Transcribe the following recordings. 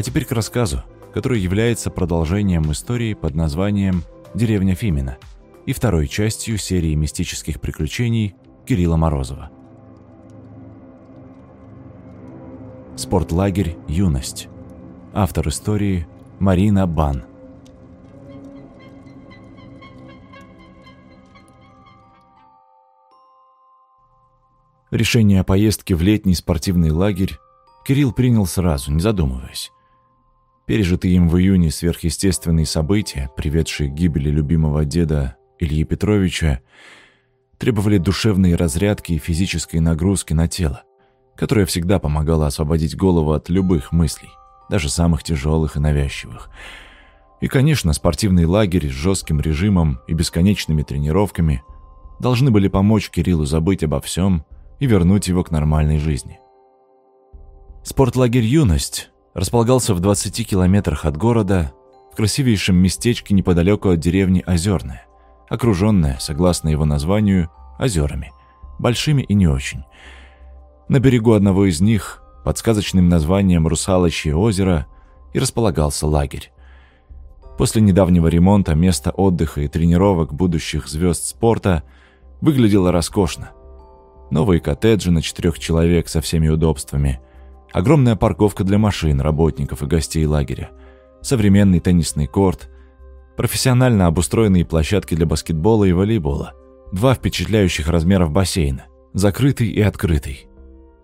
А теперь к рассказу, который является продолжением истории под названием «Деревня Фимина» и второй частью серии мистических приключений Кирилла Морозова. Спортлагерь «Юность». Автор истории Марина Бан. Решение о поездке в летний спортивный лагерь Кирилл принял сразу, не задумываясь. Пережитые им в июне сверхъестественные события, приведшие к гибели любимого деда Ильи Петровича, требовали душевной разрядки и физической нагрузки на тело, которая всегда помогала освободить голову от любых мыслей, даже самых тяжелых и навязчивых. И, конечно, спортивный лагерь с жестким режимом и бесконечными тренировками должны были помочь Кириллу забыть обо всем и вернуть его к нормальной жизни. Спортлагерь «Юность» располагался в 20 километрах от города, в красивейшем местечке неподалеку от деревни Озерная, окруженная, согласно его названию, озерами, большими и не очень. На берегу одного из них, под сказочным названием «Русалочье озеро», и располагался лагерь. После недавнего ремонта место отдыха и тренировок будущих звезд спорта выглядело роскошно – новые коттеджи на четырех человек со всеми удобствами, огромная парковка для машин, работников и гостей лагеря, современный теннисный корт, профессионально обустроенные площадки для баскетбола и волейбола, два впечатляющих размеров бассейна, закрытый и открытый.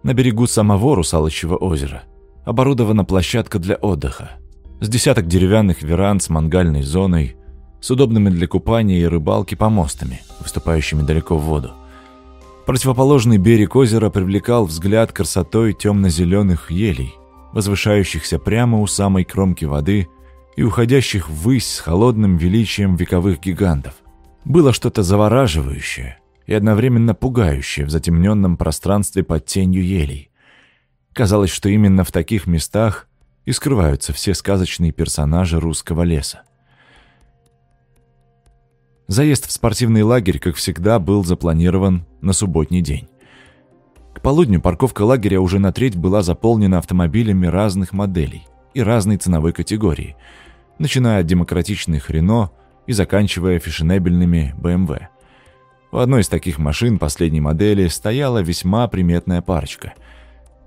На берегу самого Русалочьего озера оборудована площадка для отдыха, с десяток деревянных веранд с мангальной зоной, с удобными для купания и рыбалки помостами, выступающими далеко в воду. Противоположный берег озера привлекал взгляд красотой темно-зеленых елей, возвышающихся прямо у самой кромки воды и уходящих ввысь с холодным величием вековых гигантов. Было что-то завораживающее и одновременно пугающее в затемненном пространстве под тенью елей. Казалось, что именно в таких местах и скрываются все сказочные персонажи русского леса. Заезд в спортивный лагерь, как всегда, был запланирован на субботний день. К полудню парковка лагеря уже на треть была заполнена автомобилями разных моделей и разной ценовой категории, начиная от демократичных Рено и заканчивая фешенебельными BMW. У одной из таких машин последней модели стояла весьма приметная парочка.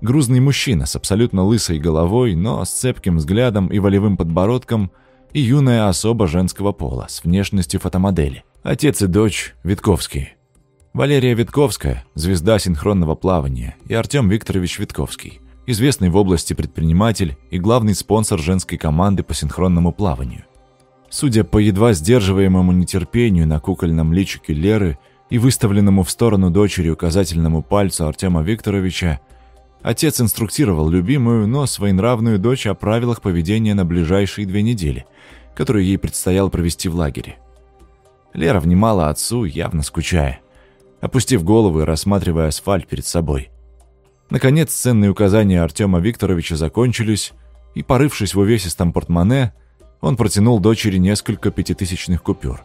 Грузный мужчина с абсолютно лысой головой, но с цепким взглядом и волевым подбородком – и юная особа женского пола с внешностью фотомодели. Отец и дочь Витковские. Валерия Витковская, звезда синхронного плавания, и Артем Викторович Витковский, известный в области предприниматель и главный спонсор женской команды по синхронному плаванию. Судя по едва сдерживаемому нетерпению на кукольном личике Леры и выставленному в сторону дочери указательному пальцу Артема Викторовича, Отец инструктировал любимую, но своенравную дочь о правилах поведения на ближайшие две недели, которые ей предстояло провести в лагере. Лера внимала отцу, явно скучая, опустив голову и рассматривая асфальт перед собой. Наконец, ценные указания Артема Викторовича закончились, и, порывшись в увесистом портмоне, он протянул дочери несколько пятитысячных купюр.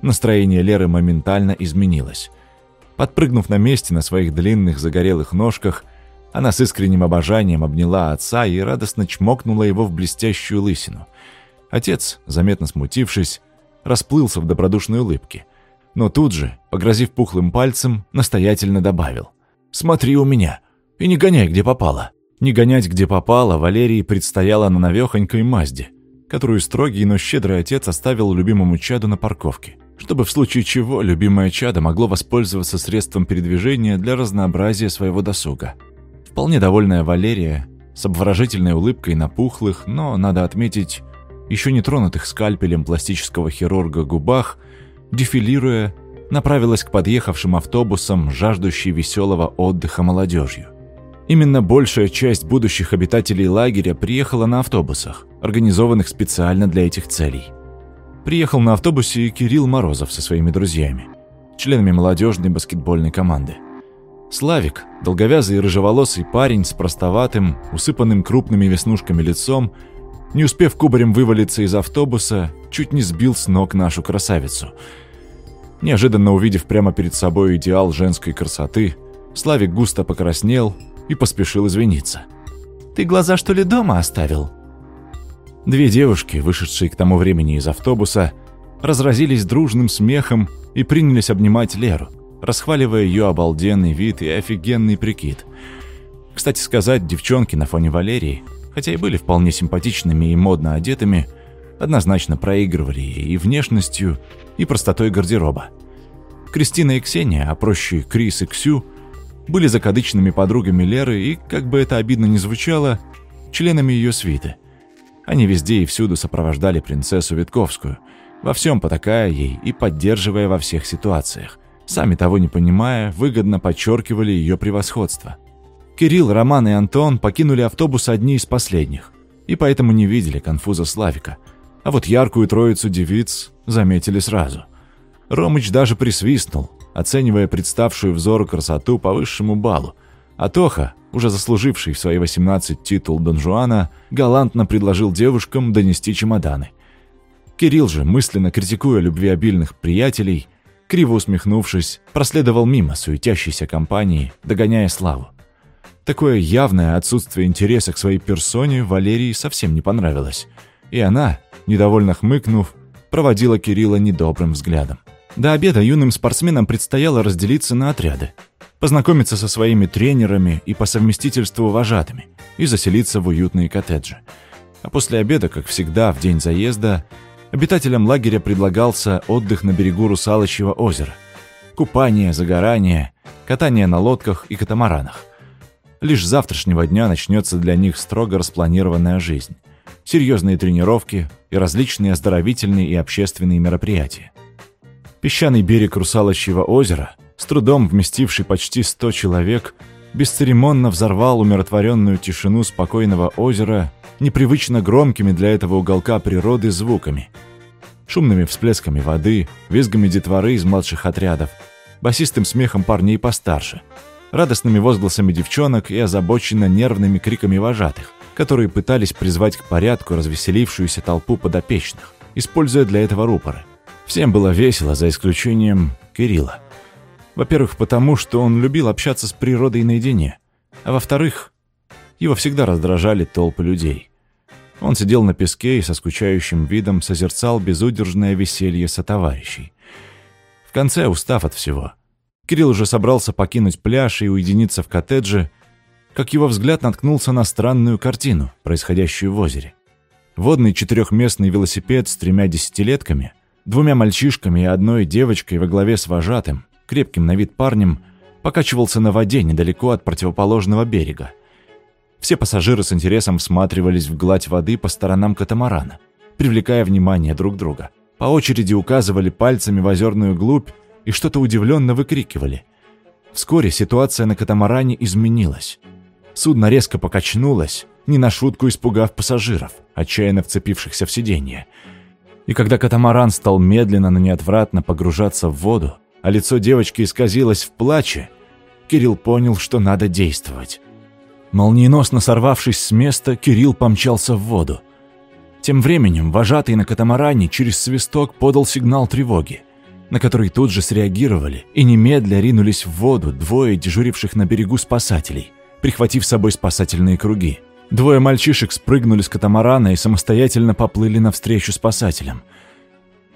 Настроение Леры моментально изменилось. Подпрыгнув на месте на своих длинных загорелых ножках, она с искренним обожанием обняла отца и радостно чмокнула его в блестящую лысину. Отец, заметно смутившись, расплылся в добродушной улыбке. Но тут же, погрозив пухлым пальцем, настоятельно добавил. «Смотри у меня и не гоняй, где попало». Не гонять, где попало, Валерии предстояло на навехонькой Мазде, которую строгий, но щедрый отец оставил любимому чаду на парковке, чтобы в случае чего любимое чадо могло воспользоваться средством передвижения для разнообразия своего досуга. Вполне довольная Валерия, с обворожительной улыбкой на пухлых, но, надо отметить, еще не тронутых скальпелем пластического хирурга губах, дефилируя, направилась к подъехавшим автобусам, жаждущей веселого отдыха молодежью. Именно большая часть будущих обитателей лагеря приехала на автобусах, организованных специально для этих целей. Приехал на автобусе и Кирилл Морозов со своими друзьями, членами молодежной баскетбольной команды. Славик, долговязый и рыжеволосый парень с простоватым, усыпанным крупными веснушками лицом, не успев кубарем вывалиться из автобуса, чуть не сбил с ног нашу красавицу. Неожиданно увидев прямо перед собой идеал женской красоты, Славик густо покраснел и поспешил извиниться. «Ты глаза что ли дома оставил?» Две девушки, вышедшие к тому времени из автобуса, разразились дружным смехом и принялись обнимать Леру, расхваливая ее обалденный вид и офигенный прикид. Кстати сказать, девчонки на фоне Валерии, хотя и были вполне симпатичными и модно одетыми, однозначно проигрывали и внешностью, и простотой гардероба. Кристина и Ксения, а проще Крис и Ксю, были закадычными подругами Леры и, как бы это обидно ни звучало, членами ее свиты. Они везде и всюду сопровождали принцессу Витковскую, во всем потакая ей и поддерживая во всех ситуациях. Сами того не понимая, выгодно подчеркивали ее превосходство. Кирилл, Роман и Антон покинули автобус одни из последних, и поэтому не видели конфуза Славика. А вот яркую троицу девиц заметили сразу. Ромыч даже присвистнул, оценивая представшую взору красоту по высшему баллу, а Тоха, уже заслуживший в свои 18 титул Дон Жуана, галантно предложил девушкам донести чемоданы. Кирилл же, мысленно критикуя любвеобильных приятелей, криво усмехнувшись, проследовал мимо суетящейся компании, догоняя Славу. Такое явное отсутствие интереса к своей персоне Валерии совсем не понравилось, и она, недовольно хмыкнув, проводила Кирилла недобрым взглядом. До обеда юным спортсменам предстояло разделиться на отряды, познакомиться со своими тренерами и по совместительству вожатыми и заселиться в уютные коттеджи. А после обеда, как всегда, в день заезда, обитателям лагеря предлагался отдых на берегу Русалочьего озера. Купание, загорание, катание на лодках и катамаранах. Лишь с завтрашнего дня начнется для них строго распланированная жизнь. Серьезные тренировки и различные оздоровительные и общественные мероприятия. Песчаный берег Русалочьего озера, с трудом вместивший почти сто человек, бесцеремонно взорвал умиротворенную тишину спокойного озера непривычно громкими для этого уголка природы звуками. Шумными всплесками воды, визгами детворы из младших отрядов, басистым смехом парней постарше, радостными возгласами девчонок и озабоченно нервными криками вожатых, которые пытались призвать к порядку развеселившуюся толпу подопечных, используя для этого рупоры. Всем было весело, за исключением Кирилла. Во-первых, потому что он любил общаться с природой наедине, а во-вторых, его всегда раздражали толпы людей. Он сидел на песке и со скучающим видом созерцал безудержное веселье сотоварищей. В конце, устав от всего, Кирилл уже собрался покинуть пляж и уединиться в коттедже, как его взгляд наткнулся на странную картину, происходящую в озере. Водный четырехместный велосипед с тремя десятилетками – двумя мальчишками и одной девочкой во главе с вожатым, крепким на вид парнем, покачивался на воде недалеко от противоположного берега. Все пассажиры с интересом всматривались в гладь воды по сторонам катамарана, привлекая внимание друг друга. По очереди указывали пальцами в озерную глубь и что-то удивленно выкрикивали. Вскоре ситуация на катамаране изменилась. Судно резко покачнулось, не на шутку испугав пассажиров, отчаянно вцепившихся в сиденье. И когда катамаран стал медленно, но неотвратно погружаться в воду, а лицо девочки исказилось в плаче, Кирилл понял, что надо действовать. Молниеносно сорвавшись с места, Кирилл помчался в воду. Тем временем вожатый на катамаране через свисток подал сигнал тревоги, на который тут же среагировали и немедля ринулись в воду двое дежуривших на берегу спасателей, прихватив с собой спасательные круги. Двое мальчишек спрыгнули с катамарана и самостоятельно поплыли навстречу спасателям.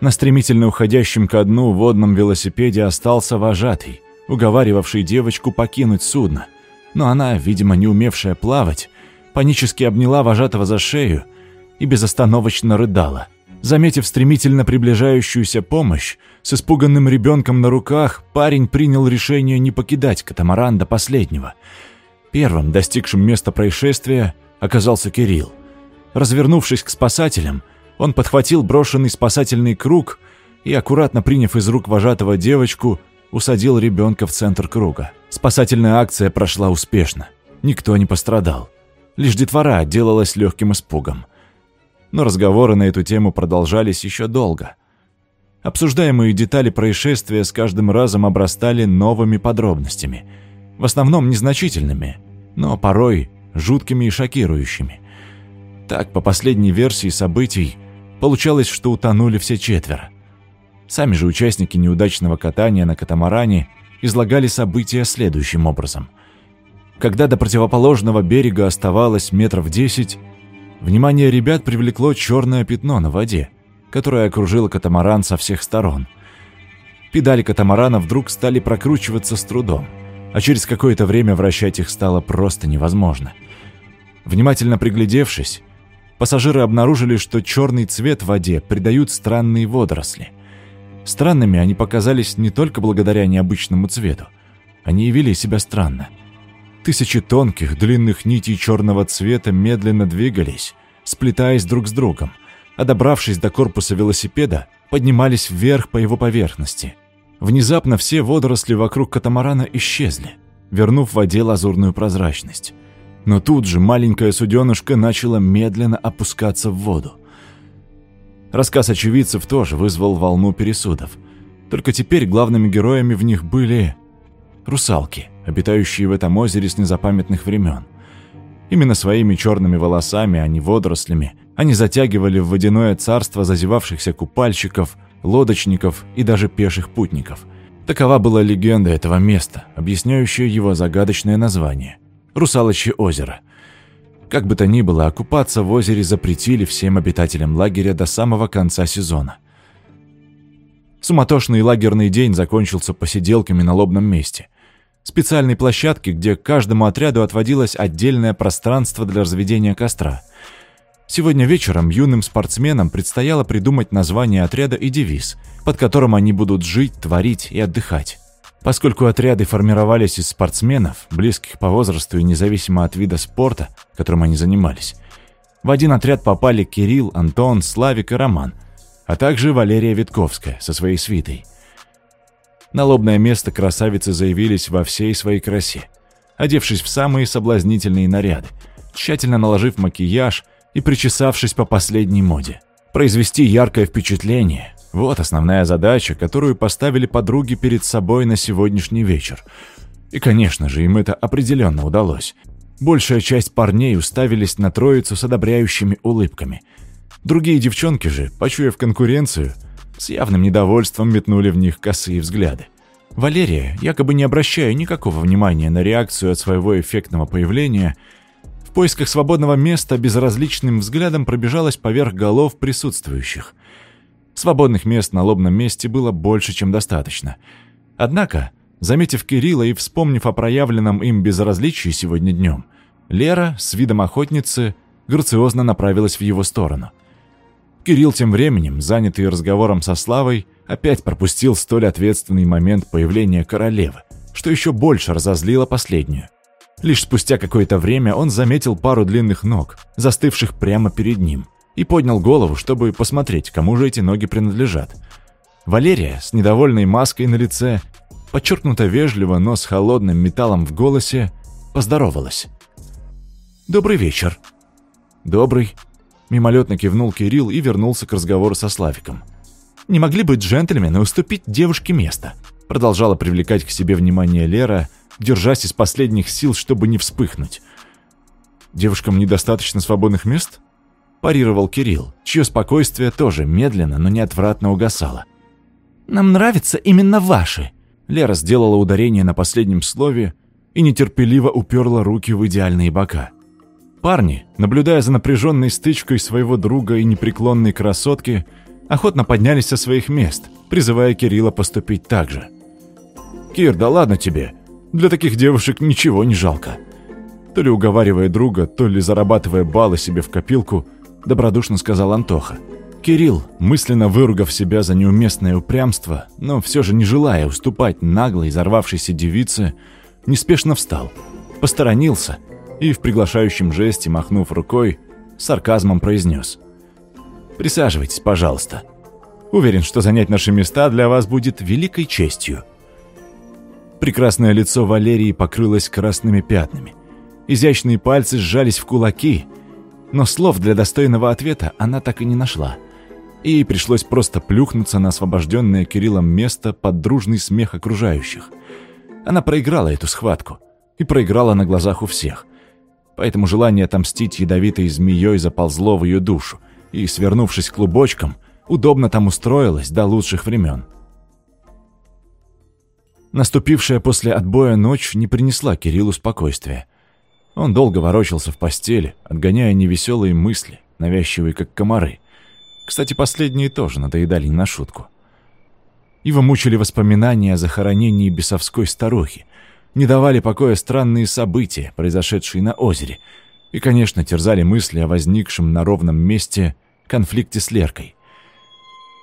На стремительно уходящем ко дну водном велосипеде остался вожатый, уговаривавший девочку покинуть судно. Но она, видимо, не умевшая плавать, панически обняла вожатого за шею и безостановочно рыдала. Заметив стремительно приближающуюся помощь, с испуганным ребенком на руках парень принял решение не покидать катамаран до последнего. Первым, достигшим места происшествия, оказался Кирилл. Развернувшись к спасателям, он подхватил брошенный спасательный круг и, аккуратно приняв из рук вожатого девочку, усадил ребенка в центр круга. Спасательная акция прошла успешно. Никто не пострадал. Лишь детвора отделалась легким испугом. Но разговоры на эту тему продолжались еще долго. Обсуждаемые детали происшествия с каждым разом обрастали новыми подробностями. В основном незначительными, но порой жуткими и шокирующими. Так, по последней версии событий, получалось, что утонули все четверо. Сами же участники неудачного катания на катамаране излагали события следующим образом. Когда до противоположного берега оставалось метров десять, Внимание ребят привлекло черное пятно на воде, которое окружило катамаран со всех сторон. Педали катамарана вдруг стали прокручиваться с трудом, а через какое-то время вращать их стало просто невозможно. Внимательно приглядевшись, пассажиры обнаружили, что черный цвет в воде придают странные водоросли. Странными они показались не только благодаря необычному цвету, они и себя странно. Тысячи тонких, длинных нитей черного цвета медленно двигались, сплетаясь друг с другом, а добравшись до корпуса велосипеда, поднимались вверх по его поверхности. Внезапно все водоросли вокруг катамарана исчезли, вернув воде лазурную прозрачность. Но тут же маленькое суденышко начало медленно опускаться в воду. Рассказ очевидцев тоже вызвал волну пересудов. Только теперь главными героями в них были русалки, обитающие в этом озере с незапамятных времен. Именно своими черными волосами, а не водорослями, они затягивали в водяное царство зазевавшихся купальщиков, лодочников и даже пеших путников. Такова была легенда этого места, объясняющая его загадочное название – Русалочье озеро. Как бы то ни было, окупаться в озере запретили всем обитателям лагеря до самого конца сезона. Суматошный лагерный день закончился посиделками на лобном месте. Специальной площадке, где каждому отряду отводилось отдельное пространство для разведения костра. Сегодня вечером юным спортсменам предстояло придумать название отряда и девиз, под которым они будут жить, творить и отдыхать. Поскольку отряды формировались из спортсменов, близких по возрасту и независимо от вида спорта, которым они занимались, в один отряд попали Кирилл, Антон, Славик и Роман, а также Валерия Витковская со своей свитой. На лобное место красавицы заявились во всей своей красе, одевшись в самые соблазнительные наряды, тщательно наложив макияж и причесавшись по последней моде. Произвести яркое впечатление, вот основная задача, которую поставили подруги перед собой на сегодняшний вечер. И, конечно же, им это определенно удалось. Большая часть парней уставились на троицу с одобряющими улыбками. Другие девчонки же, почуяв конкуренцию, с явным недовольством метнули в них косые взгляды. Валерия, якобы не обращая никакого внимания на реакцию от своего эффектного появления, в поисках свободного места безразличным взглядом пробежалась поверх голов присутствующих – Свободных мест на лобном месте было больше, чем достаточно. Однако, заметив Кирилла и вспомнив о проявленном им безразличии сегодня днем, Лера с видом охотницы грациозно направилась в его сторону. Кирилл тем временем, занятый разговором со Славой, опять пропустил столь ответственный момент появления королевы, что еще больше разозлило последнюю. Лишь спустя какое-то время он заметил пару длинных ног, застывших прямо перед ним – и поднял голову, чтобы посмотреть, кому же эти ноги принадлежат. Валерия с недовольной маской на лице, подчеркнуто вежливо, но с холодным металлом в голосе, поздоровалась. «Добрый вечер». «Добрый», — мимолетно кивнул Кирилл и вернулся к разговору со Славиком. «Не могли бы джентльмены уступить девушке место?» Продолжала привлекать к себе внимание Лера, держась из последних сил, чтобы не вспыхнуть. «Девушкам недостаточно свободных мест?» парировал Кирилл, чье спокойствие тоже медленно, но неотвратно угасало. «Нам нравятся именно ваши!» Лера сделала ударение на последнем слове и нетерпеливо уперла руки в идеальные бока. Парни, наблюдая за напряженной стычкой своего друга и непреклонной красотки, охотно поднялись со своих мест, призывая Кирилла поступить так же. «Кир, да ладно тебе! Для таких девушек ничего не жалко!» То ли уговаривая друга, то ли зарабатывая баллы себе в копилку, добродушно сказал Антоха. Кирилл, мысленно выругав себя за неуместное упрямство, но все же не желая уступать наглой, взорвавшейся девице, неспешно встал, посторонился и в приглашающем жесте, махнув рукой, сарказмом произнес. «Присаживайтесь, пожалуйста. Уверен, что занять наши места для вас будет великой честью». Прекрасное лицо Валерии покрылось красными пятнами. Изящные пальцы сжались в кулаки, но слов для достойного ответа она так и не нашла. И пришлось просто плюхнуться на освобожденное Кириллом место под дружный смех окружающих. Она проиграла эту схватку. И проиграла на глазах у всех. Поэтому желание отомстить ядовитой змеей заползло в ее душу, и, свернувшись клубочком, удобно там устроилась до лучших времен. Наступившая после отбоя ночь не принесла Кириллу спокойствия. Он долго ворочался в постели, отгоняя невеселые мысли, навязчивые как комары. Кстати, последние тоже надоедали не на шутку. Его мучили воспоминания о захоронении бесовской старухи, не давали покоя странные события, произошедшие на озере, и, конечно, терзали мысли о возникшем на ровном месте конфликте с Леркой.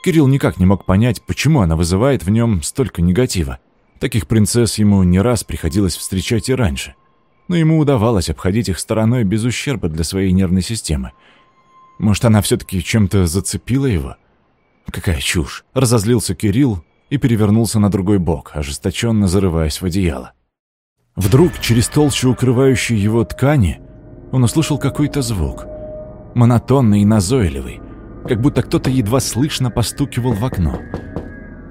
Кирилл никак не мог понять, почему она вызывает в нем столько негатива. Таких принцесс ему не раз приходилось встречать и раньше но ему удавалось обходить их стороной без ущерба для своей нервной системы. Может, она все-таки чем-то зацепила его? Какая чушь! Разозлился Кирилл и перевернулся на другой бок, ожесточенно зарываясь в одеяло. Вдруг, через толщу укрывающей его ткани, он услышал какой-то звук. Монотонный и назойливый, как будто кто-то едва слышно постукивал в окно.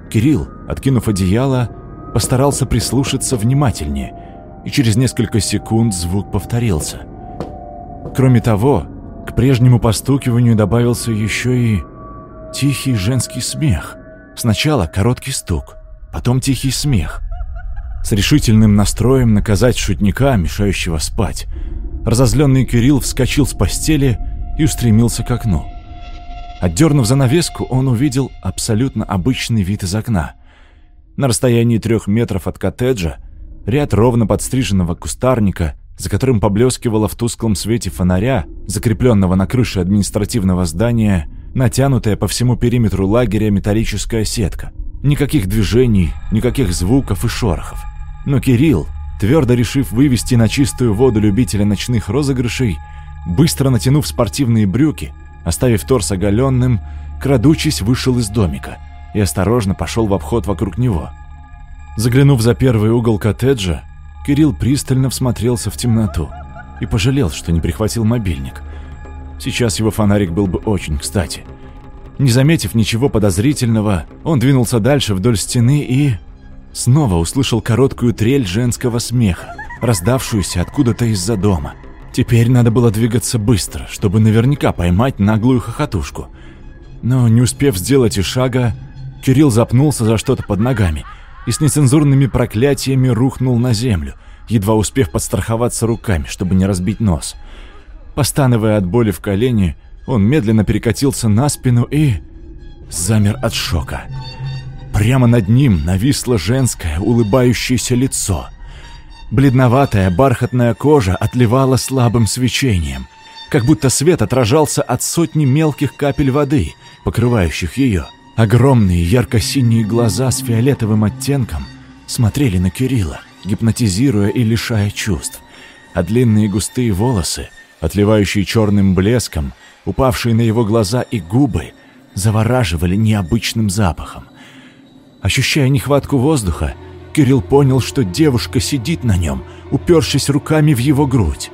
Кирилл, откинув одеяло, постарался прислушаться внимательнее — и через несколько секунд звук повторился. Кроме того, к прежнему постукиванию добавился еще и тихий женский смех. Сначала короткий стук, потом тихий смех. С решительным настроем наказать шутника, мешающего спать, разозленный Кирилл вскочил с постели и устремился к окну. Отдернув занавеску, он увидел абсолютно обычный вид из окна. На расстоянии трех метров от коттеджа Ряд ровно подстриженного кустарника, за которым поблескивала в тусклом свете фонаря, закрепленного на крыше административного здания, натянутая по всему периметру лагеря металлическая сетка. Никаких движений, никаких звуков и шорохов. Но Кирилл, твердо решив вывести на чистую воду любителя ночных розыгрышей, быстро натянув спортивные брюки, оставив торс оголенным, крадучись вышел из домика и осторожно пошел в обход вокруг него – Заглянув за первый угол коттеджа, Кирилл пристально всмотрелся в темноту и пожалел, что не прихватил мобильник. Сейчас его фонарик был бы очень кстати. Не заметив ничего подозрительного, он двинулся дальше вдоль стены и... Снова услышал короткую трель женского смеха, раздавшуюся откуда-то из-за дома. Теперь надо было двигаться быстро, чтобы наверняка поймать наглую хохотушку. Но не успев сделать и шага, Кирилл запнулся за что-то под ногами – и с нецензурными проклятиями рухнул на землю, едва успев подстраховаться руками, чтобы не разбить нос. Постановая от боли в колене, он медленно перекатился на спину и... замер от шока. Прямо над ним нависло женское улыбающееся лицо. Бледноватая бархатная кожа отливала слабым свечением, как будто свет отражался от сотни мелких капель воды, покрывающих ее. Огромные ярко-синие глаза с фиолетовым оттенком смотрели на Кирилла, гипнотизируя и лишая чувств, а длинные густые волосы, отливающие черным блеском, упавшие на его глаза и губы, завораживали необычным запахом. Ощущая нехватку воздуха, Кирилл понял, что девушка сидит на нем, упершись руками в его грудь.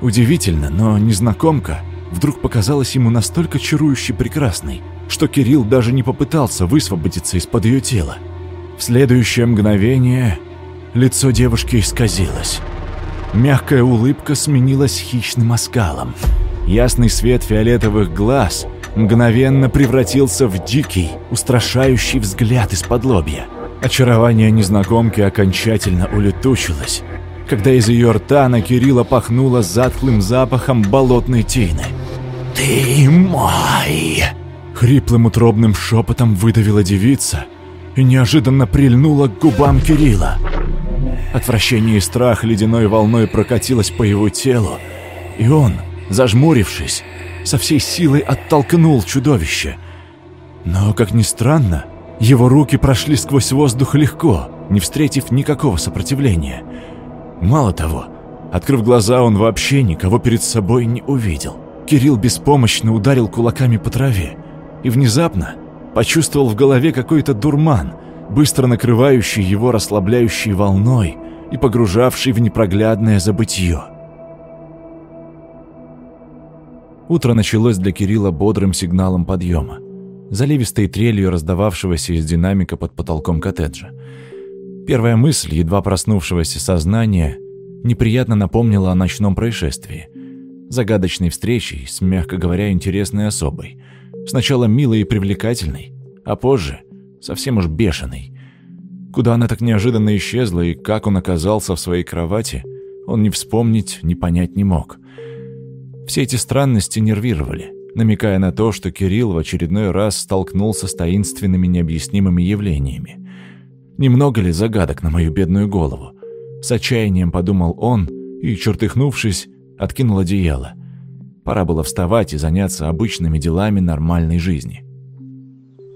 Удивительно, но незнакомка вдруг показалась ему настолько чарующе прекрасной, что Кирилл даже не попытался высвободиться из-под ее тела. В следующее мгновение лицо девушки исказилось. Мягкая улыбка сменилась хищным оскалом. Ясный свет фиолетовых глаз мгновенно превратился в дикий, устрашающий взгляд из-под лобья. Очарование незнакомки окончательно улетучилось, когда из ее рта на Кирилла пахнуло затхлым запахом болотной тины. «Ты мой!» Хриплым утробным шепотом выдавила девица и неожиданно прильнула к губам Кирилла. Отвращение и страх ледяной волной прокатилось по его телу, и он, зажмурившись, со всей силой оттолкнул чудовище. Но, как ни странно, его руки прошли сквозь воздух легко, не встретив никакого сопротивления. Мало того, открыв глаза, он вообще никого перед собой не увидел. Кирилл беспомощно ударил кулаками по траве и внезапно почувствовал в голове какой-то дурман, быстро накрывающий его расслабляющей волной и погружавший в непроглядное забытье. Утро началось для Кирилла бодрым сигналом подъема, заливистой трелью раздававшегося из динамика под потолком коттеджа. Первая мысль, едва проснувшегося сознания, неприятно напомнила о ночном происшествии, загадочной встрече с, мягко говоря, интересной особой – Сначала милый и привлекательный, а позже совсем уж бешеный. Куда она так неожиданно исчезла и как он оказался в своей кровати, он ни вспомнить, ни понять не мог. Все эти странности нервировали, намекая на то, что Кирилл в очередной раз столкнулся с таинственными необъяснимыми явлениями. Немного ли загадок на мою бедную голову? С отчаянием подумал он и, чертыхнувшись, откинул одеяло. Пора было вставать и заняться обычными делами нормальной жизни.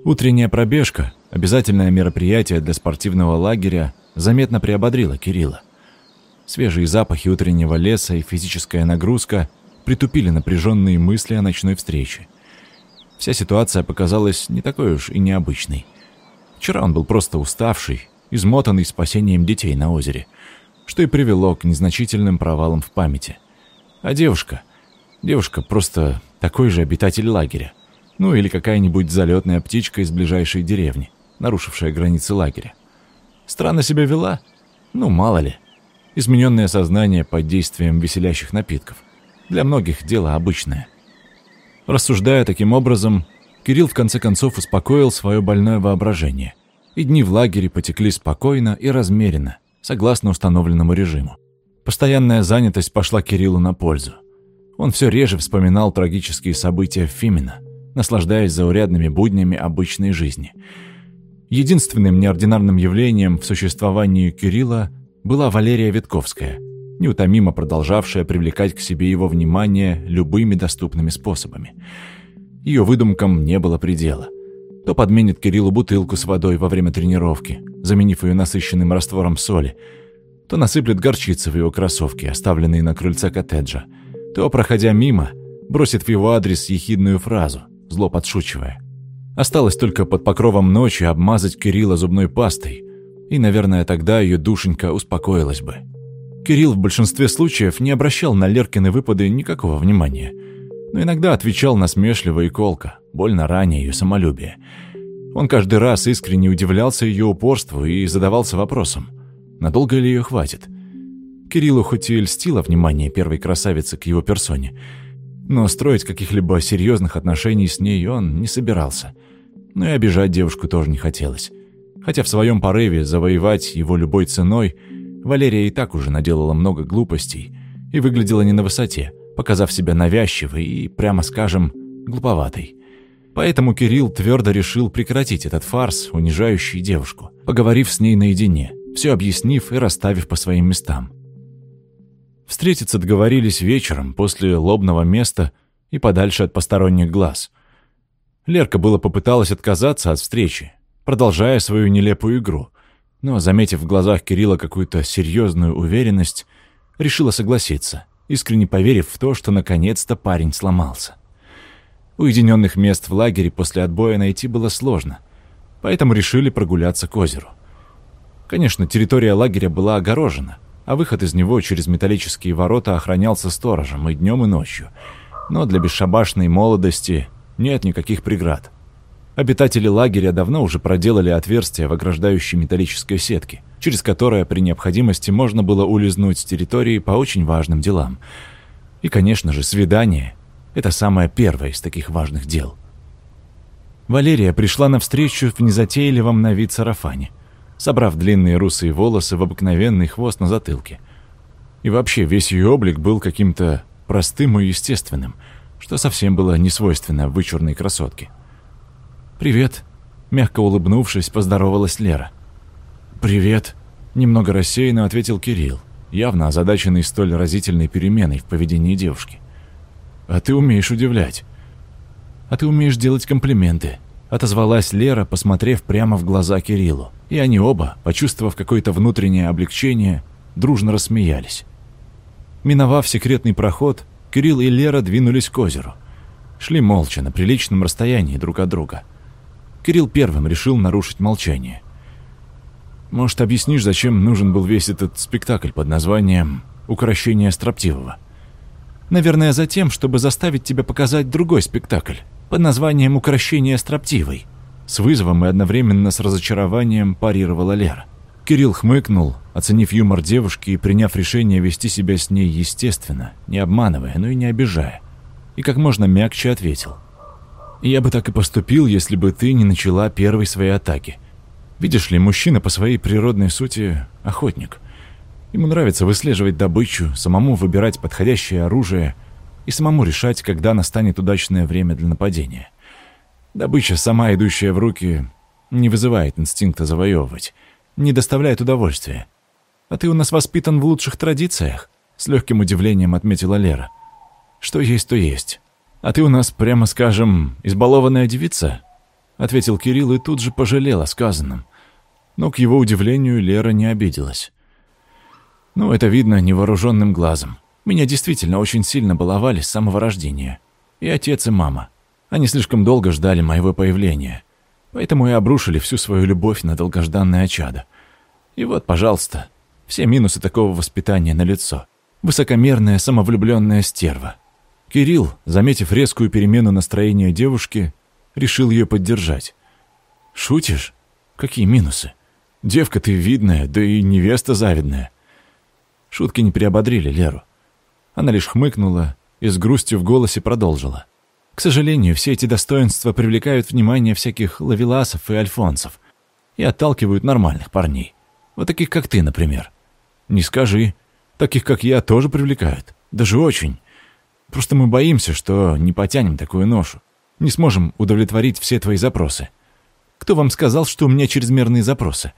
Утренняя пробежка, обязательное мероприятие для спортивного лагеря, заметно приободрила Кирилла. Свежие запахи утреннего леса и физическая нагрузка притупили напряженные мысли о ночной встрече. Вся ситуация показалась не такой уж и необычной. Вчера он был просто уставший, измотанный спасением детей на озере, что и привело к незначительным провалам в памяти. А девушка? Девушка просто такой же обитатель лагеря. Ну или какая-нибудь залетная птичка из ближайшей деревни, нарушившая границы лагеря. Странно себя вела? Ну, мало ли. Измененное сознание под действием веселящих напитков. Для многих дело обычное. Рассуждая таким образом, Кирилл в конце концов успокоил свое больное воображение, и дни в лагере потекли спокойно и размеренно, согласно установленному режиму. Постоянная занятость пошла Кириллу на пользу. Он все реже вспоминал трагические события в Фимино, наслаждаясь заурядными буднями обычной жизни. Единственным неординарным явлением в существовании Кирилла была Валерия Витковская, неутомимо продолжавшая привлекать к себе его внимание любыми доступными способами. Ее выдумкам не было предела. То подменит Кириллу бутылку с водой во время тренировки, заменив ее насыщенным раствором соли, то насыплет горчицы в его кроссовки, оставленные на крыльце коттеджа, то, проходя мимо, бросит в его адрес ехидную фразу, зло подшучивая. Осталось только под покровом ночи обмазать Кирилла зубной пастой, и, наверное, тогда ее душенька успокоилась бы. Кирилл в большинстве случаев не обращал на Леркины выпады никакого внимания, но иногда отвечал насмешливо и колко, больно ранее ее самолюбие. Он каждый раз искренне удивлялся ее упорству и задавался вопросом, надолго ли ее хватит. Кириллу хоть и льстило внимание первой красавицы к его персоне, но строить каких-либо серьезных отношений с ней он не собирался. Но и обижать девушку тоже не хотелось. Хотя в своем порыве завоевать его любой ценой Валерия и так уже наделала много глупостей и выглядела не на высоте, показав себя навязчивой и, прямо скажем, глуповатой. Поэтому Кирилл твердо решил прекратить этот фарс, унижающий девушку, поговорив с ней наедине, все объяснив и расставив по своим местам. Встретиться договорились вечером после лобного места и подальше от посторонних глаз. Лерка было попыталась отказаться от встречи, продолжая свою нелепую игру, но, заметив в глазах Кирилла какую-то серьезную уверенность, решила согласиться, искренне поверив в то, что наконец-то парень сломался. Уединенных мест в лагере после отбоя найти было сложно, поэтому решили прогуляться к озеру. Конечно, территория лагеря была огорожена — а выход из него через металлические ворота охранялся сторожем и днем, и ночью. Но для бесшабашной молодости нет никаких преград. Обитатели лагеря давно уже проделали отверстие в ограждающей металлической сетке, через которое при необходимости можно было улизнуть с территории по очень важным делам. И, конечно же, свидание – это самое первое из таких важных дел. Валерия пришла навстречу в незатейливом на вид сарафане собрав длинные русые волосы в обыкновенный хвост на затылке. И вообще весь ее облик был каким-то простым и естественным, что совсем было не свойственно вычурной красотке. «Привет», — мягко улыбнувшись, поздоровалась Лера. «Привет», — немного рассеянно ответил Кирилл, явно озадаченный столь разительной переменой в поведении девушки. «А ты умеешь удивлять. А ты умеешь делать комплименты», — отозвалась Лера, посмотрев прямо в глаза Кириллу. И они оба, почувствовав какое-то внутреннее облегчение, дружно рассмеялись. Миновав секретный проход, Кирилл и Лера двинулись к озеру. Шли молча, на приличном расстоянии друг от друга. Кирилл первым решил нарушить молчание. «Может, объяснишь, зачем нужен был весь этот спектакль под названием «Укращение строптивого»?» «Наверное, за тем, чтобы заставить тебя показать другой спектакль под названием «Укращение строптивой», с вызовом и одновременно с разочарованием парировала Лера. Кирилл хмыкнул, оценив юмор девушки и приняв решение вести себя с ней естественно, не обманывая, но и не обижая. И как можно мягче ответил. «Я бы так и поступил, если бы ты не начала первой своей атаки. Видишь ли, мужчина по своей природной сути – охотник. Ему нравится выслеживать добычу, самому выбирать подходящее оружие и самому решать, когда настанет удачное время для нападения. Добыча, сама идущая в руки, не вызывает инстинкта завоевывать, не доставляет удовольствия. «А ты у нас воспитан в лучших традициях», — с легким удивлением отметила Лера. «Что есть, то есть. А ты у нас, прямо скажем, избалованная девица?» — ответил Кирилл и тут же пожалел о сказанном. Но, к его удивлению, Лера не обиделась. «Ну, это видно невооруженным глазом. Меня действительно очень сильно баловали с самого рождения. И отец, и мама. Они слишком долго ждали моего появления. Поэтому и обрушили всю свою любовь на долгожданное чадо. И вот, пожалуйста, все минусы такого воспитания на лицо. Высокомерная, самовлюбленная стерва. Кирилл, заметив резкую перемену настроения девушки, решил ее поддержать. «Шутишь? Какие минусы? Девка ты видная, да и невеста завидная». Шутки не приободрили Леру. Она лишь хмыкнула и с грустью в голосе продолжила. «К сожалению, все эти достоинства привлекают внимание всяких лавеласов и альфонсов и отталкивают нормальных парней. Вот таких, как ты, например. Не скажи. Таких, как я, тоже привлекают. Даже очень. Просто мы боимся, что не потянем такую ношу. Не сможем удовлетворить все твои запросы. Кто вам сказал, что у меня чрезмерные запросы?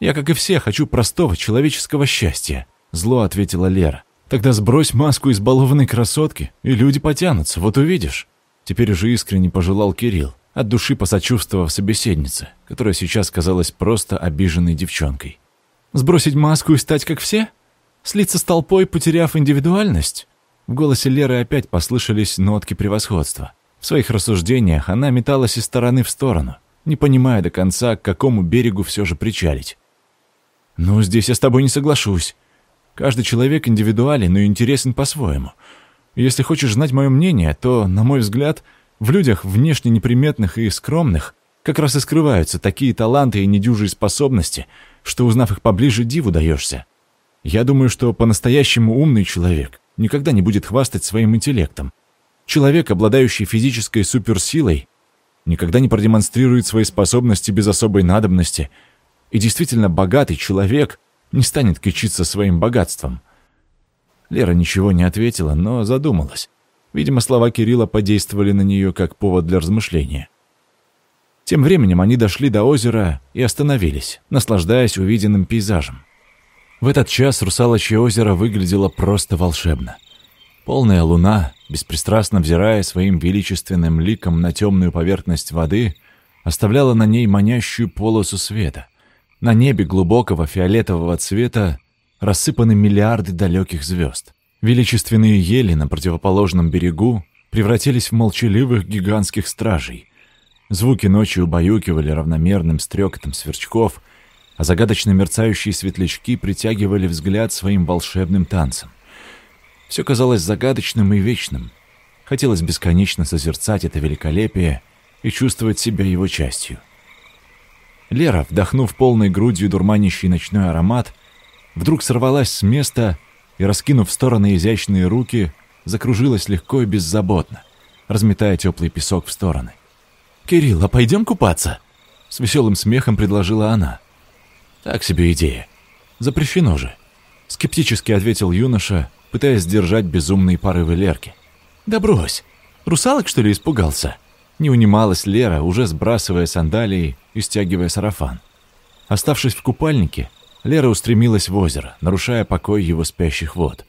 Я, как и все, хочу простого человеческого счастья. Зло ответила Лера. Тогда сбрось маску избалованной красотки, и люди потянутся, вот увидишь. Теперь уже искренне пожелал Кирилл, от души посочувствовав собеседнице, которая сейчас казалась просто обиженной девчонкой. Сбросить маску и стать как все? Слиться с толпой, потеряв индивидуальность? В голосе Леры опять послышались нотки превосходства. В своих рассуждениях она металась из стороны в сторону, не понимая до конца, к какому берегу все же причалить. «Ну, здесь я с тобой не соглашусь. Каждый человек индивидуален, но интересен по-своему. Если хочешь знать мое мнение, то, на мой взгляд, в людях внешне неприметных и скромных как раз и скрываются такие таланты и недюжие способности, что, узнав их поближе, диву даешься. Я думаю, что по-настоящему умный человек никогда не будет хвастать своим интеллектом. Человек, обладающий физической суперсилой, никогда не продемонстрирует свои способности без особой надобности, и действительно богатый человек не станет кичиться своим богатством. Лера ничего не ответила, но задумалась. Видимо, слова Кирилла подействовали на нее как повод для размышления. Тем временем они дошли до озера и остановились, наслаждаясь увиденным пейзажем. В этот час русалочье озеро выглядело просто волшебно. Полная луна, беспристрастно взирая своим величественным ликом на темную поверхность воды, оставляла на ней манящую полосу света. На небе глубокого фиолетового цвета рассыпаны миллиарды далеких звезд. Величественные ели на противоположном берегу превратились в молчаливых гигантских стражей, Звуки ночи убаюкивали равномерным стрекотом сверчков, а загадочно мерцающие светлячки притягивали взгляд своим волшебным танцем. Все казалось загадочным и вечным. Хотелось бесконечно созерцать это великолепие и чувствовать себя его частью. Лера, вдохнув полной грудью дурманящий ночной аромат, вдруг сорвалась с места и, раскинув в стороны изящные руки, закружилась легко и беззаботно, разметая теплый песок в стороны. «Кирилл, а пойдем купаться?» С веселым смехом предложила она. «Так себе идея. Запрещено же», — скептически ответил юноша, пытаясь сдержать безумные порывы Лерки. «Да брось! Русалок, что ли, испугался?» Не унималась Лера, уже сбрасывая сандалии и стягивая сарафан. Оставшись в купальнике, Лера устремилась в озеро, нарушая покой его спящих вод.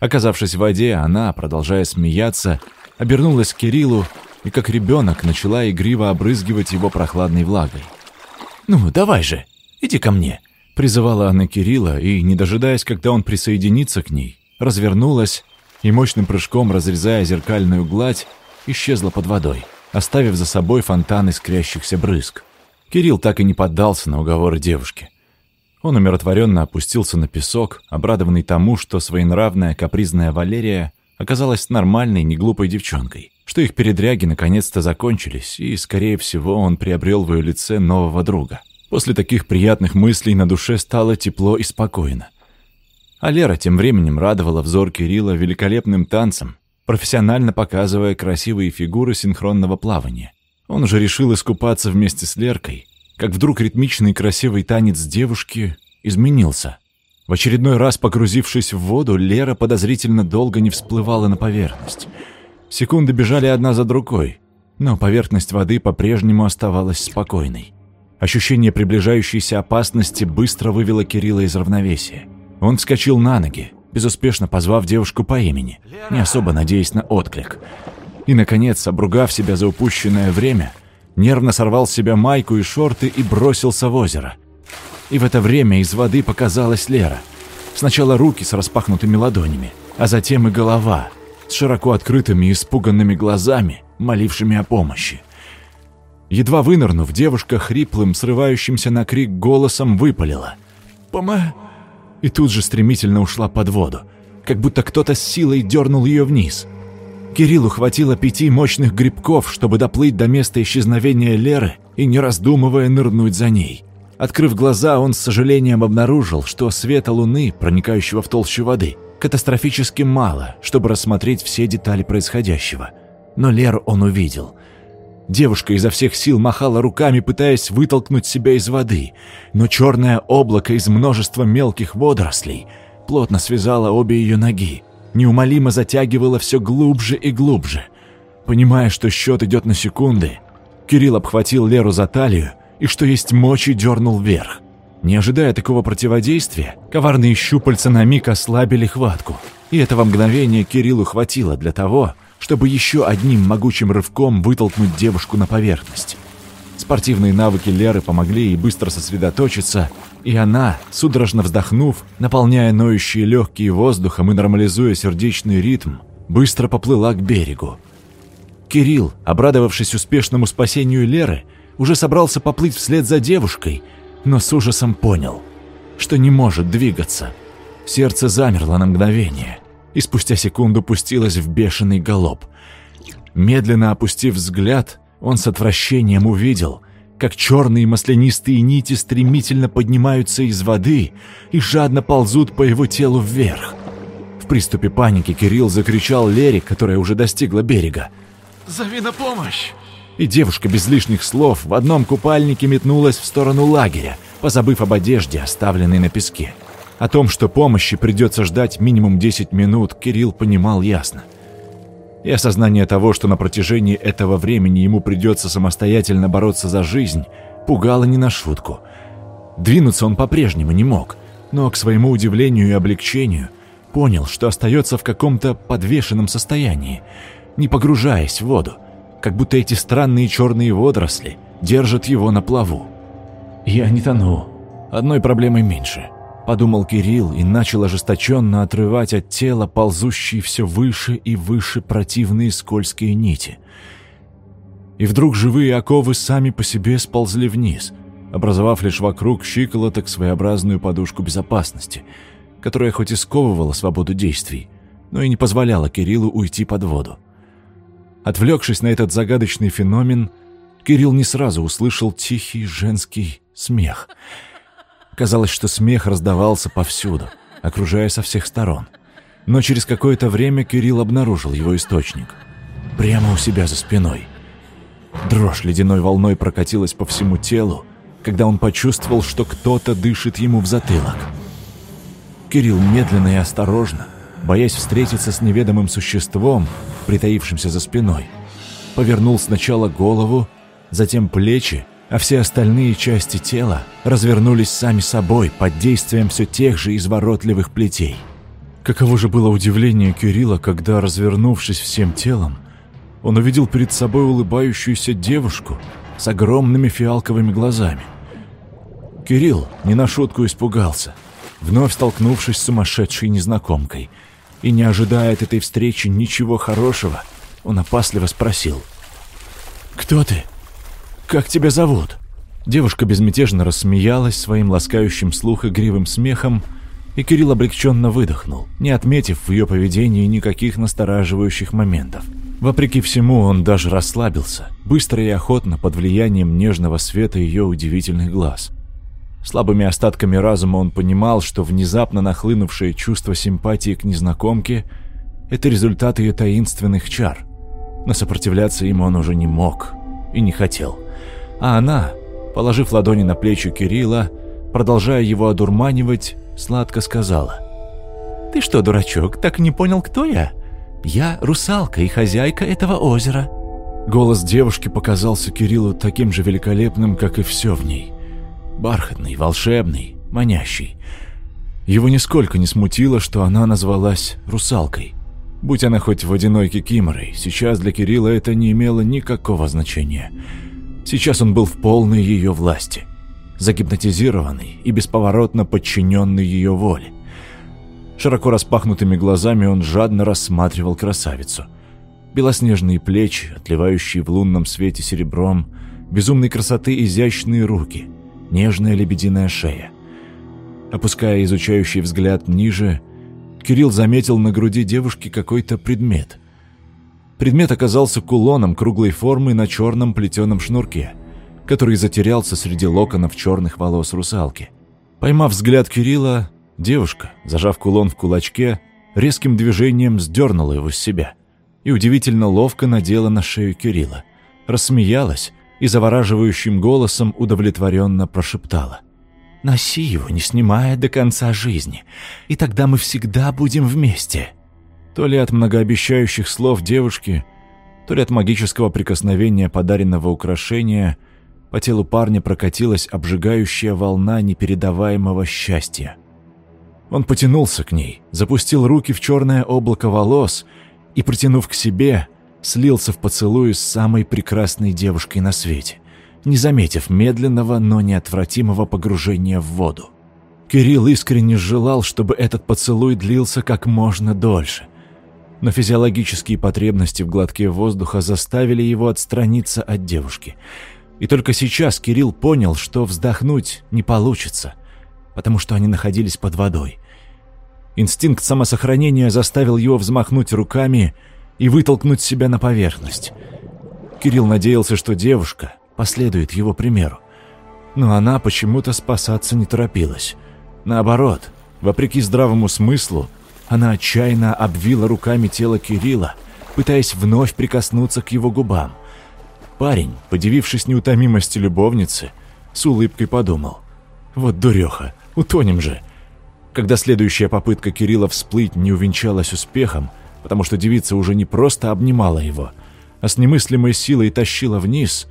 Оказавшись в воде, она, продолжая смеяться, обернулась к Кириллу и как ребенок начала игриво обрызгивать его прохладной влагой. «Ну, давай же, иди ко мне», — призывала она Кирилла, и, не дожидаясь, когда он присоединится к ней, развернулась и мощным прыжком, разрезая зеркальную гладь, исчезла под водой, оставив за собой фонтан искрящихся брызг. Кирилл так и не поддался на уговоры девушки. Он умиротворенно опустился на песок, обрадованный тому, что своенравная капризная Валерия оказалась нормальной, неглупой девчонкой что их передряги наконец-то закончились, и, скорее всего, он приобрел в ее лице нового друга. После таких приятных мыслей на душе стало тепло и спокойно. А Лера тем временем радовала взор Кирилла великолепным танцем, профессионально показывая красивые фигуры синхронного плавания. Он уже решил искупаться вместе с Леркой, как вдруг ритмичный красивый танец девушки изменился. В очередной раз погрузившись в воду, Лера подозрительно долго не всплывала на поверхность. Секунды бежали одна за другой, но поверхность воды по-прежнему оставалась спокойной. Ощущение приближающейся опасности быстро вывело Кирилла из равновесия. Он вскочил на ноги, безуспешно позвав девушку по имени, не особо надеясь на отклик. И, наконец, обругав себя за упущенное время, нервно сорвал с себя майку и шорты и бросился в озеро. И в это время из воды показалась Лера. Сначала руки с распахнутыми ладонями, а затем и голова, с широко открытыми и испуганными глазами, молившими о помощи. Едва вынырнув, девушка хриплым, срывающимся на крик голосом выпалила. «Пома...» И тут же стремительно ушла под воду, как будто кто-то с силой дернул ее вниз. Кириллу хватило пяти мощных грибков, чтобы доплыть до места исчезновения Леры и, не раздумывая, нырнуть за ней. Открыв глаза, он с сожалением обнаружил, что света луны, проникающего в толщу воды, катастрофически мало, чтобы рассмотреть все детали происходящего. Но Леру он увидел. Девушка изо всех сил махала руками, пытаясь вытолкнуть себя из воды, но черное облако из множества мелких водорослей плотно связало обе ее ноги, неумолимо затягивало все глубже и глубже. Понимая, что счет идет на секунды, Кирилл обхватил Леру за талию и, что есть мочи, дернул вверх. Не ожидая такого противодействия, коварные щупальца на миг ослабили хватку, и этого мгновения Кириллу хватило для того, чтобы еще одним могучим рывком вытолкнуть девушку на поверхность. Спортивные навыки Леры помогли ей быстро сосредоточиться, и она, судорожно вздохнув, наполняя ноющие легкие воздухом и нормализуя сердечный ритм, быстро поплыла к берегу. Кирилл, обрадовавшись успешному спасению Леры, уже собрался поплыть вслед за девушкой, но с ужасом понял, что не может двигаться. Сердце замерло на мгновение – и спустя секунду пустилась в бешеный галоп. Медленно опустив взгляд, он с отвращением увидел, как черные маслянистые нити стремительно поднимаются из воды и жадно ползут по его телу вверх. В приступе паники Кирилл закричал Лере, которая уже достигла берега. «Зови на помощь!» И девушка без лишних слов в одном купальнике метнулась в сторону лагеря, позабыв об одежде, оставленной на песке. О том, что помощи придется ждать минимум 10 минут, Кирилл понимал ясно. И осознание того, что на протяжении этого времени ему придется самостоятельно бороться за жизнь, пугало не на шутку. Двинуться он по-прежнему не мог, но, к своему удивлению и облегчению, понял, что остается в каком-то подвешенном состоянии, не погружаясь в воду, как будто эти странные черные водоросли держат его на плаву. «Я не тону. Одной проблемой меньше», подумал Кирилл и начал ожесточенно отрывать от тела ползущие все выше и выше противные скользкие нити. И вдруг живые оковы сами по себе сползли вниз, образовав лишь вокруг щиколоток своеобразную подушку безопасности, которая хоть и сковывала свободу действий, но и не позволяла Кириллу уйти под воду. Отвлекшись на этот загадочный феномен, Кирилл не сразу услышал тихий женский смех — Казалось, что смех раздавался повсюду, окружая со всех сторон. Но через какое-то время Кирилл обнаружил его источник. Прямо у себя за спиной. Дрожь ледяной волной прокатилась по всему телу, когда он почувствовал, что кто-то дышит ему в затылок. Кирилл медленно и осторожно, боясь встретиться с неведомым существом, притаившимся за спиной, повернул сначала голову, затем плечи, а все остальные части тела развернулись сами собой под действием все тех же изворотливых плетей. Каково же было удивление Кирилла, когда, развернувшись всем телом, он увидел перед собой улыбающуюся девушку с огромными фиалковыми глазами. Кирилл не на шутку испугался, вновь столкнувшись с сумасшедшей незнакомкой, и, не ожидая от этой встречи ничего хорошего, он опасливо спросил «Кто ты?» «Как тебя зовут?» Девушка безмятежно рассмеялась своим ласкающим слух игривым смехом, и Кирилл облегченно выдохнул, не отметив в ее поведении никаких настораживающих моментов. Вопреки всему, он даже расслабился, быстро и охотно под влиянием нежного света ее удивительных глаз. Слабыми остатками разума он понимал, что внезапно нахлынувшее чувство симпатии к незнакомке – это результат ее таинственных чар. Но сопротивляться им он уже не мог и не хотел. А она, положив ладони на плечи Кирилла, продолжая его одурманивать, сладко сказала. «Ты что, дурачок, так не понял, кто я? Я русалка и хозяйка этого озера». Голос девушки показался Кириллу таким же великолепным, как и все в ней. Бархатный, волшебный, манящий. Его нисколько не смутило, что она назвалась русалкой. Будь она хоть водяной кикиморой, сейчас для Кирилла это не имело никакого значения. Сейчас он был в полной ее власти, загипнотизированный и бесповоротно подчиненный ее воле. Широко распахнутыми глазами он жадно рассматривал красавицу. Белоснежные плечи, отливающие в лунном свете серебром, безумной красоты изящные руки, нежная лебединая шея. Опуская изучающий взгляд ниже, Кирилл заметил на груди девушки какой-то предмет. Предмет оказался кулоном круглой формы на черном плетеном шнурке, который затерялся среди локонов черных волос русалки. Поймав взгляд Кирилла, девушка, зажав кулон в кулачке, резким движением сдернула его с себя и удивительно ловко надела на шею Кирилла, рассмеялась и завораживающим голосом удовлетворенно прошептала. Носи его, не снимая до конца жизни, и тогда мы всегда будем вместе». То ли от многообещающих слов девушки, то ли от магического прикосновения подаренного украшения по телу парня прокатилась обжигающая волна непередаваемого счастья. Он потянулся к ней, запустил руки в черное облако волос и, протянув к себе, слился в поцелуй с самой прекрасной девушкой на свете не заметив медленного, но неотвратимого погружения в воду. Кирилл искренне желал, чтобы этот поцелуй длился как можно дольше. Но физиологические потребности в глотке воздуха заставили его отстраниться от девушки. И только сейчас Кирилл понял, что вздохнуть не получится, потому что они находились под водой. Инстинкт самосохранения заставил его взмахнуть руками и вытолкнуть себя на поверхность. Кирилл надеялся, что девушка, последует его примеру. Но она почему-то спасаться не торопилась. Наоборот, вопреки здравому смыслу, она отчаянно обвила руками тело Кирилла, пытаясь вновь прикоснуться к его губам. Парень, подивившись неутомимости любовницы, с улыбкой подумал. «Вот дуреха, утонем же!» Когда следующая попытка Кирилла всплыть не увенчалась успехом, потому что девица уже не просто обнимала его, а с немыслимой силой тащила вниз,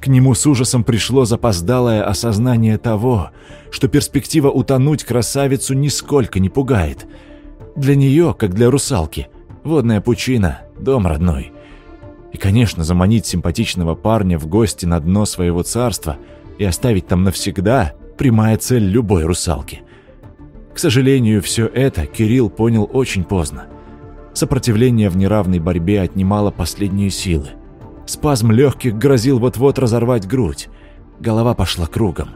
к нему с ужасом пришло запоздалое осознание того, что перспектива утонуть красавицу нисколько не пугает. Для нее, как для русалки, водная пучина – дом родной. И, конечно, заманить симпатичного парня в гости на дно своего царства и оставить там навсегда – прямая цель любой русалки. К сожалению, все это Кирилл понял очень поздно. Сопротивление в неравной борьбе отнимало последние силы – Спазм легких грозил вот-вот разорвать грудь. Голова пошла кругом.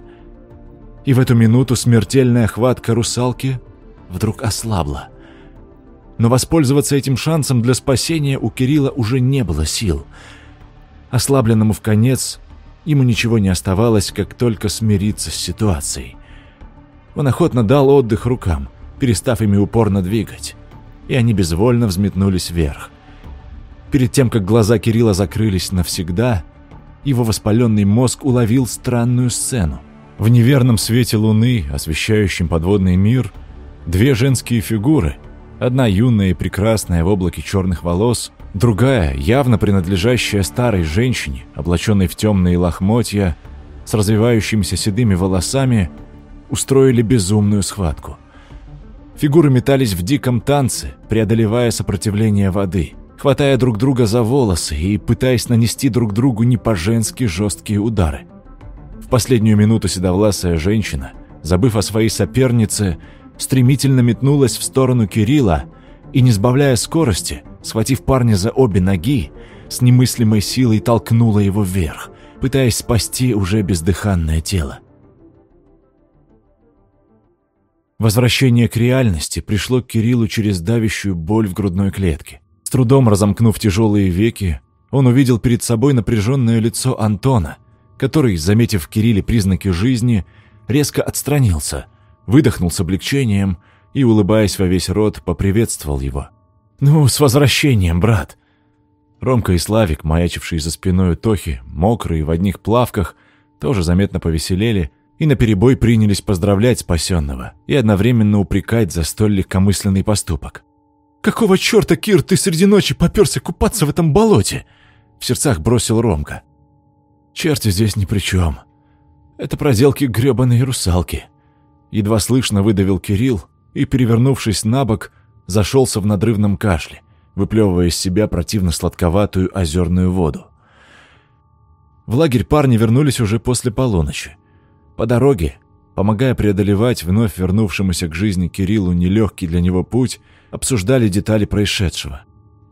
И в эту минуту смертельная хватка русалки вдруг ослабла. Но воспользоваться этим шансом для спасения у Кирилла уже не было сил. Ослабленному в конец ему ничего не оставалось, как только смириться с ситуацией. Он охотно дал отдых рукам, перестав ими упорно двигать, и они безвольно взметнулись вверх. Перед тем, как глаза Кирилла закрылись навсегда, его воспаленный мозг уловил странную сцену. В неверном свете луны, освещающем подводный мир, две женские фигуры, одна юная и прекрасная в облаке черных волос, другая, явно принадлежащая старой женщине, облаченной в темные лохмотья, с развивающимися седыми волосами, устроили безумную схватку. Фигуры метались в диком танце, преодолевая сопротивление воды – хватая друг друга за волосы и пытаясь нанести друг другу не по-женски жесткие удары. В последнюю минуту седовласая женщина, забыв о своей сопернице, стремительно метнулась в сторону Кирилла и, не сбавляя скорости, схватив парня за обе ноги, с немыслимой силой толкнула его вверх, пытаясь спасти уже бездыханное тело. Возвращение к реальности пришло к Кириллу через давящую боль в грудной клетке. С трудом разомкнув тяжелые веки, он увидел перед собой напряженное лицо Антона, который, заметив в Кирилле признаки жизни, резко отстранился, выдохнул с облегчением и, улыбаясь во весь рот, поприветствовал его. «Ну, с возвращением, брат!» Ромка и Славик, маячившие за спиной Тохи, мокрые в одних плавках, тоже заметно повеселели и наперебой принялись поздравлять спасенного и одновременно упрекать за столь легкомысленный поступок. «Какого черта, Кир, ты среди ночи попёрся купаться в этом болоте?» В сердцах бросил Ромка. «Черти здесь ни при чем. Это проделки грёбаной русалки». Едва слышно выдавил Кирилл и, перевернувшись на бок, зашелся в надрывном кашле, выплевывая из себя противно сладковатую озерную воду. В лагерь парни вернулись уже после полуночи. По дороге, помогая преодолевать вновь вернувшемуся к жизни Кириллу нелегкий для него путь, обсуждали детали происшедшего.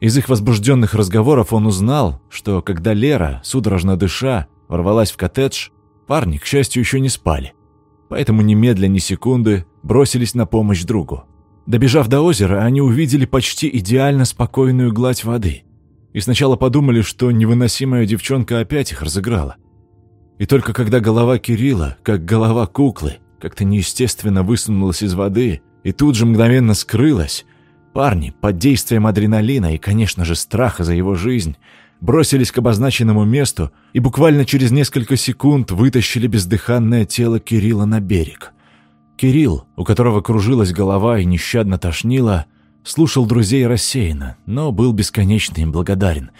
Из их возбужденных разговоров он узнал, что когда Лера, судорожно дыша, ворвалась в коттедж, парни, к счастью, еще не спали. Поэтому немедля ни секунды бросились на помощь другу. Добежав до озера, они увидели почти идеально спокойную гладь воды. И сначала подумали, что невыносимая девчонка опять их разыграла. И только когда голова Кирилла, как голова куклы, как-то неестественно высунулась из воды и тут же мгновенно скрылась, парни, под действием адреналина и, конечно же, страха за его жизнь, бросились к обозначенному месту и буквально через несколько секунд вытащили бездыханное тело Кирилла на берег. Кирилл, у которого кружилась голова и нещадно тошнило, слушал друзей рассеянно, но был бесконечно им благодарен.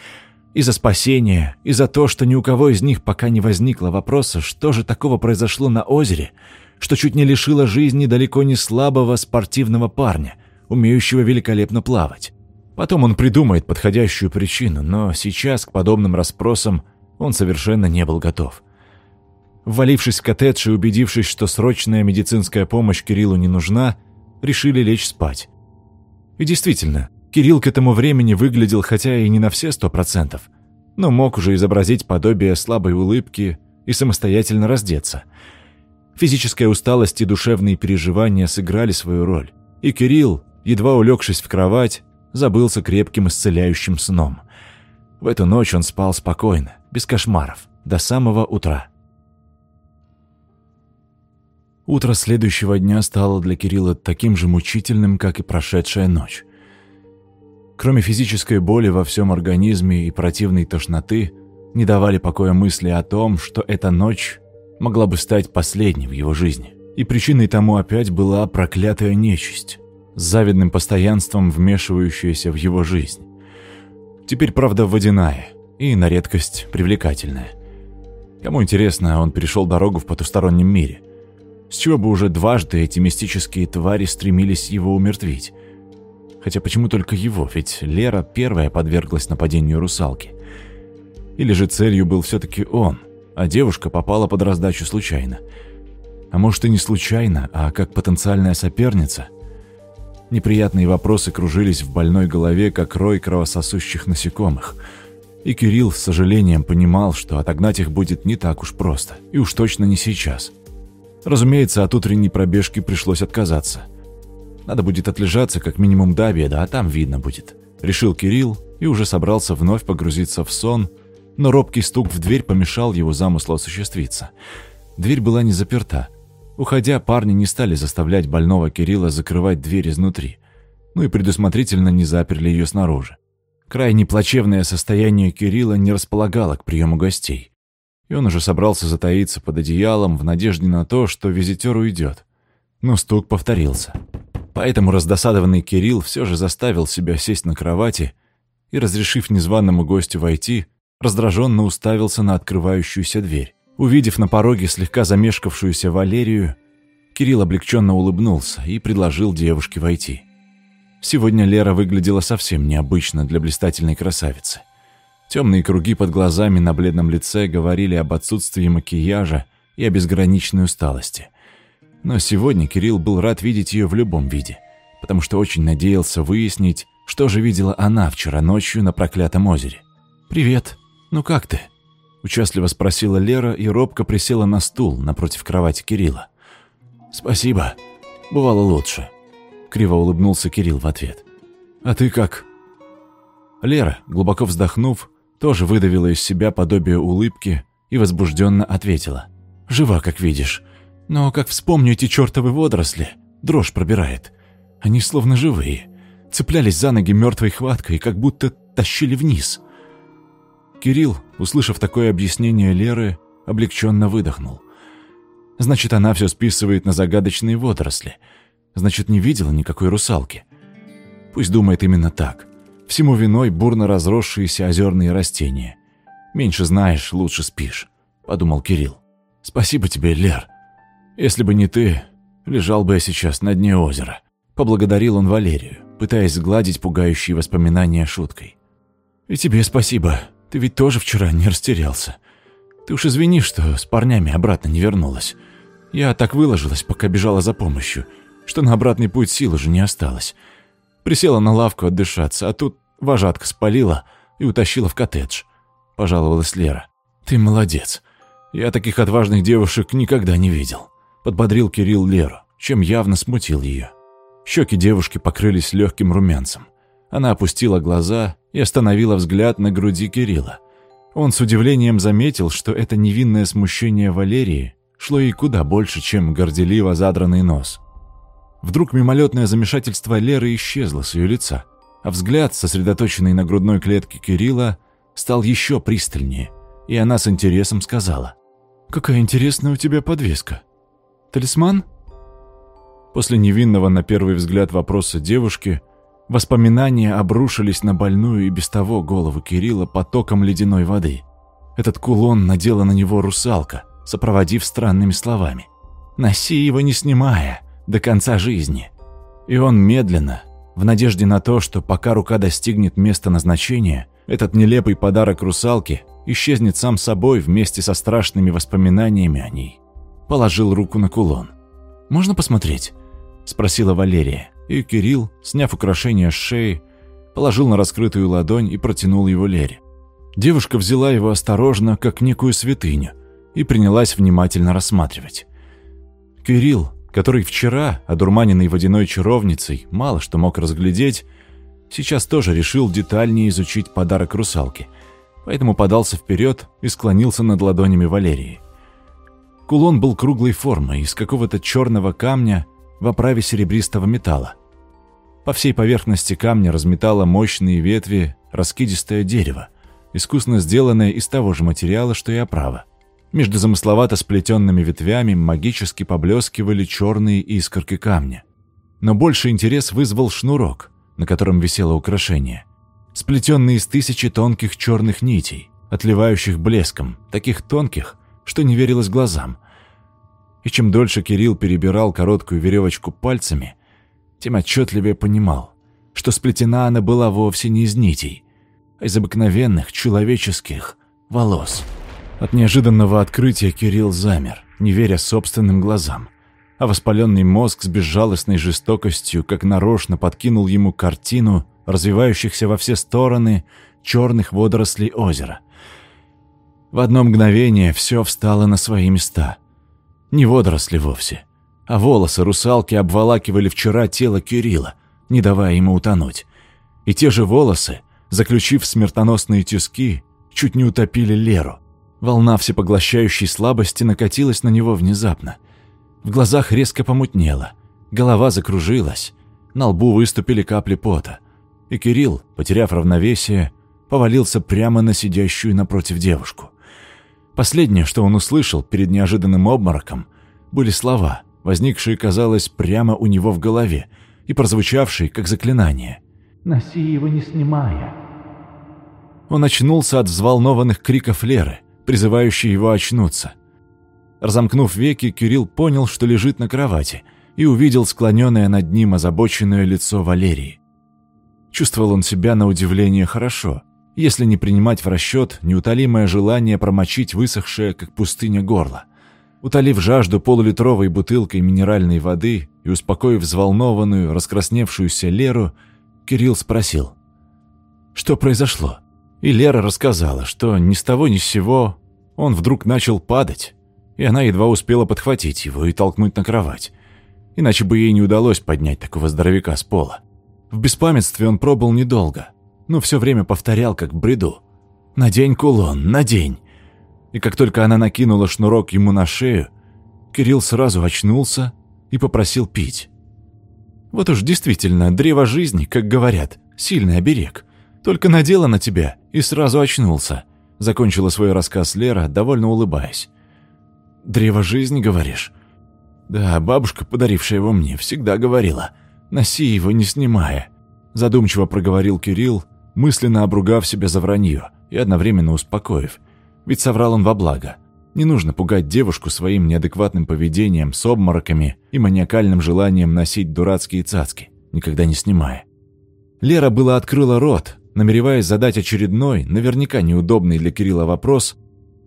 И за спасение, и за то, что ни у кого из них пока не возникло вопроса, что же такого произошло на озере, что чуть не лишило жизни далеко не слабого спортивного парня, умеющего великолепно плавать. Потом он придумает подходящую причину, но сейчас к подобным расспросам он совершенно не был готов. Ввалившись в коттедж и убедившись, что срочная медицинская помощь Кириллу не нужна, решили лечь спать. И действительно, Кирилл к этому времени выглядел хотя и не на все сто процентов, но мог уже изобразить подобие слабой улыбки и самостоятельно раздеться. Физическая усталость и душевные переживания сыграли свою роль, и Кирилл, едва улегшись в кровать, забылся крепким исцеляющим сном. В эту ночь он спал спокойно, без кошмаров, до самого утра. Утро следующего дня стало для Кирилла таким же мучительным, как и прошедшая ночь. Кроме физической боли во всем организме и противной тошноты, не давали покоя мысли о том, что эта ночь могла бы стать последней в его жизни. И причиной тому опять была проклятая нечисть, с завидным постоянством вмешивающаяся в его жизнь. Теперь, правда, водяная и, на редкость, привлекательная. Кому интересно, он перешел дорогу в потустороннем мире. С чего бы уже дважды эти мистические твари стремились его умертвить? Хотя почему только его, ведь Лера первая подверглась нападению русалки. Или же целью был все-таки он, а девушка попала под раздачу случайно. А может и не случайно, а как потенциальная соперница? Неприятные вопросы кружились в больной голове, как рой кровососущих насекомых. И Кирилл с сожалением понимал, что отогнать их будет не так уж просто, и уж точно не сейчас. Разумеется, от утренней пробежки пришлось отказаться. Надо будет отлежаться как минимум до обеда, а там видно будет. Решил Кирилл и уже собрался вновь погрузиться в сон, но робкий стук в дверь помешал его замыслу осуществиться. Дверь была не заперта. Уходя, парни не стали заставлять больного Кирилла закрывать дверь изнутри. Ну и предусмотрительно не заперли ее снаружи. Крайне плачевное состояние Кирилла не располагало к приему гостей и он уже собрался затаиться под одеялом в надежде на то, что визитер уйдет. Но стук повторился. Поэтому раздосадованный Кирилл все же заставил себя сесть на кровати и, разрешив незваному гостю войти, раздраженно уставился на открывающуюся дверь. Увидев на пороге слегка замешкавшуюся Валерию, Кирилл облегченно улыбнулся и предложил девушке войти. Сегодня Лера выглядела совсем необычно для блистательной красавицы. Темные круги под глазами на бледном лице говорили об отсутствии макияжа и о безграничной усталости. Но сегодня Кирилл был рад видеть ее в любом виде, потому что очень надеялся выяснить, что же видела она вчера ночью на проклятом озере. «Привет. Ну как ты?» – участливо спросила Лера и робко присела на стул напротив кровати Кирилла. «Спасибо. Бывало лучше», – криво улыбнулся Кирилл в ответ. «А ты как?» Лера, глубоко вздохнув, тоже выдавила из себя подобие улыбки и возбужденно ответила. «Жива, как видишь. Но как вспомню эти чертовы водоросли, дрожь пробирает. Они словно живые. Цеплялись за ноги мертвой хваткой, как будто тащили вниз». Кирилл, услышав такое объяснение Леры, облегченно выдохнул. Значит, она все списывает на загадочные водоросли. Значит, не видела никакой русалки. Пусть думает именно так. Всему виной бурно разросшиеся озерные растения. Меньше знаешь, лучше спишь, подумал Кирилл. Спасибо тебе, Лер. Если бы не ты, лежал бы я сейчас на дне озера. Поблагодарил он Валерию, пытаясь сгладить пугающие воспоминания шуткой. И тебе спасибо. Ты ведь тоже вчера не растерялся. Ты уж извини, что с парнями обратно не вернулась. Я так выложилась, пока бежала за помощью, что на обратный путь сил уже не осталось. Присела на лавку отдышаться, а тут вожатка спалила и утащила в коттедж. Пожаловалась Лера. «Ты молодец. Я таких отважных девушек никогда не видел». Подбодрил Кирилл Леру, чем явно смутил ее. Щеки девушки покрылись легким румянцем. Она опустила глаза и остановила взгляд на груди Кирилла. Он с удивлением заметил, что это невинное смущение Валерии шло ей куда больше, чем горделиво задранный нос. Вдруг мимолетное замешательство Леры исчезло с ее лица, а взгляд, сосредоточенный на грудной клетке Кирилла, стал еще пристальнее, и она с интересом сказала. «Какая интересная у тебя подвеска. Талисман?» После невинного на первый взгляд вопроса девушки – Воспоминания обрушились на больную и без того голову Кирилла потоком ледяной воды. Этот кулон надела на него русалка, сопроводив странными словами. «Носи его не снимая, до конца жизни». И он медленно, в надежде на то, что пока рука достигнет места назначения, этот нелепый подарок русалке исчезнет сам собой вместе со страшными воспоминаниями о ней, положил руку на кулон. «Можно посмотреть?» – спросила Валерия и Кирилл, сняв украшение с шеи, положил на раскрытую ладонь и протянул его Лере. Девушка взяла его осторожно, как некую святыню, и принялась внимательно рассматривать. Кирилл, который вчера, одурманенный водяной чаровницей, мало что мог разглядеть, сейчас тоже решил детальнее изучить подарок русалки, поэтому подался вперед и склонился над ладонями Валерии. Кулон был круглой формы, из какого-то черного камня в оправе серебристого металла. По всей поверхности камня разметало мощные ветви раскидистое дерево, искусно сделанное из того же материала, что и оправа. Между замысловато сплетенными ветвями магически поблескивали черные искорки камня. Но больше интерес вызвал шнурок, на котором висело украшение, сплетенный из тысячи тонких черных нитей, отливающих блеском, таких тонких, что не верилось глазам – и чем дольше Кирилл перебирал короткую веревочку пальцами, тем отчетливее понимал, что сплетена она была вовсе не из нитей, а из обыкновенных человеческих волос. От неожиданного открытия Кирилл замер, не веря собственным глазам, а воспаленный мозг с безжалостной жестокостью как нарочно подкинул ему картину развивающихся во все стороны черных водорослей озера. В одно мгновение все встало на свои места – не водоросли вовсе, а волосы русалки обволакивали вчера тело Кирилла, не давая ему утонуть. И те же волосы, заключив смертоносные тюски, чуть не утопили Леру. Волна всепоглощающей слабости накатилась на него внезапно. В глазах резко помутнело, голова закружилась, на лбу выступили капли пота. И Кирилл, потеряв равновесие, повалился прямо на сидящую напротив девушку. Последнее, что он услышал перед неожиданным обмороком, были слова, возникшие, казалось, прямо у него в голове и прозвучавшие как заклинание. «Носи его не снимая». Он очнулся от взволнованных криков Леры, призывающей его очнуться. Разомкнув веки, Кирилл понял, что лежит на кровати, и увидел склоненное над ним озабоченное лицо Валерии. Чувствовал он себя на удивление хорошо – если не принимать в расчет неутолимое желание промочить высохшее, как пустыня, горло. Утолив жажду полулитровой бутылкой минеральной воды и успокоив взволнованную, раскрасневшуюся Леру, Кирилл спросил, что произошло. И Лера рассказала, что ни с того ни с сего он вдруг начал падать, и она едва успела подхватить его и толкнуть на кровать. Иначе бы ей не удалось поднять такого здоровяка с пола. В беспамятстве он пробыл недолго – но все время повторял, как в бреду. «Надень кулон, надень!» И как только она накинула шнурок ему на шею, Кирилл сразу очнулся и попросил пить. Вот уж действительно, древо жизни, как говорят, сильный оберег. Только надела на тебя и сразу очнулся. Закончила свой рассказ Лера, довольно улыбаясь. Древо жизни, говоришь? Да, бабушка, подарившая его мне, всегда говорила. Носи его, не снимая. Задумчиво проговорил Кирилл, мысленно обругав себя за вранье и одновременно успокоив. Ведь соврал он во благо. Не нужно пугать девушку своим неадекватным поведением с обмороками и маниакальным желанием носить дурацкие цацки, никогда не снимая. Лера была открыла рот, намереваясь задать очередной, наверняка неудобный для Кирилла вопрос,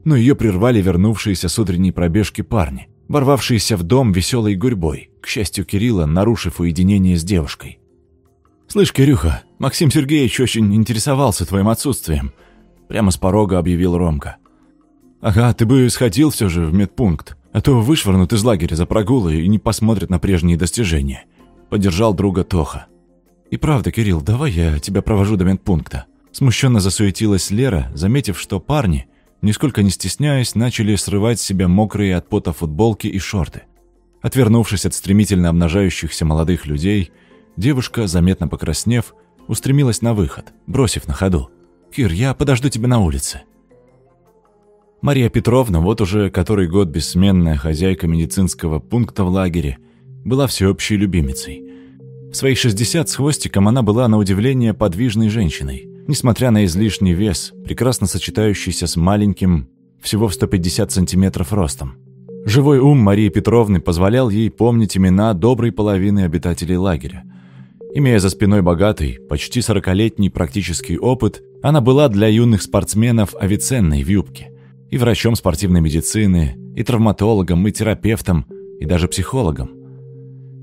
но ее прервали вернувшиеся с утренней пробежки парни, ворвавшиеся в дом веселой гурьбой, к счастью Кирилла, нарушив уединение с девушкой. «Слышь, Кирюха, Максим Сергеевич очень интересовался твоим отсутствием», прямо с порога объявил Ромка. «Ага, ты бы сходил все же в медпункт, а то вышвырнут из лагеря за прогулы и не посмотрят на прежние достижения», поддержал друга Тоха. «И правда, Кирилл, давай я тебя провожу до медпункта». Смущенно засуетилась Лера, заметив, что парни, нисколько не стесняясь, начали срывать с себя мокрые от пота футболки и шорты. Отвернувшись от стремительно обнажающихся молодых людей, девушка, заметно покраснев, устремилась на выход, бросив на ходу. «Кир, я подожду тебя на улице». Мария Петровна, вот уже который год бессменная хозяйка медицинского пункта в лагере, была всеобщей любимицей. В свои 60 с хвостиком она была на удивление подвижной женщиной, несмотря на излишний вес, прекрасно сочетающийся с маленьким, всего в 150 сантиметров ростом. Живой ум Марии Петровны позволял ей помнить имена доброй половины обитателей лагеря. Имея за спиной богатый, почти 40-летний практический опыт, она была для юных спортсменов авиценной в юбке. И врачом спортивной медицины, и травматологом, и терапевтом, и даже психологом.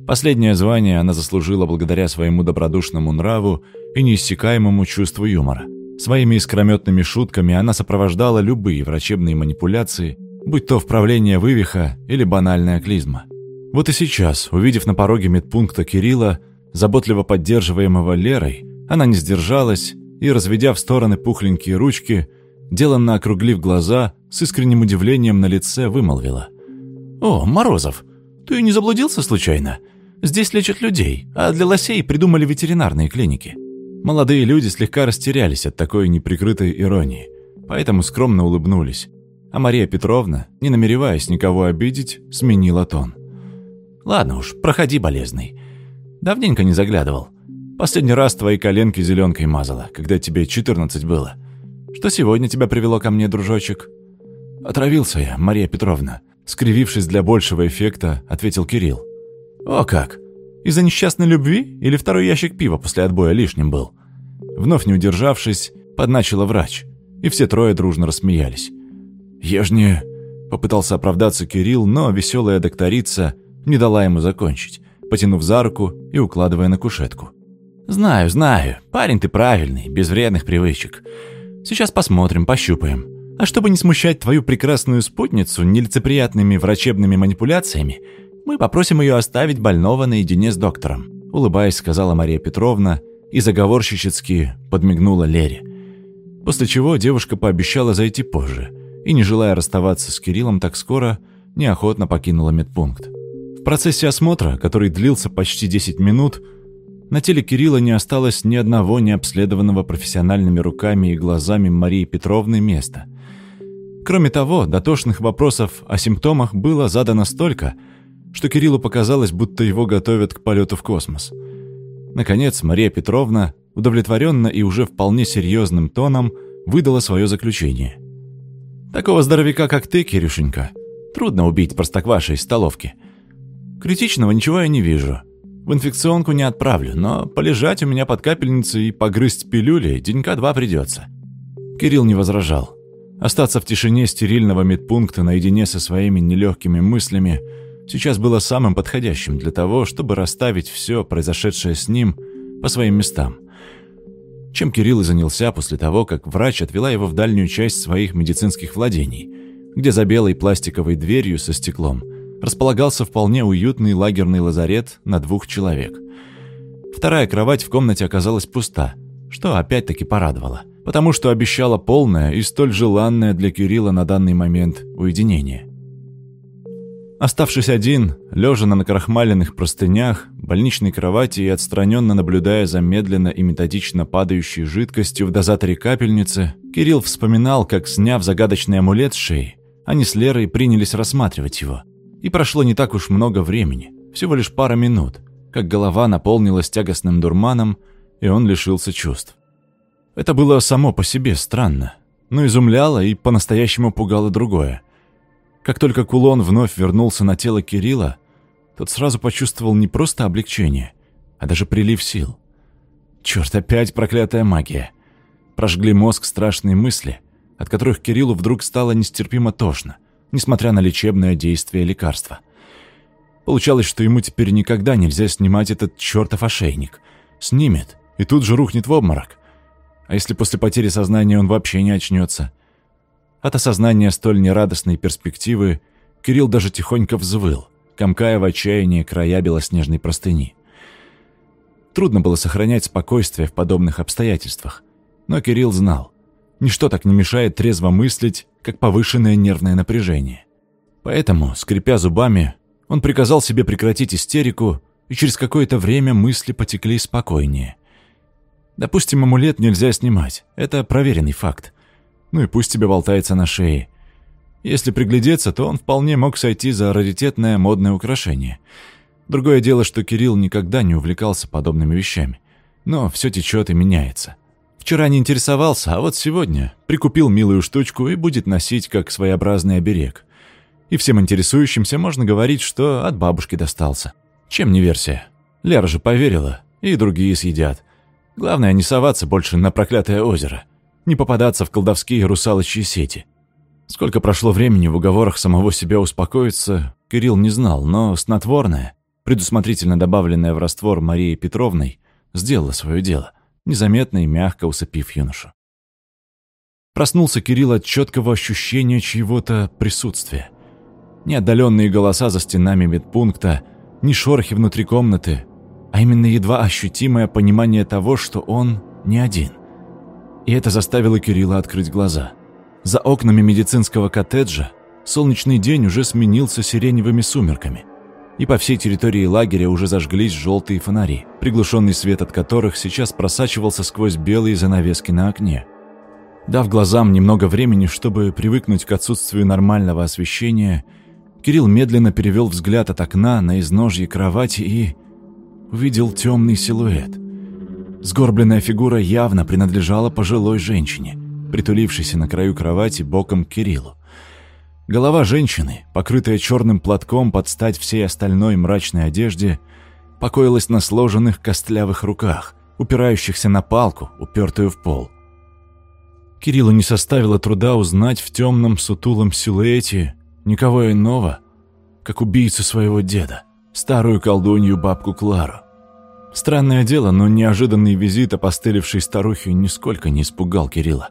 Последнее звание она заслужила благодаря своему добродушному нраву и неиссякаемому чувству юмора. Своими искрометными шутками она сопровождала любые врачебные манипуляции, будь то вправление вывиха или банальная клизма. Вот и сейчас, увидев на пороге медпункта Кирилла, заботливо поддерживаемого Лерой, она не сдержалась и, разведя в стороны пухленькие ручки, деланно округлив глаза, с искренним удивлением на лице вымолвила. «О, Морозов, ты не заблудился случайно? Здесь лечат людей, а для лосей придумали ветеринарные клиники». Молодые люди слегка растерялись от такой неприкрытой иронии, поэтому скромно улыбнулись. А Мария Петровна, не намереваясь никого обидеть, сменила тон. «Ладно уж, проходи, болезный. Давненько не заглядывал. Последний раз твои коленки зеленкой мазала, когда тебе 14 было. Что сегодня тебя привело ко мне, дружочек?» «Отравился я, Мария Петровна», — скривившись для большего эффекта, ответил Кирилл. «О как! Из-за несчастной любви или второй ящик пива после отбоя лишним был?» Вновь не удержавшись, подначила врач, и все трое дружно рассмеялись. «Я ж не...» — попытался оправдаться Кирилл, но веселая докторица не дала ему закончить, потянув за руку и укладывая на кушетку. «Знаю, знаю, парень ты правильный, без вредных привычек. Сейчас посмотрим, пощупаем. А чтобы не смущать твою прекрасную спутницу нелицеприятными врачебными манипуляциями, мы попросим ее оставить больного наедине с доктором», улыбаясь, сказала Мария Петровна и заговорщически подмигнула Лере. После чего девушка пообещала зайти позже и, не желая расставаться с Кириллом так скоро, неохотно покинула медпункт. Процессе осмотра, который длился почти 10 минут, на теле Кирилла не осталось ни одного необследованного профессиональными руками и глазами Марии Петровны места. Кроме того, дотошных вопросов о симптомах было задано столько, что Кириллу показалось, будто его готовят к полету в космос. Наконец, Мария Петровна, удовлетворенно и уже вполне серьезным тоном, выдала свое заключение. «Такого здоровяка, как ты, Кирюшенька, трудно убить простоквашей из столовки. Критичного ничего я не вижу. В инфекционку не отправлю, но полежать у меня под капельницей и погрызть пилюли денька два придется». Кирилл не возражал. Остаться в тишине стерильного медпункта наедине со своими нелегкими мыслями сейчас было самым подходящим для того, чтобы расставить все произошедшее с ним по своим местам. Чем Кирилл и занялся после того, как врач отвела его в дальнюю часть своих медицинских владений, где за белой пластиковой дверью со стеклом – располагался вполне уютный лагерный лазарет на двух человек. Вторая кровать в комнате оказалась пуста, что опять-таки порадовало, потому что обещала полное и столь желанное для Кирилла на данный момент уединение. Оставшись один, лежа на накрахмаленных простынях, больничной кровати и отстраненно наблюдая за медленно и методично падающей жидкостью в дозаторе капельницы, Кирилл вспоминал, как, сняв загадочный амулет с шеи, Они с Лерой принялись рассматривать его. И прошло не так уж много времени, всего лишь пара минут, как голова наполнилась тягостным дурманом, и он лишился чувств. Это было само по себе странно, но изумляло и по-настоящему пугало другое. Как только кулон вновь вернулся на тело Кирилла, тот сразу почувствовал не просто облегчение, а даже прилив сил. Черт, опять проклятая магия. Прожгли мозг страшные мысли, от которых Кириллу вдруг стало нестерпимо тошно, несмотря на лечебное действие лекарства. Получалось, что ему теперь никогда нельзя снимать этот чертов ошейник. Снимет, и тут же рухнет в обморок. А если после потери сознания он вообще не очнется? От осознания столь нерадостной перспективы Кирилл даже тихонько взвыл, комкая в отчаянии края белоснежной простыни. Трудно было сохранять спокойствие в подобных обстоятельствах. Но Кирилл знал, ничто так не мешает трезво мыслить, как повышенное нервное напряжение. Поэтому, скрипя зубами, он приказал себе прекратить истерику, и через какое-то время мысли потекли спокойнее. Допустим, амулет нельзя снимать, это проверенный факт. Ну и пусть тебе болтается на шее. Если приглядеться, то он вполне мог сойти за раритетное модное украшение. Другое дело, что Кирилл никогда не увлекался подобными вещами. Но все течет и меняется. Вчера не интересовался, а вот сегодня прикупил милую штучку и будет носить как своеобразный оберег. И всем интересующимся можно говорить, что от бабушки достался. Чем не версия? Лера же поверила, и другие съедят. Главное, не соваться больше на проклятое озеро. Не попадаться в колдовские русалочьи сети. Сколько прошло времени в уговорах самого себя успокоиться, Кирилл не знал, но снотворное, предусмотрительно добавленное в раствор Марии Петровной, сделало свое дело незаметно и мягко усыпив юношу. Проснулся Кирилл от четкого ощущения чьего-то присутствия. Ни отдаленные голоса за стенами медпункта, ни шорохи внутри комнаты, а именно едва ощутимое понимание того, что он не один. И это заставило Кирилла открыть глаза. За окнами медицинского коттеджа солнечный день уже сменился сиреневыми сумерками – и по всей территории лагеря уже зажглись желтые фонари, приглушенный свет от которых сейчас просачивался сквозь белые занавески на окне. Дав глазам немного времени, чтобы привыкнуть к отсутствию нормального освещения, Кирилл медленно перевел взгляд от окна на изножье кровати и... увидел темный силуэт. Сгорбленная фигура явно принадлежала пожилой женщине, притулившейся на краю кровати боком к Кириллу. Голова женщины, покрытая черным платком под стать всей остальной мрачной одежде, покоилась на сложенных костлявых руках, упирающихся на палку, упертую в пол. Кириллу не составило труда узнать в темном сутулом силуэте никого иного, как убийцу своего деда, старую колдунью бабку Клару. Странное дело, но неожиданный визит опостылевшей старухи нисколько не испугал Кирилла.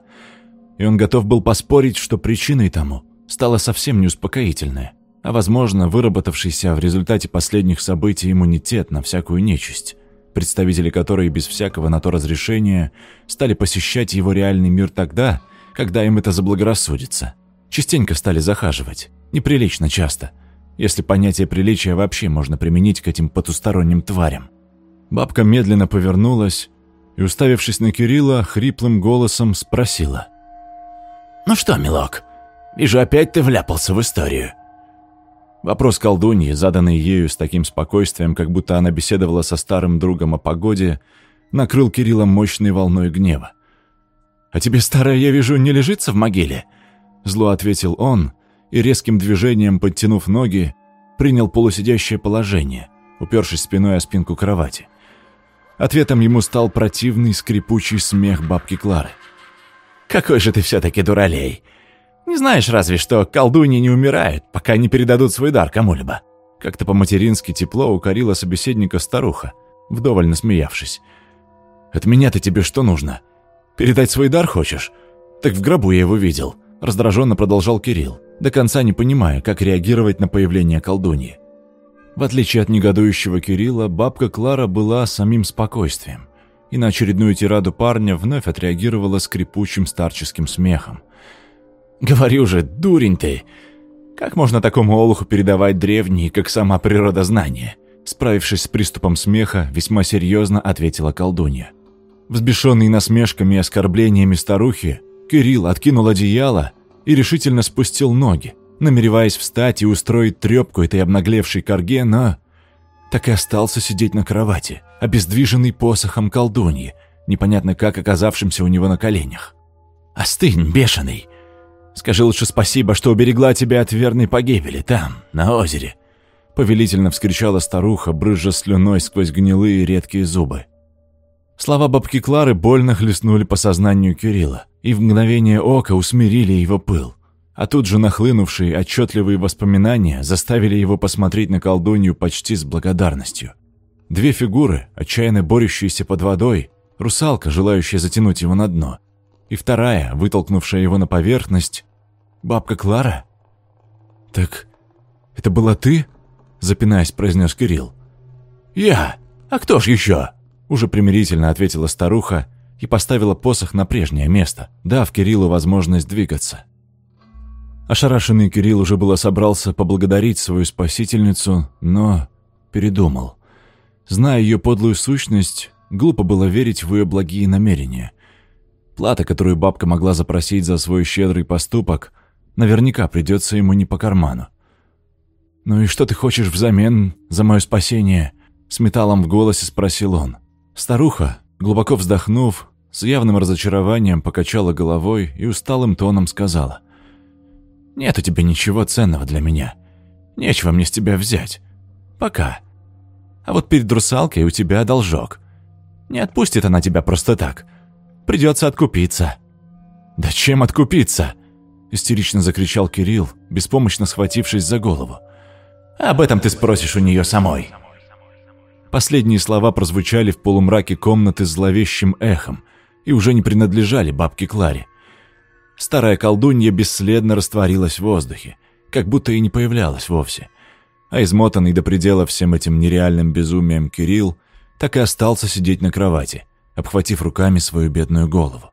И он готов был поспорить, что причиной тому – стало совсем неуспокоительное, а, возможно, выработавшийся в результате последних событий иммунитет на всякую нечисть, представители которой без всякого на то разрешения стали посещать его реальный мир тогда, когда им это заблагорассудится. Частенько стали захаживать, неприлично часто, если понятие приличия вообще можно применить к этим потусторонним тварям. Бабка медленно повернулась и, уставившись на Кирилла, хриплым голосом спросила. «Ну что, милок, Вижу, опять ты вляпался в историю». Вопрос колдуньи, заданный ею с таким спокойствием, как будто она беседовала со старым другом о погоде, накрыл Кирилла мощной волной гнева. «А тебе, старая, я вижу, не лежится в могиле?» Зло ответил он и, резким движением подтянув ноги, принял полусидящее положение, упершись спиной о спинку кровати. Ответом ему стал противный скрипучий смех бабки Клары. «Какой же ты все-таки дуралей!» Не знаешь разве, что колдуньи не умирают, пока не передадут свой дар кому-либо?» Как-то по-матерински тепло укорила собеседника старуха, вдоволь насмеявшись. «От меня-то тебе что нужно? Передать свой дар хочешь? Так в гробу я его видел», — раздраженно продолжал Кирилл, до конца не понимая, как реагировать на появление колдуньи. В отличие от негодующего Кирилла, бабка Клара была самим спокойствием, и на очередную тираду парня вновь отреагировала скрипучим старческим смехом — Говорю же, дурень ты. Как можно такому олуху передавать древние, как сама природа знания? Справившись с приступом смеха, весьма серьезно ответила колдунья. Взбешенный насмешками и оскорблениями старухи, Кирилл откинул одеяло и решительно спустил ноги, намереваясь встать и устроить трепку этой обнаглевшей корге, но так и остался сидеть на кровати, обездвиженный посохом колдуньи, непонятно как оказавшимся у него на коленях. «Остынь, бешеный! Скажи лучше спасибо, что уберегла тебя от верной погибели там, на озере!» Повелительно вскричала старуха, брызжа слюной сквозь гнилые редкие зубы. Слова бабки Клары больно хлестнули по сознанию Кирилла и в мгновение ока усмирили его пыл. А тут же нахлынувшие отчетливые воспоминания заставили его посмотреть на колдунью почти с благодарностью. Две фигуры, отчаянно борющиеся под водой, русалка, желающая затянуть его на дно, и вторая, вытолкнувшая его на поверхность, бабка Клара. «Так это была ты?» – запинаясь, произнес Кирилл. «Я! А кто ж еще?» – уже примирительно ответила старуха и поставила посох на прежнее место, дав Кириллу возможность двигаться. Ошарашенный Кирилл уже было собрался поблагодарить свою спасительницу, но передумал. Зная ее подлую сущность, глупо было верить в ее благие намерения. Плата, которую бабка могла запросить за свой щедрый поступок, наверняка придется ему не по карману. «Ну и что ты хочешь взамен за мое спасение?» С металлом в голосе спросил он. Старуха, глубоко вздохнув, с явным разочарованием покачала головой и усталым тоном сказала. Нет у тебя ничего ценного для меня. Нечего мне с тебя взять. Пока. А вот перед русалкой у тебя должок. Не отпустит она тебя просто так. Придется откупиться». «Да чем откупиться?» Истерично закричал Кирилл, беспомощно схватившись за голову. «Об этом ты спросишь у нее самой». Последние слова прозвучали в полумраке комнаты зловещим эхом и уже не принадлежали бабке Кларе. Старая колдунья бесследно растворилась в воздухе, как будто и не появлялась вовсе. А измотанный до предела всем этим нереальным безумием Кирилл так и остался сидеть на кровати, обхватив руками свою бедную голову.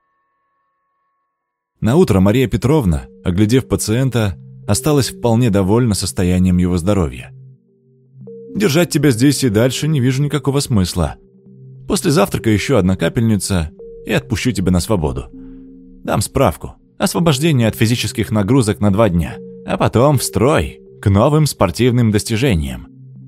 Наутро Мария Петровна, оглядев пациента, осталась вполне довольна состоянием его здоровья. «Держать тебя здесь и дальше не вижу никакого смысла. После завтрака еще одна капельница и отпущу тебя на свободу. Дам справку. Освобождение от физических нагрузок на два дня. А потом в строй, к новым спортивным достижениям.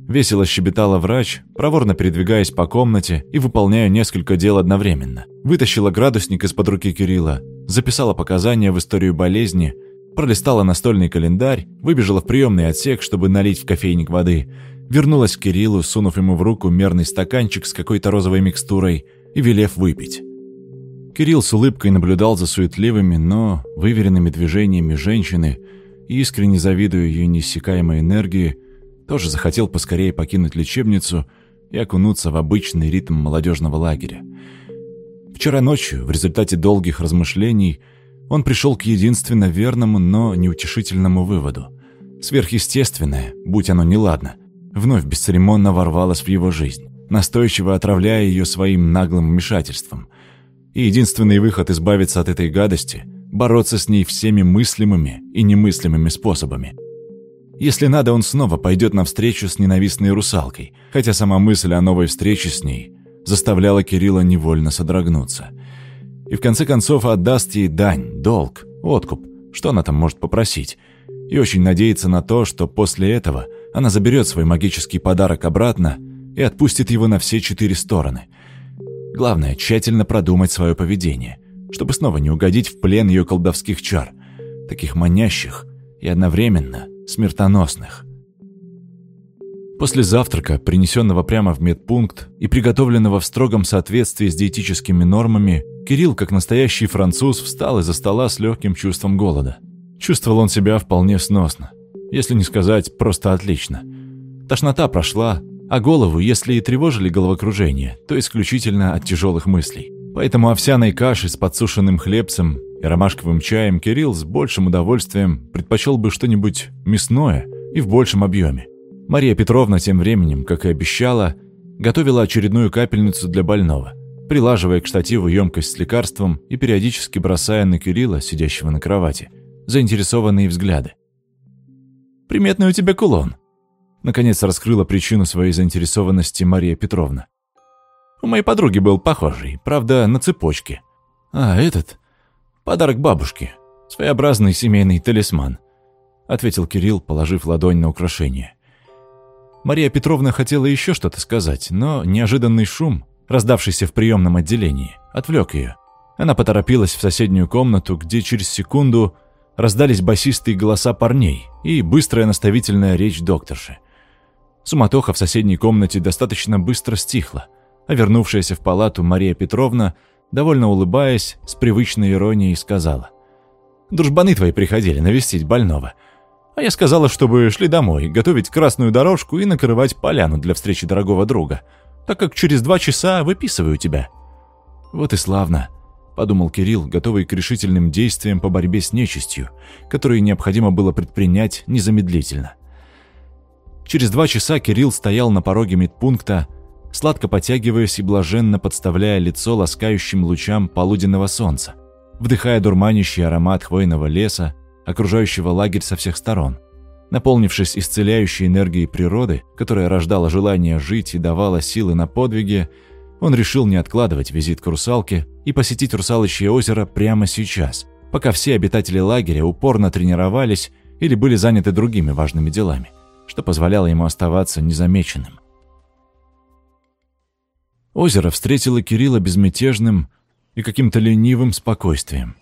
Весело щебетала врач, проворно передвигаясь по комнате и выполняя несколько дел одновременно. Вытащила градусник из-под руки Кирилла, записала показания в историю болезни, пролистала настольный календарь, выбежала в приемный отсек, чтобы налить в кофейник воды, вернулась к Кириллу, сунув ему в руку мерный стаканчик с какой-то розовой микстурой и велев выпить. Кирилл с улыбкой наблюдал за суетливыми, но выверенными движениями женщины и, искренне завидуя ее неиссякаемой энергии, тоже захотел поскорее покинуть лечебницу и окунуться в обычный ритм молодежного лагеря. Вчера ночью, в результате долгих размышлений, он пришел к единственно верному, но неутешительному выводу. Сверхъестественное, будь оно неладно, вновь бесцеремонно ворвалось в его жизнь, настойчиво отравляя ее своим наглым вмешательством – и единственный выход избавиться от этой гадости – бороться с ней всеми мыслимыми и немыслимыми способами. Если надо, он снова пойдет навстречу с ненавистной русалкой, хотя сама мысль о новой встрече с ней заставляла Кирилла невольно содрогнуться. И в конце концов отдаст ей дань, долг, откуп, что она там может попросить, и очень надеется на то, что после этого она заберет свой магический подарок обратно и отпустит его на все четыре стороны – Главное, тщательно продумать свое поведение, чтобы снова не угодить в плен ее колдовских чар, таких манящих и одновременно смертоносных. После завтрака, принесенного прямо в медпункт и приготовленного в строгом соответствии с диетическими нормами, Кирилл, как настоящий француз, встал из-за стола с легким чувством голода. Чувствовал он себя вполне сносно, если не сказать просто отлично. Тошнота прошла, а голову, если и тревожили головокружение, то исключительно от тяжелых мыслей. Поэтому овсяной каши с подсушенным хлебцем и ромашковым чаем Кирилл с большим удовольствием предпочел бы что-нибудь мясное и в большем объеме. Мария Петровна тем временем, как и обещала, готовила очередную капельницу для больного, прилаживая к штативу емкость с лекарством и периодически бросая на Кирилла, сидящего на кровати, заинтересованные взгляды. «Приметный у тебя кулон», Наконец раскрыла причину своей заинтересованности Мария Петровна. У моей подруги был похожий, правда, на цепочке. А этот? Подарок бабушке. Своеобразный семейный талисман. — ответил Кирилл, положив ладонь на украшение. Мария Петровна хотела еще что-то сказать, но неожиданный шум, раздавшийся в приемном отделении, отвлек ее. Она поторопилась в соседнюю комнату, где через секунду раздались басистые голоса парней и быстрая наставительная речь докторши. Суматоха в соседней комнате достаточно быстро стихла, а вернувшаяся в палату Мария Петровна, довольно улыбаясь, с привычной иронией сказала. «Дружбаны твои приходили навестить больного. А я сказала, чтобы шли домой, готовить красную дорожку и накрывать поляну для встречи дорогого друга, так как через два часа выписываю тебя». «Вот и славно», — подумал Кирилл, готовый к решительным действиям по борьбе с нечистью, которые необходимо было предпринять незамедлительно. Через два часа Кирилл стоял на пороге медпункта, сладко потягиваясь и блаженно подставляя лицо ласкающим лучам полуденного солнца, вдыхая дурманящий аромат хвойного леса, окружающего лагерь со всех сторон. Наполнившись исцеляющей энергией природы, которая рождала желание жить и давала силы на подвиги, он решил не откладывать визит к русалке и посетить русалочье озеро прямо сейчас, пока все обитатели лагеря упорно тренировались или были заняты другими важными делами, что позволяло ему оставаться незамеченным. Озеро встретило Кирилла безмятежным и каким-то ленивым спокойствием.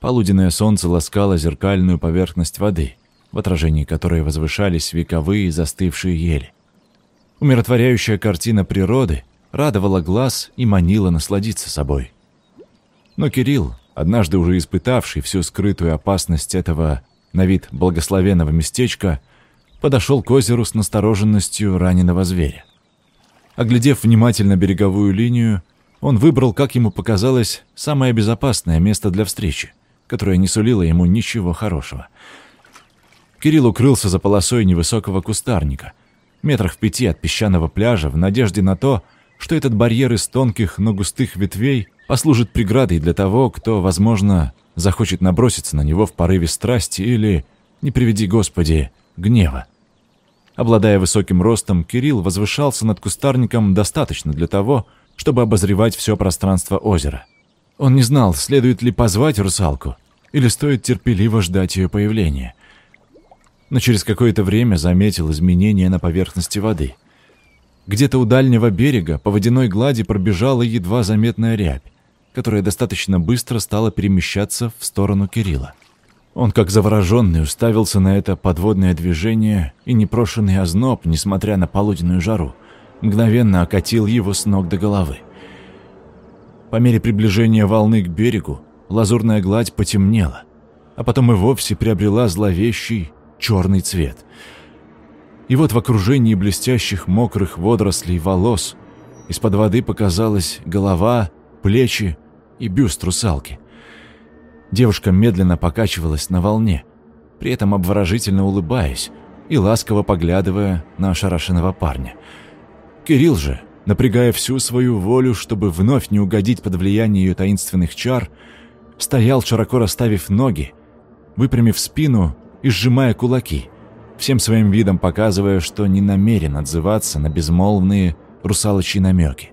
Полуденное солнце ласкало зеркальную поверхность воды, в отражении которой возвышались вековые застывшие ели. Умиротворяющая картина природы радовала глаз и манила насладиться собой. Но Кирилл, однажды уже испытавший всю скрытую опасность этого на вид благословенного местечка, подошел к озеру с настороженностью раненого зверя. Оглядев внимательно береговую линию, он выбрал, как ему показалось, самое безопасное место для встречи, которое не сулило ему ничего хорошего. Кирилл укрылся за полосой невысокого кустарника, метрах в пяти от песчаного пляжа, в надежде на то, что этот барьер из тонких, но густых ветвей послужит преградой для того, кто, возможно, захочет наброситься на него в порыве страсти или, не приведи Господи, гнева. Обладая высоким ростом, Кирилл возвышался над кустарником достаточно для того, чтобы обозревать все пространство озера. Он не знал, следует ли позвать русалку, или стоит терпеливо ждать ее появления. Но через какое-то время заметил изменения на поверхности воды. Где-то у дальнего берега по водяной глади пробежала едва заметная рябь, которая достаточно быстро стала перемещаться в сторону Кирилла. Он, как завороженный, уставился на это подводное движение, и непрошенный озноб, несмотря на полуденную жару, мгновенно окатил его с ног до головы. По мере приближения волны к берегу, лазурная гладь потемнела, а потом и вовсе приобрела зловещий черный цвет. И вот в окружении блестящих мокрых водорослей волос из-под воды показалась голова, плечи и бюст русалки – Девушка медленно покачивалась на волне, при этом обворожительно улыбаясь и ласково поглядывая на ошарашенного парня. Кирилл же, напрягая всю свою волю, чтобы вновь не угодить под влияние ее таинственных чар, стоял, широко расставив ноги, выпрямив спину и сжимая кулаки, всем своим видом показывая, что не намерен отзываться на безмолвные русалочьи намеки.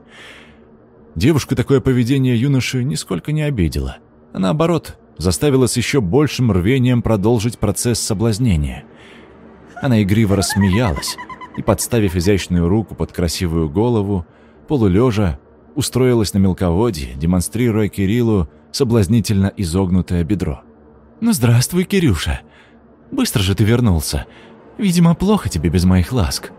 Девушку такое поведение юноши нисколько не обидело, а наоборот, заставила с еще большим рвением продолжить процесс соблазнения. Она игриво рассмеялась и, подставив изящную руку под красивую голову, полулежа, устроилась на мелководье, демонстрируя Кириллу соблазнительно изогнутое бедро. «Ну здравствуй, Кирюша! Быстро же ты вернулся. Видимо, плохо тебе без моих ласк».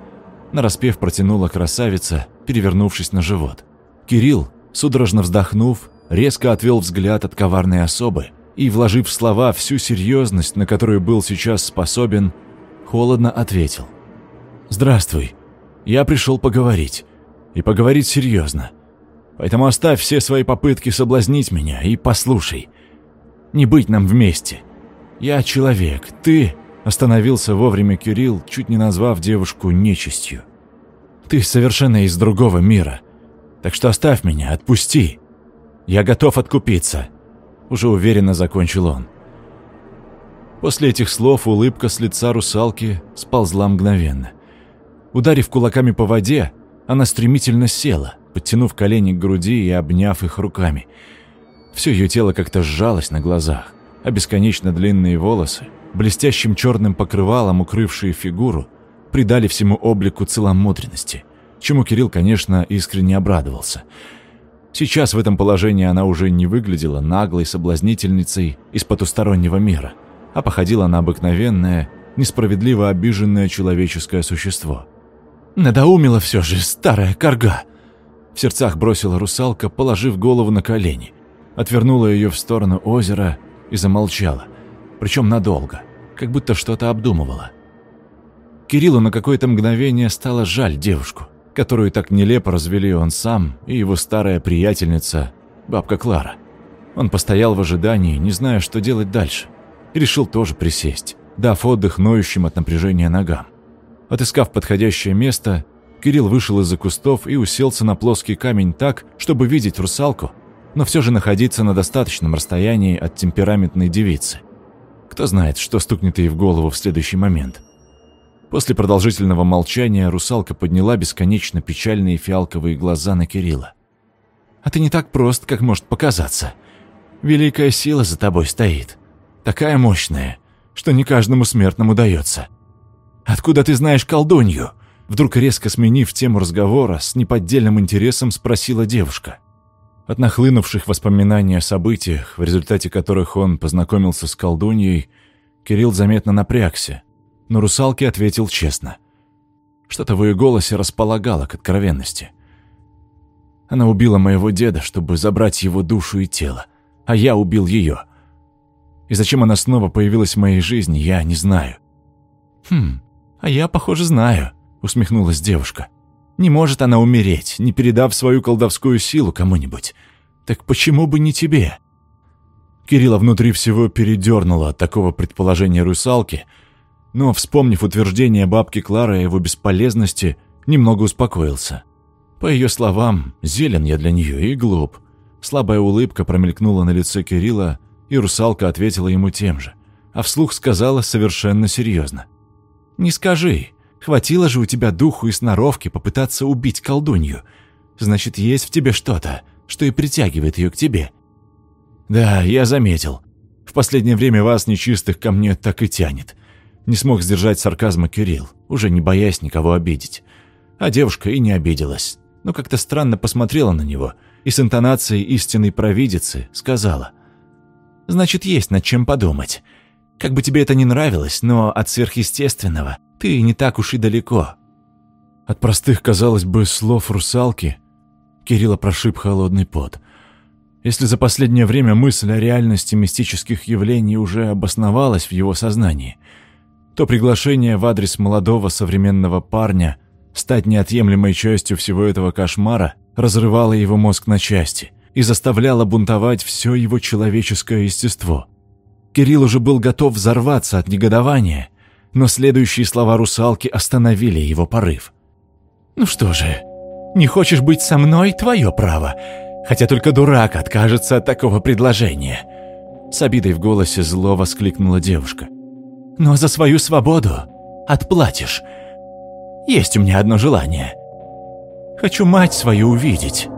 Нараспев протянула красавица, перевернувшись на живот. Кирилл, судорожно вздохнув, резко отвел взгляд от коварной особы и, вложив в слова всю серьезность, на которую был сейчас способен, холодно ответил. «Здравствуй. Я пришел поговорить. И поговорить серьезно. Поэтому оставь все свои попытки соблазнить меня и послушай. Не быть нам вместе. Я человек, ты...» Остановился вовремя Кирилл, чуть не назвав девушку нечистью. «Ты совершенно из другого мира. Так что оставь меня, отпусти. Я готов откупиться. Уже уверенно закончил он. После этих слов улыбка с лица русалки сползла мгновенно. Ударив кулаками по воде, она стремительно села, подтянув колени к груди и обняв их руками. Все ее тело как-то сжалось на глазах, а бесконечно длинные волосы, блестящим черным покрывалом укрывшие фигуру, придали всему облику целомудренности, чему Кирилл, конечно, искренне обрадовался. Сейчас в этом положении она уже не выглядела наглой соблазнительницей из потустороннего мира, а походила на обыкновенное, несправедливо обиженное человеческое существо. «Надоумила все же старая корга!» В сердцах бросила русалка, положив голову на колени, отвернула ее в сторону озера и замолчала, причем надолго, как будто что-то обдумывала. Кириллу на какое-то мгновение стало жаль девушку, которую так нелепо развели он сам и его старая приятельница, бабка Клара. Он постоял в ожидании, не зная, что делать дальше, и решил тоже присесть, дав отдых ноющим от напряжения ногам. Отыскав подходящее место, Кирилл вышел из-за кустов и уселся на плоский камень так, чтобы видеть русалку, но все же находиться на достаточном расстоянии от темпераментной девицы. Кто знает, что стукнет ей в голову в следующий момент. После продолжительного молчания русалка подняла бесконечно печальные фиалковые глаза на Кирилла. «А ты не так прост, как может показаться. Великая сила за тобой стоит. Такая мощная, что не каждому смертному дается. Откуда ты знаешь колдунью?» Вдруг резко сменив тему разговора, с неподдельным интересом спросила девушка. От нахлынувших воспоминаний о событиях, в результате которых он познакомился с колдуньей, Кирилл заметно напрягся, но русалке ответил честно. Что-то в ее голосе располагало к откровенности. Она убила моего деда, чтобы забрать его душу и тело, а я убил ее. И зачем она снова появилась в моей жизни, я не знаю. «Хм, а я, похоже, знаю», — усмехнулась девушка. «Не может она умереть, не передав свою колдовскую силу кому-нибудь. Так почему бы не тебе?» Кирилла внутри всего передернуло от такого предположения русалки, но, вспомнив утверждение бабки Клары о его бесполезности, немного успокоился. По ее словам, зелен я для нее и глуп. Слабая улыбка промелькнула на лице Кирилла, и русалка ответила ему тем же, а вслух сказала совершенно серьезно. «Не скажи, хватило же у тебя духу и сноровки попытаться убить колдунью. Значит, есть в тебе что-то, что и притягивает ее к тебе». «Да, я заметил. В последнее время вас, нечистых, ко мне так и тянет». Не смог сдержать сарказма Кирилл, уже не боясь никого обидеть. А девушка и не обиделась, но как-то странно посмотрела на него и с интонацией истинной провидицы сказала. «Значит, есть над чем подумать. Как бы тебе это ни нравилось, но от сверхъестественного ты не так уж и далеко». От простых, казалось бы, слов русалки Кирилла прошиб холодный пот. Если за последнее время мысль о реальности мистических явлений уже обосновалась в его сознании, то приглашение в адрес молодого современного парня стать неотъемлемой частью всего этого кошмара разрывало его мозг на части и заставляло бунтовать все его человеческое естество. Кирилл уже был готов взорваться от негодования, но следующие слова русалки остановили его порыв. «Ну что же, не хочешь быть со мной – твое право, хотя только дурак откажется от такого предложения». С обидой в голосе зло воскликнула девушка. «Но за свою свободу отплатишь. Есть у меня одно желание. Хочу мать свою увидеть».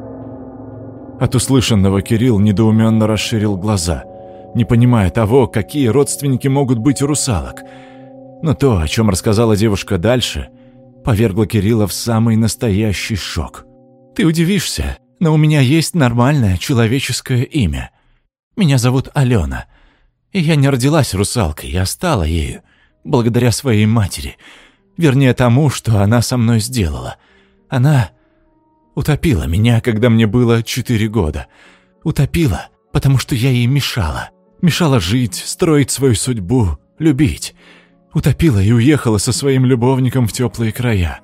От услышанного Кирилл недоуменно расширил глаза – не понимая того, какие родственники могут быть у русалок. Но то, о чем рассказала девушка дальше, повергло Кирилла в самый настоящий шок. «Ты удивишься, но у меня есть нормальное человеческое имя. Меня зовут Алена, и я не родилась русалкой, я стала ею, благодаря своей матери, вернее тому, что она со мной сделала. Она утопила меня, когда мне было четыре года. Утопила, потому что я ей мешала мешала жить, строить свою судьбу, любить. Утопила и уехала со своим любовником в теплые края.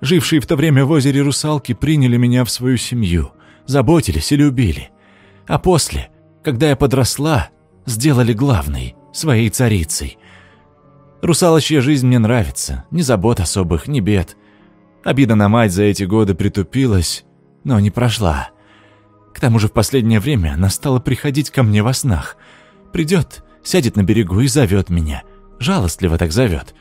Жившие в то время в озере русалки приняли меня в свою семью, заботились и любили. А после, когда я подросла, сделали главной, своей царицей. Русалочья жизнь мне нравится, ни забот особых, ни бед. Обида на мать за эти годы притупилась, но не прошла. К тому же в последнее время она стала приходить ко мне во снах. Придет, сядет на берегу и зовет меня. Жалостливо так зовет.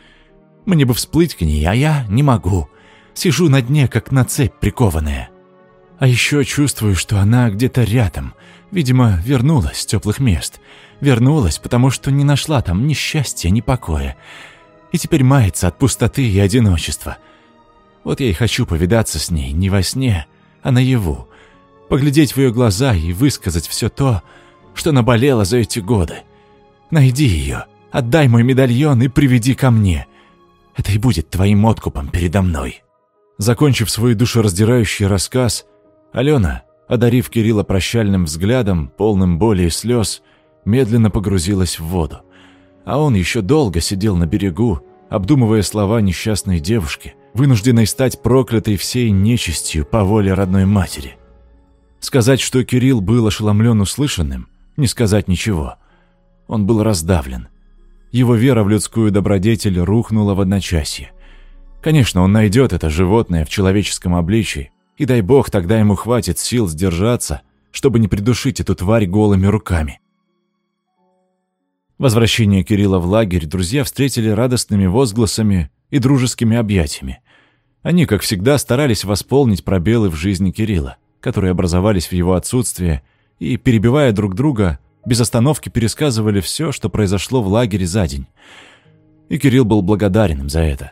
Мне бы всплыть к ней, а я не могу. Сижу на дне, как на цепь прикованная. А еще чувствую, что она где-то рядом. Видимо, вернулась с теплых мест. Вернулась, потому что не нашла там ни счастья, ни покоя. И теперь мается от пустоты и одиночества. Вот я и хочу повидаться с ней не во сне, а наяву. Поглядеть в ее глаза и высказать все то, что наболело за эти годы. Найди ее, отдай мой медальон и приведи ко мне. Это и будет твоим откупом передо мной». Закончив свой душераздирающий рассказ, Алена, одарив Кирилла прощальным взглядом, полным боли и слез, медленно погрузилась в воду. А он еще долго сидел на берегу, обдумывая слова несчастной девушки, вынужденной стать проклятой всей нечистью по воле родной матери. Сказать, что Кирилл был ошеломлен услышанным, не сказать ничего. Он был раздавлен. Его вера в людскую добродетель рухнула в одночасье. Конечно, он найдет это животное в человеческом обличии, и дай бог тогда ему хватит сил сдержаться, чтобы не придушить эту тварь голыми руками. Возвращение Кирилла в лагерь друзья встретили радостными возгласами и дружескими объятиями. Они, как всегда, старались восполнить пробелы в жизни Кирилла, которые образовались в его отсутствие, и, перебивая друг друга, без остановки пересказывали все, что произошло в лагере за день. И Кирилл был благодарен им за это.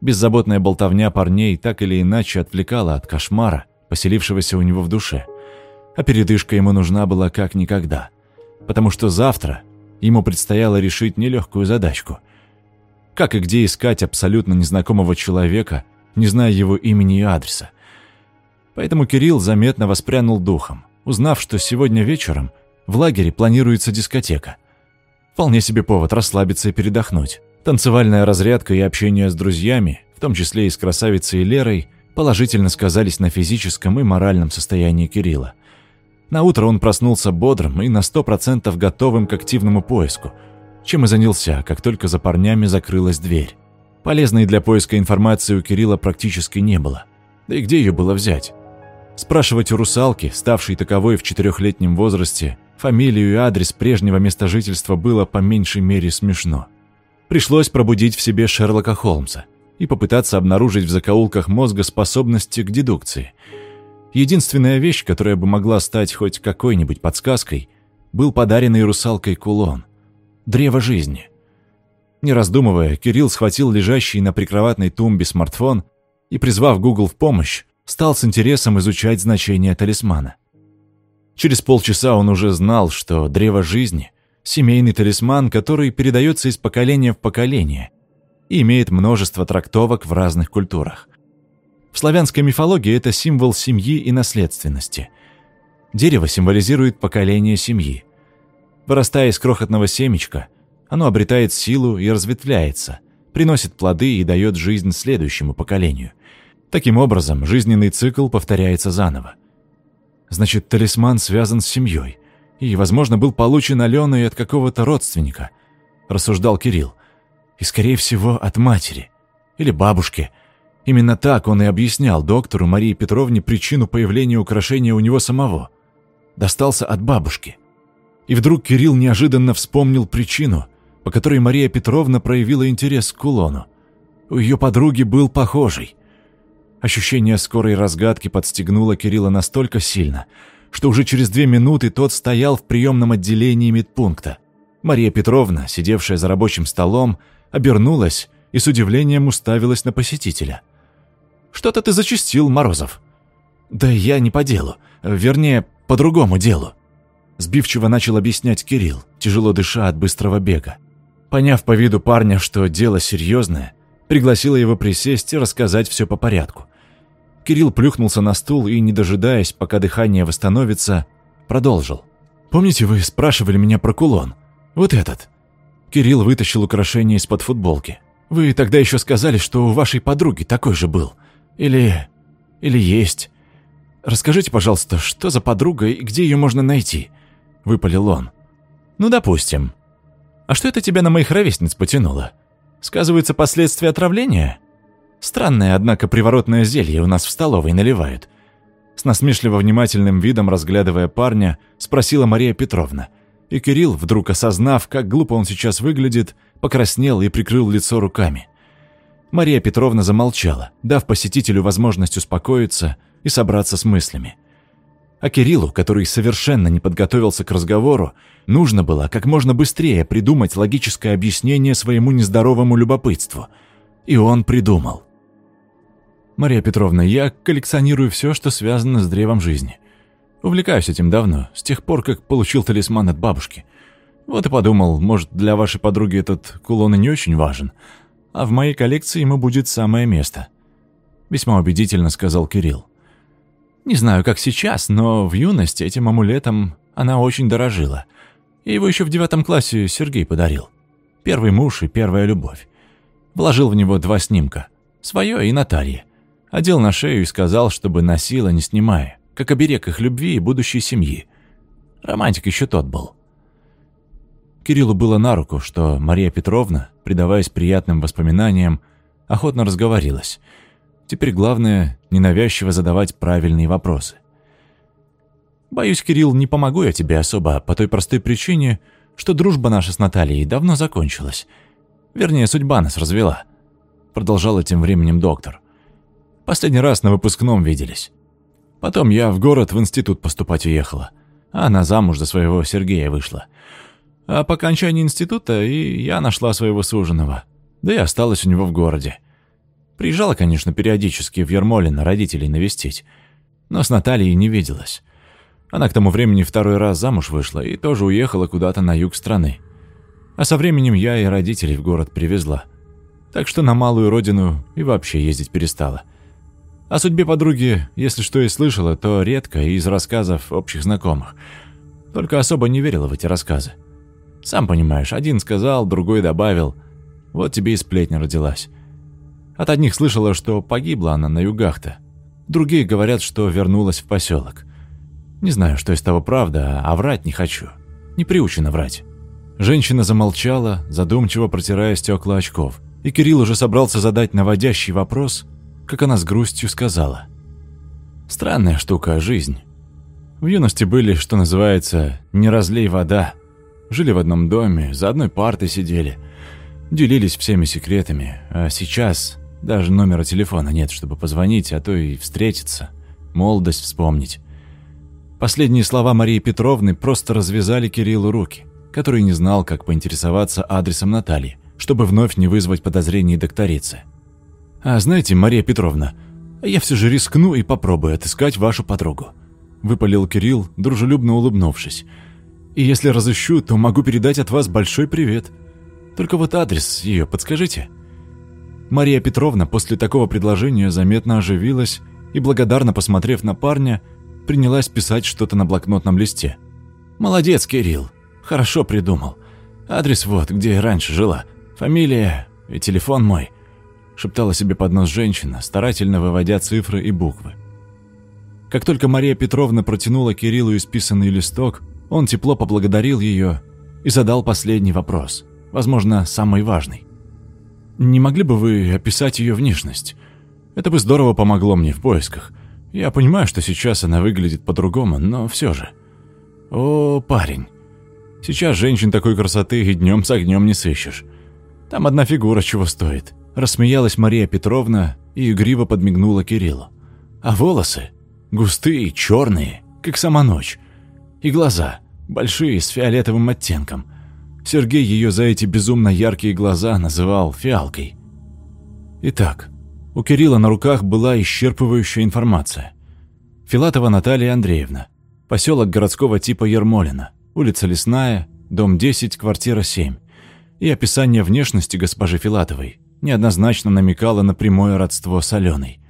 Беззаботная болтовня парней так или иначе отвлекала от кошмара, поселившегося у него в душе. А передышка ему нужна была как никогда. Потому что завтра ему предстояло решить нелегкую задачку. Как и где искать абсолютно незнакомого человека, не зная его имени и адреса. Поэтому Кирилл заметно воспрянул духом, узнав, что сегодня вечером в лагере планируется дискотека. Вполне себе повод расслабиться и передохнуть. Танцевальная разрядка и общение с друзьями, в том числе и с красавицей Лерой, положительно сказались на физическом и моральном состоянии Кирилла. На утро он проснулся бодрым и на сто процентов готовым к активному поиску, чем и занялся, как только за парнями закрылась дверь. Полезной для поиска информации у Кирилла практически не было. Да и где ее было взять? Спрашивать у русалки, ставшей таковой в четырехлетнем возрасте, фамилию и адрес прежнего места жительства было по меньшей мере смешно. Пришлось пробудить в себе Шерлока Холмса и попытаться обнаружить в закоулках мозга способности к дедукции. Единственная вещь, которая бы могла стать хоть какой-нибудь подсказкой, был подаренный русалкой кулон – древо жизни. Не раздумывая, Кирилл схватил лежащий на прикроватной тумбе смартфон и, призвав Google в помощь, стал с интересом изучать значение талисмана. Через полчаса он уже знал, что древо жизни – семейный талисман, который передается из поколения в поколение и имеет множество трактовок в разных культурах. В славянской мифологии это символ семьи и наследственности. Дерево символизирует поколение семьи. Вырастая из крохотного семечка, оно обретает силу и разветвляется, приносит плоды и дает жизнь следующему поколению. Таким образом, жизненный цикл повторяется заново. Значит, талисман связан с семьей и, возможно, был получен Аленой от какого-то родственника, рассуждал Кирилл. И, скорее всего, от матери или бабушки. Именно так он и объяснял доктору Марии Петровне причину появления украшения у него самого. Достался от бабушки. И вдруг Кирилл неожиданно вспомнил причину, по которой Мария Петровна проявила интерес к кулону. У ее подруги был похожий. Ощущение скорой разгадки подстегнуло Кирилла настолько сильно, что уже через две минуты тот стоял в приемном отделении медпункта. Мария Петровна, сидевшая за рабочим столом, обернулась и с удивлением уставилась на посетителя. «Что-то ты зачастил, Морозов». «Да я не по делу. Вернее, по другому делу». Сбивчиво начал объяснять Кирилл, тяжело дыша от быстрого бега. Поняв по виду парня, что дело серьезное, пригласила его присесть и рассказать все по порядку. Кирилл плюхнулся на стул и, не дожидаясь, пока дыхание восстановится, продолжил. «Помните, вы спрашивали меня про кулон? Вот этот». Кирилл вытащил украшение из-под футболки. «Вы тогда еще сказали, что у вашей подруги такой же был. Или... или есть. Расскажите, пожалуйста, что за подруга и где ее можно найти?» Выпалил он. «Ну, допустим. А что это тебя на моих ровесниц потянуло? Сказываются последствия отравления?» Странное, однако, приворотное зелье у нас в столовой наливают. С насмешливо внимательным видом разглядывая парня, спросила Мария Петровна. И Кирилл, вдруг осознав, как глупо он сейчас выглядит, покраснел и прикрыл лицо руками. Мария Петровна замолчала, дав посетителю возможность успокоиться, и собраться с мыслями. А Кириллу, который совершенно не подготовился к разговору, нужно было как можно быстрее придумать логическое объяснение своему нездоровому любопытству. И он придумал. «Мария Петровна, я коллекционирую все, что связано с древом жизни. Увлекаюсь этим давно, с тех пор, как получил талисман от бабушки. Вот и подумал, может, для вашей подруги этот кулон и не очень важен, а в моей коллекции ему будет самое место». Весьма убедительно сказал Кирилл. Не знаю, как сейчас, но в юности этим амулетом она очень дорожила. И его еще в девятом классе Сергей подарил. Первый муж и первая любовь. Вложил в него два снимка. Свое и Наталье. Одел на шею и сказал, чтобы носила, не снимая, как оберег их любви и будущей семьи. Романтик еще тот был. Кириллу было на руку, что Мария Петровна, предаваясь приятным воспоминаниям, охотно разговорилась – Теперь главное – ненавязчиво задавать правильные вопросы. «Боюсь, Кирилл, не помогу я тебе особо по той простой причине, что дружба наша с Натальей давно закончилась. Вернее, судьба нас развела», – продолжал тем временем доктор. «Последний раз на выпускном виделись. Потом я в город в институт поступать уехала, а она замуж за своего Сергея вышла. А по окончании института и я нашла своего суженого, да и осталась у него в городе. Приезжала, конечно, периодически в Ермолино родителей навестить, но с Натальей не виделась. Она к тому времени второй раз замуж вышла и тоже уехала куда-то на юг страны. А со временем я и родителей в город привезла. Так что на малую родину и вообще ездить перестала. О судьбе подруги, если что и слышала, то редко и из рассказов общих знакомых. Только особо не верила в эти рассказы. Сам понимаешь, один сказал, другой добавил. Вот тебе и сплетня родилась. От одних слышала, что погибла она на югах-то. Другие говорят, что вернулась в поселок. Не знаю, что из того правда, а врать не хочу. Не приучена врать. Женщина замолчала, задумчиво протирая стекла очков. И Кирилл уже собрался задать наводящий вопрос, как она с грустью сказала. «Странная штука жизнь. В юности были, что называется, не разлей вода. Жили в одном доме, за одной партой сидели, делились всеми секретами, а сейчас даже номера телефона нет, чтобы позвонить, а то и встретиться, молодость вспомнить. Последние слова Марии Петровны просто развязали Кириллу руки, который не знал, как поинтересоваться адресом Натальи, чтобы вновь не вызвать подозрений докторицы. «А знаете, Мария Петровна, я все же рискну и попробую отыскать вашу подругу», выпалил Кирилл, дружелюбно улыбнувшись. «И если разыщу, то могу передать от вас большой привет. Только вот адрес ее подскажите». Мария Петровна после такого предложения заметно оживилась и, благодарно посмотрев на парня, принялась писать что-то на блокнотном листе. «Молодец, Кирилл. Хорошо придумал. Адрес вот, где я раньше жила. Фамилия и телефон мой», – шептала себе под нос женщина, старательно выводя цифры и буквы. Как только Мария Петровна протянула Кириллу исписанный листок, он тепло поблагодарил ее и задал последний вопрос, возможно, самый важный. Не могли бы вы описать ее внешность? Это бы здорово помогло мне в поисках. Я понимаю, что сейчас она выглядит по-другому, но все же. О, парень. Сейчас женщин такой красоты и днем с огнем не сыщешь. Там одна фигура чего стоит. Рассмеялась Мария Петровна и игриво подмигнула Кириллу. А волосы? Густые, черные, как сама ночь. И глаза, большие, с фиолетовым оттенком. Сергей ее за эти безумно яркие глаза называл фиалкой. Итак, у Кирилла на руках была исчерпывающая информация. Филатова Наталья Андреевна, поселок городского типа Ермолина, улица Лесная, дом 10, квартира 7. И описание внешности госпожи Филатовой неоднозначно намекало на прямое родство с Аленой.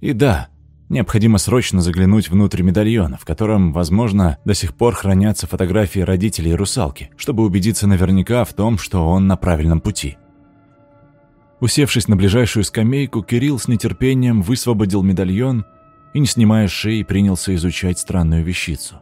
И да, Необходимо срочно заглянуть внутрь медальона, в котором, возможно, до сих пор хранятся фотографии родителей русалки, чтобы убедиться наверняка в том, что он на правильном пути. Усевшись на ближайшую скамейку, Кирилл с нетерпением высвободил медальон и, не снимая шеи, принялся изучать странную вещицу.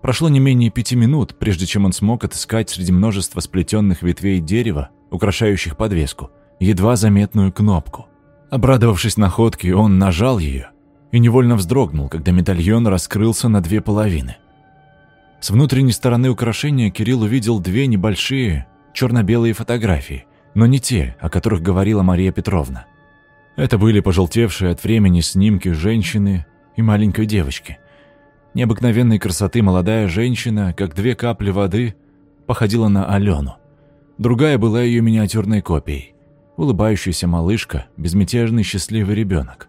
Прошло не менее пяти минут, прежде чем он смог отыскать среди множества сплетенных ветвей дерева, украшающих подвеску, едва заметную кнопку – Обрадовавшись находке, он нажал ее и невольно вздрогнул, когда медальон раскрылся на две половины. С внутренней стороны украшения Кирилл увидел две небольшие черно-белые фотографии, но не те, о которых говорила Мария Петровна. Это были пожелтевшие от времени снимки женщины и маленькой девочки. Необыкновенной красоты молодая женщина, как две капли воды, походила на Алену. Другая была ее миниатюрной копией. Улыбающаяся малышка, безмятежный счастливый ребенок.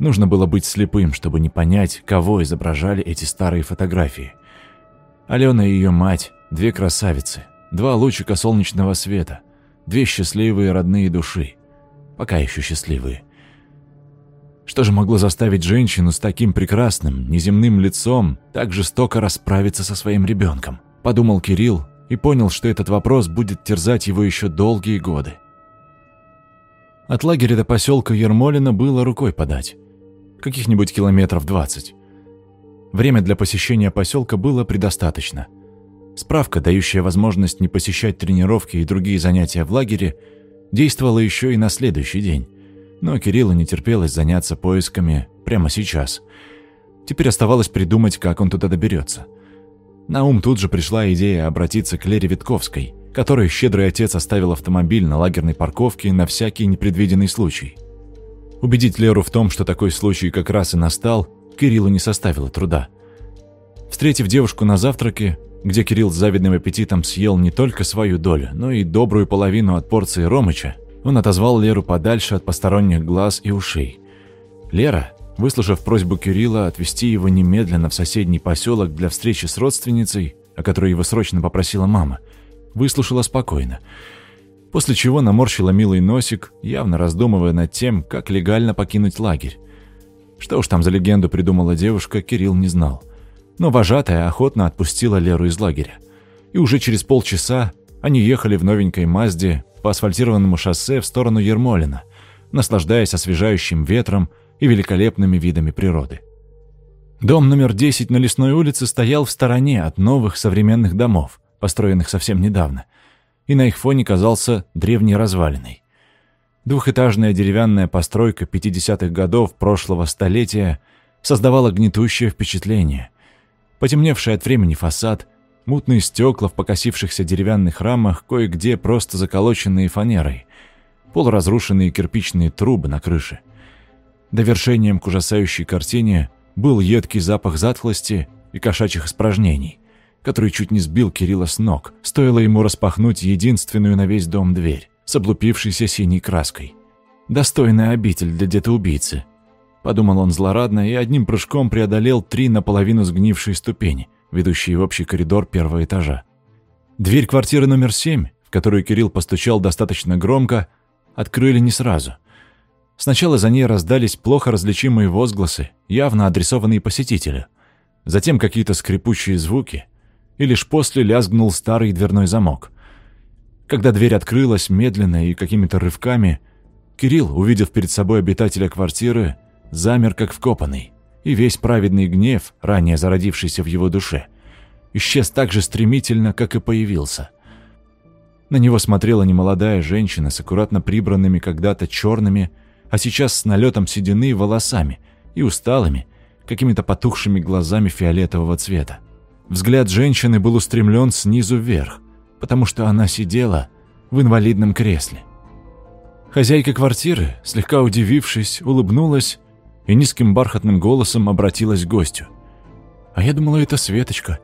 Нужно было быть слепым, чтобы не понять, кого изображали эти старые фотографии. Алена и ее мать, две красавицы, два лучика солнечного света, две счастливые родные души. Пока еще счастливые. Что же могло заставить женщину с таким прекрасным, неземным лицом так жестоко расправиться со своим ребенком? Подумал Кирилл и понял, что этот вопрос будет терзать его еще долгие годы. От лагеря до поселка Ермолино было рукой подать. Каких-нибудь километров двадцать. Время для посещения поселка было предостаточно. Справка, дающая возможность не посещать тренировки и другие занятия в лагере, действовала еще и на следующий день. Но Кириллу не терпелось заняться поисками прямо сейчас. Теперь оставалось придумать, как он туда доберется. На ум тут же пришла идея обратиться к Лере Витковской, которой щедрый отец оставил автомобиль на лагерной парковке на всякий непредвиденный случай. Убедить Леру в том, что такой случай как раз и настал, Кириллу не составило труда. Встретив девушку на завтраке, где Кирилл с завидным аппетитом съел не только свою долю, но и добрую половину от порции Ромыча, он отозвал Леру подальше от посторонних глаз и ушей. Лера, выслушав просьбу Кирилла отвезти его немедленно в соседний поселок для встречи с родственницей, о которой его срочно попросила мама, выслушала спокойно. После чего наморщила милый носик, явно раздумывая над тем, как легально покинуть лагерь. Что уж там за легенду придумала девушка, Кирилл не знал. Но вожатая охотно отпустила Леру из лагеря. И уже через полчаса они ехали в новенькой Мазде по асфальтированному шоссе в сторону Ермолина, наслаждаясь освежающим ветром и великолепными видами природы. Дом номер 10 на Лесной улице стоял в стороне от новых современных домов, построенных совсем недавно, и на их фоне казался древней развалиной. Двухэтажная деревянная постройка 50-х годов прошлого столетия создавала гнетущее впечатление. Потемневший от времени фасад, мутные стекла в покосившихся деревянных рамах, кое-где просто заколоченные фанерой, полуразрушенные кирпичные трубы на крыше. Довершением к ужасающей картине был едкий запах затхлости и кошачьих испражнений, который чуть не сбил Кирилла с ног, стоило ему распахнуть единственную на весь дом дверь с облупившейся синей краской. «Достойная обитель для деда-убийцы», — подумал он злорадно и одним прыжком преодолел три наполовину сгнившие ступени, ведущие в общий коридор первого этажа. Дверь квартиры номер семь, в которую Кирилл постучал достаточно громко, открыли не сразу. Сначала за ней раздались плохо различимые возгласы, явно адресованные посетителю. Затем какие-то скрипучие звуки, и лишь после лязгнул старый дверной замок — когда дверь открылась медленно и какими-то рывками, Кирилл, увидев перед собой обитателя квартиры, замер как вкопанный, и весь праведный гнев, ранее зародившийся в его душе, исчез так же стремительно, как и появился. На него смотрела немолодая женщина с аккуратно прибранными когда-то черными, а сейчас с налетом седины волосами и усталыми, какими-то потухшими глазами фиолетового цвета. Взгляд женщины был устремлен снизу вверх, потому что она сидела в инвалидном кресле. Хозяйка квартиры, слегка удивившись, улыбнулась и низким бархатным голосом обратилась к гостю. «А я думала, это Светочка.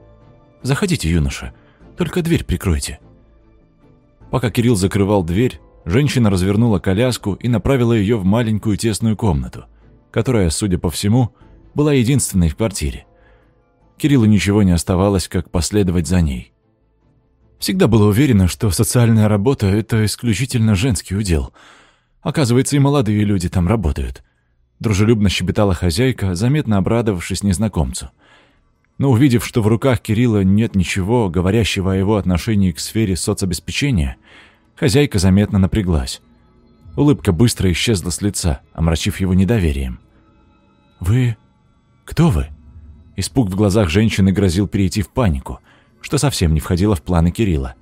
Заходите, юноша, только дверь прикройте». Пока Кирилл закрывал дверь, женщина развернула коляску и направила ее в маленькую тесную комнату, которая, судя по всему, была единственной в квартире. Кириллу ничего не оставалось, как последовать за ней. Всегда была уверена, что социальная работа — это исключительно женский удел. Оказывается, и молодые люди там работают. Дружелюбно щебетала хозяйка, заметно обрадовавшись незнакомцу. Но увидев, что в руках Кирилла нет ничего, говорящего о его отношении к сфере соцобеспечения, хозяйка заметно напряглась. Улыбка быстро исчезла с лица, омрачив его недоверием. «Вы... кто вы?» Испуг в глазах женщины грозил перейти в панику — что совсем не входило в планы Кирилла.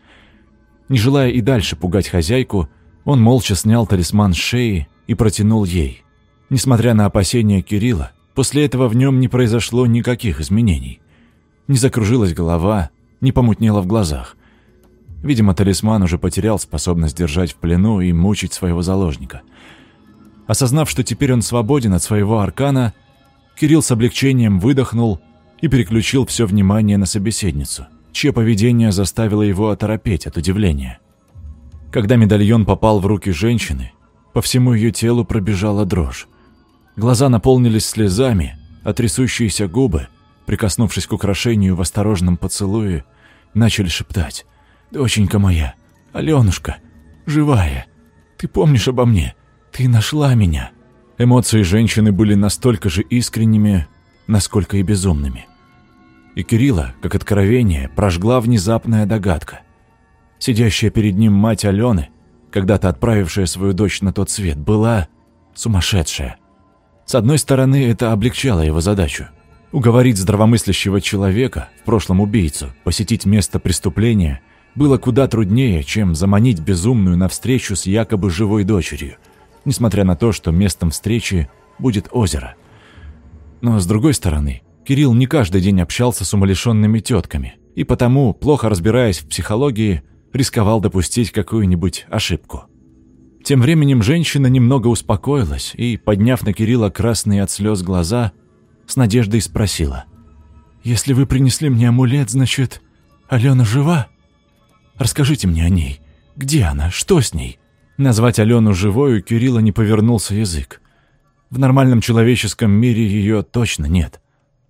Не желая и дальше пугать хозяйку, он молча снял талисман с шеи и протянул ей. Несмотря на опасения Кирилла, после этого в нем не произошло никаких изменений. Не закружилась голова, не помутнело в глазах. Видимо, талисман уже потерял способность держать в плену и мучить своего заложника. Осознав, что теперь он свободен от своего аркана, Кирилл с облегчением выдохнул и переключил все внимание на собеседницу, чье поведение заставило его оторопеть от удивления. Когда медальон попал в руки женщины, по всему ее телу пробежала дрожь. Глаза наполнились слезами, а трясущиеся губы, прикоснувшись к украшению в осторожном поцелуе, начали шептать. «Доченька моя, Аленушка, живая, ты помнишь обо мне? Ты нашла меня!» Эмоции женщины были настолько же искренними, насколько и безумными. И Кирилла, как откровение, прожгла внезапная догадка. Сидящая перед ним мать Алены, когда-то отправившая свою дочь на тот свет, была сумасшедшая. С одной стороны, это облегчало его задачу. Уговорить здравомыслящего человека, в прошлом убийцу, посетить место преступления было куда труднее, чем заманить безумную навстречу с якобы живой дочерью, несмотря на то, что местом встречи будет озеро. Но с другой стороны, Кирилл не каждый день общался с умалишенными тетками, и потому, плохо разбираясь в психологии, рисковал допустить какую-нибудь ошибку. Тем временем женщина немного успокоилась и, подняв на Кирилла красные от слез глаза, с надеждой спросила. «Если вы принесли мне амулет, значит, Алена жива? Расскажите мне о ней. Где она? Что с ней?» Назвать Алену живой у Кирилла не повернулся язык. В нормальном человеческом мире ее точно нет.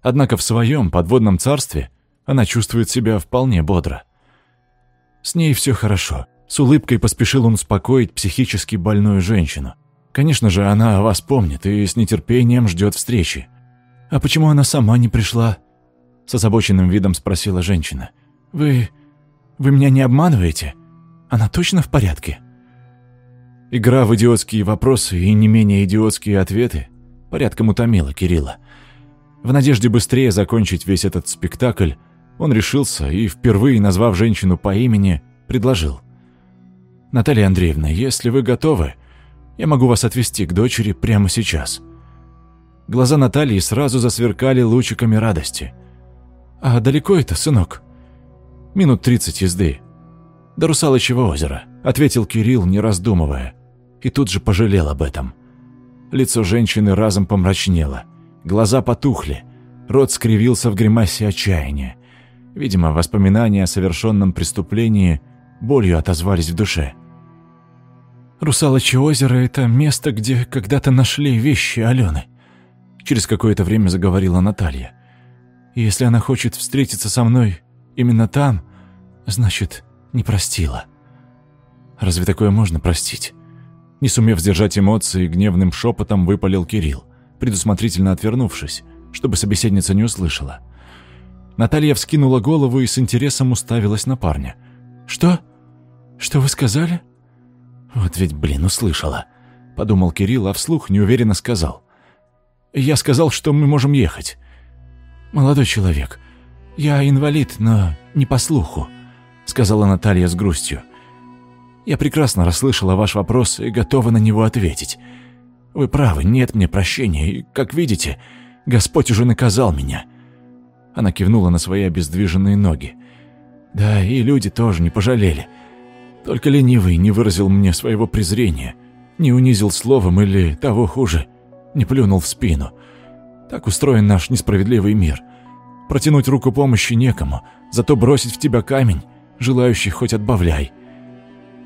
Однако в своем подводном царстве она чувствует себя вполне бодро. С ней все хорошо. С улыбкой поспешил он успокоить психически больную женщину. Конечно же, она о вас помнит и с нетерпением ждет встречи. «А почему она сама не пришла?» С озабоченным видом спросила женщина. «Вы... вы меня не обманываете? Она точно в порядке?» Игра в идиотские вопросы и не менее идиотские ответы порядком утомила Кирилла. В надежде быстрее закончить весь этот спектакль, он решился и, впервые назвав женщину по имени, предложил. «Наталья Андреевна, если вы готовы, я могу вас отвезти к дочери прямо сейчас». Глаза Натальи сразу засверкали лучиками радости. «А далеко это, сынок?» «Минут тридцать езды». «До Русалочьего озера», — ответил Кирилл, не раздумывая. И тут же пожалел об этом. Лицо женщины разом помрачнело. Глаза потухли. Рот скривился в гримасе отчаяния. Видимо, воспоминания о совершенном преступлении болью отозвались в душе. «Русалочье озеро — это место, где когда-то нашли вещи Алены», — через какое-то время заговорила Наталья. «Если она хочет встретиться со мной именно там, значит, не простила. Разве такое можно простить?» Не сумев сдержать эмоции, гневным шепотом выпалил Кирилл, предусмотрительно отвернувшись, чтобы собеседница не услышала. Наталья вскинула голову и с интересом уставилась на парня. «Что? Что вы сказали?» «Вот ведь, блин, услышала», — подумал Кирилл, а вслух неуверенно сказал. «Я сказал, что мы можем ехать». «Молодой человек, я инвалид, но не по слуху», — сказала Наталья с грустью. «Я прекрасно расслышала ваш вопрос и готова на него ответить. Вы правы, нет мне прощения, и, как видите, Господь уже наказал меня. Она кивнула на свои обездвиженные ноги. Да, и люди тоже не пожалели. Только ленивый не выразил мне своего презрения, не унизил словом или, того хуже, не плюнул в спину. Так устроен наш несправедливый мир. Протянуть руку помощи некому, зато бросить в тебя камень, желающий хоть отбавляй.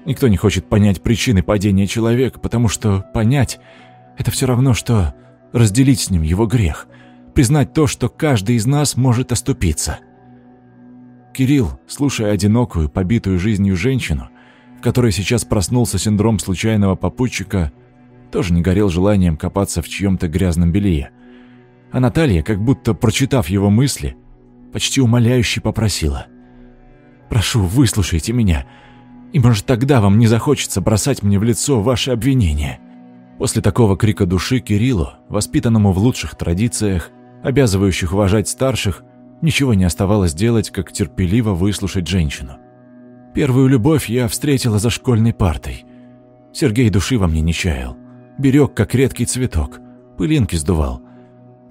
Никто не хочет понять причины падения человека, потому что понять — это все равно, что разделить с ним его грех — признать то, что каждый из нас может оступиться. Кирилл, слушая одинокую, побитую жизнью женщину, в которой сейчас проснулся синдром случайного попутчика, тоже не горел желанием копаться в чьем-то грязном белье. А Наталья, как будто прочитав его мысли, почти умоляюще попросила. «Прошу, выслушайте меня, и, может, тогда вам не захочется бросать мне в лицо ваши обвинения». После такого крика души Кириллу, воспитанному в лучших традициях, обязывающих уважать старших, ничего не оставалось делать, как терпеливо выслушать женщину. Первую любовь я встретила за школьной партой. Сергей души во мне не чаял. Берег, как редкий цветок, пылинки сдувал.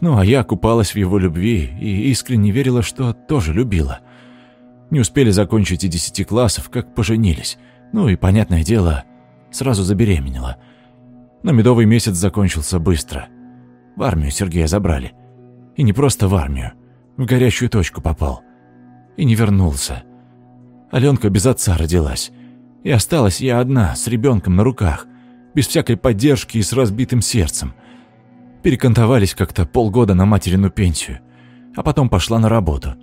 Ну, а я купалась в его любви и искренне верила, что тоже любила. Не успели закончить и десяти классов, как поженились. Ну и, понятное дело, сразу забеременела. Но медовый месяц закончился быстро. В армию Сергея забрали. И не просто в армию. В горячую точку попал. И не вернулся. Аленка без отца родилась. И осталась я одна, с ребенком на руках, без всякой поддержки и с разбитым сердцем. Перекантовались как-то полгода на материну пенсию, а потом пошла на работу.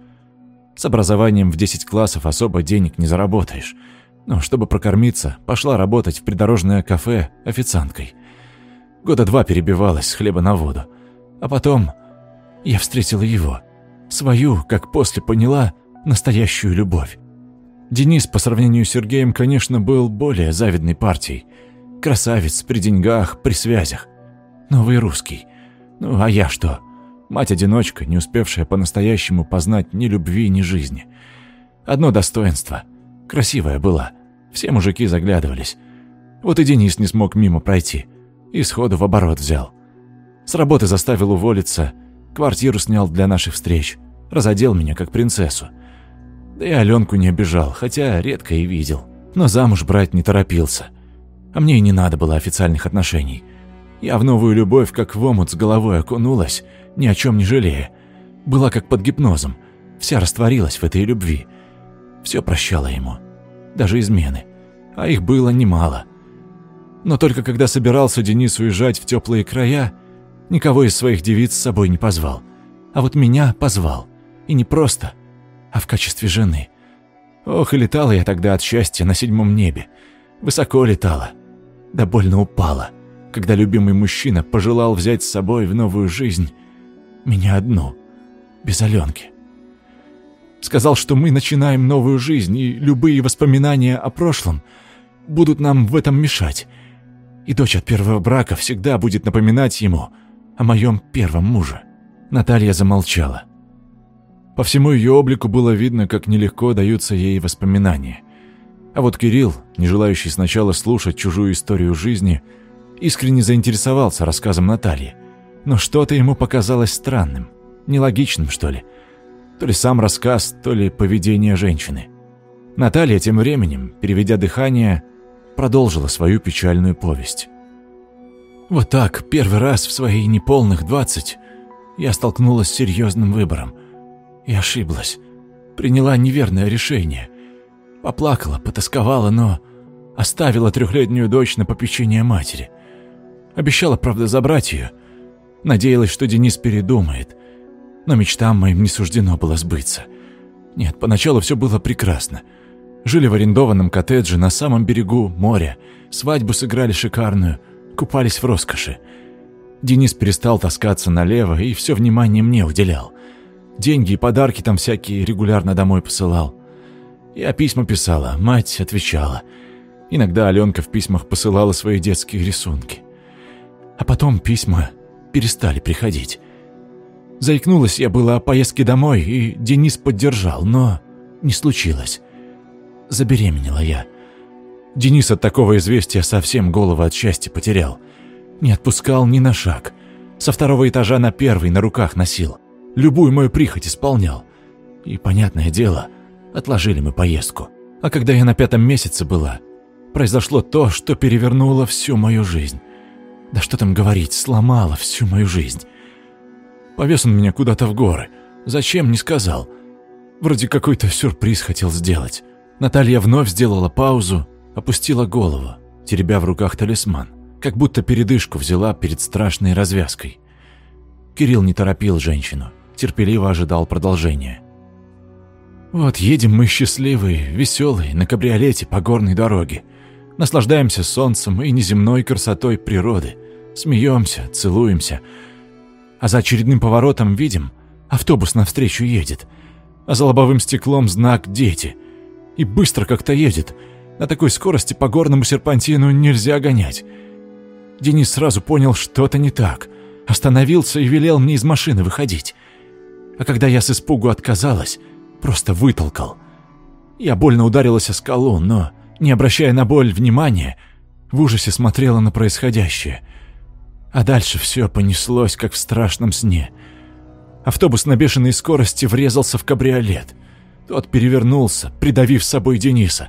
С образованием в 10 классов особо денег не заработаешь. Но чтобы прокормиться, пошла работать в придорожное кафе официанткой. Года два перебивалась с хлеба на воду. А потом я встретила его. Свою, как после поняла, настоящую любовь. Денис по сравнению с Сергеем, конечно, был более завидной партией. Красавец, при деньгах, при связях. Новый русский. Ну, а я что? Мать-одиночка, не успевшая по-настоящему познать ни любви, ни жизни. Одно достоинство. Красивая была. Все мужики заглядывались. Вот и Денис не смог мимо пройти. И сходу в оборот взял. С работы заставил уволиться, квартиру снял для наших встреч, разодел меня как принцессу. Да и Аленку не обижал, хотя редко и видел. Но замуж брать не торопился. А мне и не надо было официальных отношений. Я в новую любовь, как в омут с головой окунулась, ни о чем не жалея. Была как под гипнозом, вся растворилась в этой любви. Все прощала ему, даже измены. А их было немало. Но только когда собирался Денис уезжать в теплые края, никого из своих девиц с собой не позвал. А вот меня позвал. И не просто, а в качестве жены. Ох, и летала я тогда от счастья на седьмом небе. Высоко летала. Да больно упала, когда любимый мужчина пожелал взять с собой в новую жизнь меня одну, без Аленки. Сказал, что мы начинаем новую жизнь, и любые воспоминания о прошлом будут нам в этом мешать. И дочь от первого брака всегда будет напоминать ему о моем первом муже. Наталья замолчала. По всему ее облику было видно, как нелегко даются ей воспоминания. А вот Кирилл, не желающий сначала слушать чужую историю жизни, искренне заинтересовался рассказом Натальи. Но что-то ему показалось странным, нелогичным, что ли. То ли сам рассказ, то ли поведение женщины. Наталья тем временем, переведя дыхание, продолжила свою печальную повесть. Вот так, первый раз в свои неполных двадцать я столкнулась с серьезным выбором. И ошиблась. Приняла неверное решение. Поплакала, потасковала, но оставила трехлетнюю дочь на попечение матери. Обещала, правда, забрать ее. Надеялась, что Денис передумает. Но мечтам моим не суждено было сбыться. Нет, поначалу все было прекрасно. Жили в арендованном коттедже на самом берегу моря, свадьбу сыграли шикарную, купались в роскоши. Денис перестал таскаться налево и все внимание мне уделял. Деньги и подарки там всякие регулярно домой посылал. Я письма писала, мать отвечала. Иногда Аленка в письмах посылала свои детские рисунки. А потом письма перестали приходить. Заикнулась я была о поездке домой, и Денис поддержал, но не случилось. Забеременела я. Денис от такого известия совсем голову от счастья потерял. Не отпускал ни на шаг. Со второго этажа на первый на руках носил. Любую мою прихоть исполнял. И, понятное дело, отложили мы поездку. А когда я на пятом месяце была, произошло то, что перевернуло всю мою жизнь. Да что там говорить, сломало всю мою жизнь. Повез он меня куда-то в горы. Зачем, не сказал. Вроде какой-то сюрприз хотел сделать. Наталья вновь сделала паузу, опустила голову, теребя в руках талисман, как будто передышку взяла перед страшной развязкой. Кирилл не торопил женщину, терпеливо ожидал продолжения. «Вот едем мы счастливые, веселые, на кабриолете по горной дороге. Наслаждаемся солнцем и неземной красотой природы. Смеемся, целуемся. А за очередным поворотом видим, автобус навстречу едет. А за лобовым стеклом знак «Дети». И быстро как-то едет. На такой скорости по горному серпантину нельзя гонять. Денис сразу понял, что-то не так. Остановился и велел мне из машины выходить. А когда я с испугу отказалась, просто вытолкал. Я больно ударилась о скалу, но, не обращая на боль внимания, в ужасе смотрела на происходящее. А дальше все понеслось, как в страшном сне. Автобус на бешеной скорости врезался в кабриолет. Тот перевернулся, придавив с собой Дениса.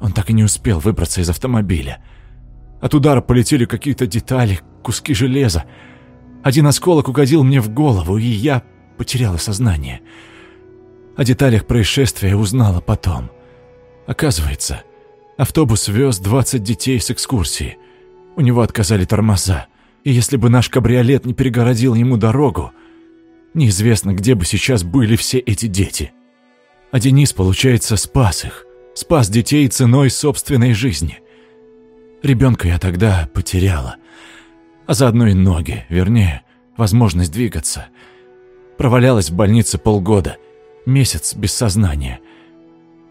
Он так и не успел выбраться из автомобиля. От удара полетели какие-то детали, куски железа. Один осколок угодил мне в голову, и я потеряла сознание. О деталях происшествия узнала потом. Оказывается, автобус вез 20 детей с экскурсии. У него отказали тормоза, и если бы наш кабриолет не перегородил ему дорогу, неизвестно, где бы сейчас были все эти дети. А Денис, получается, спас их. Спас детей ценой собственной жизни. Ребенка я тогда потеряла. А заодно и ноги, вернее, возможность двигаться. Провалялась в больнице полгода, месяц без сознания.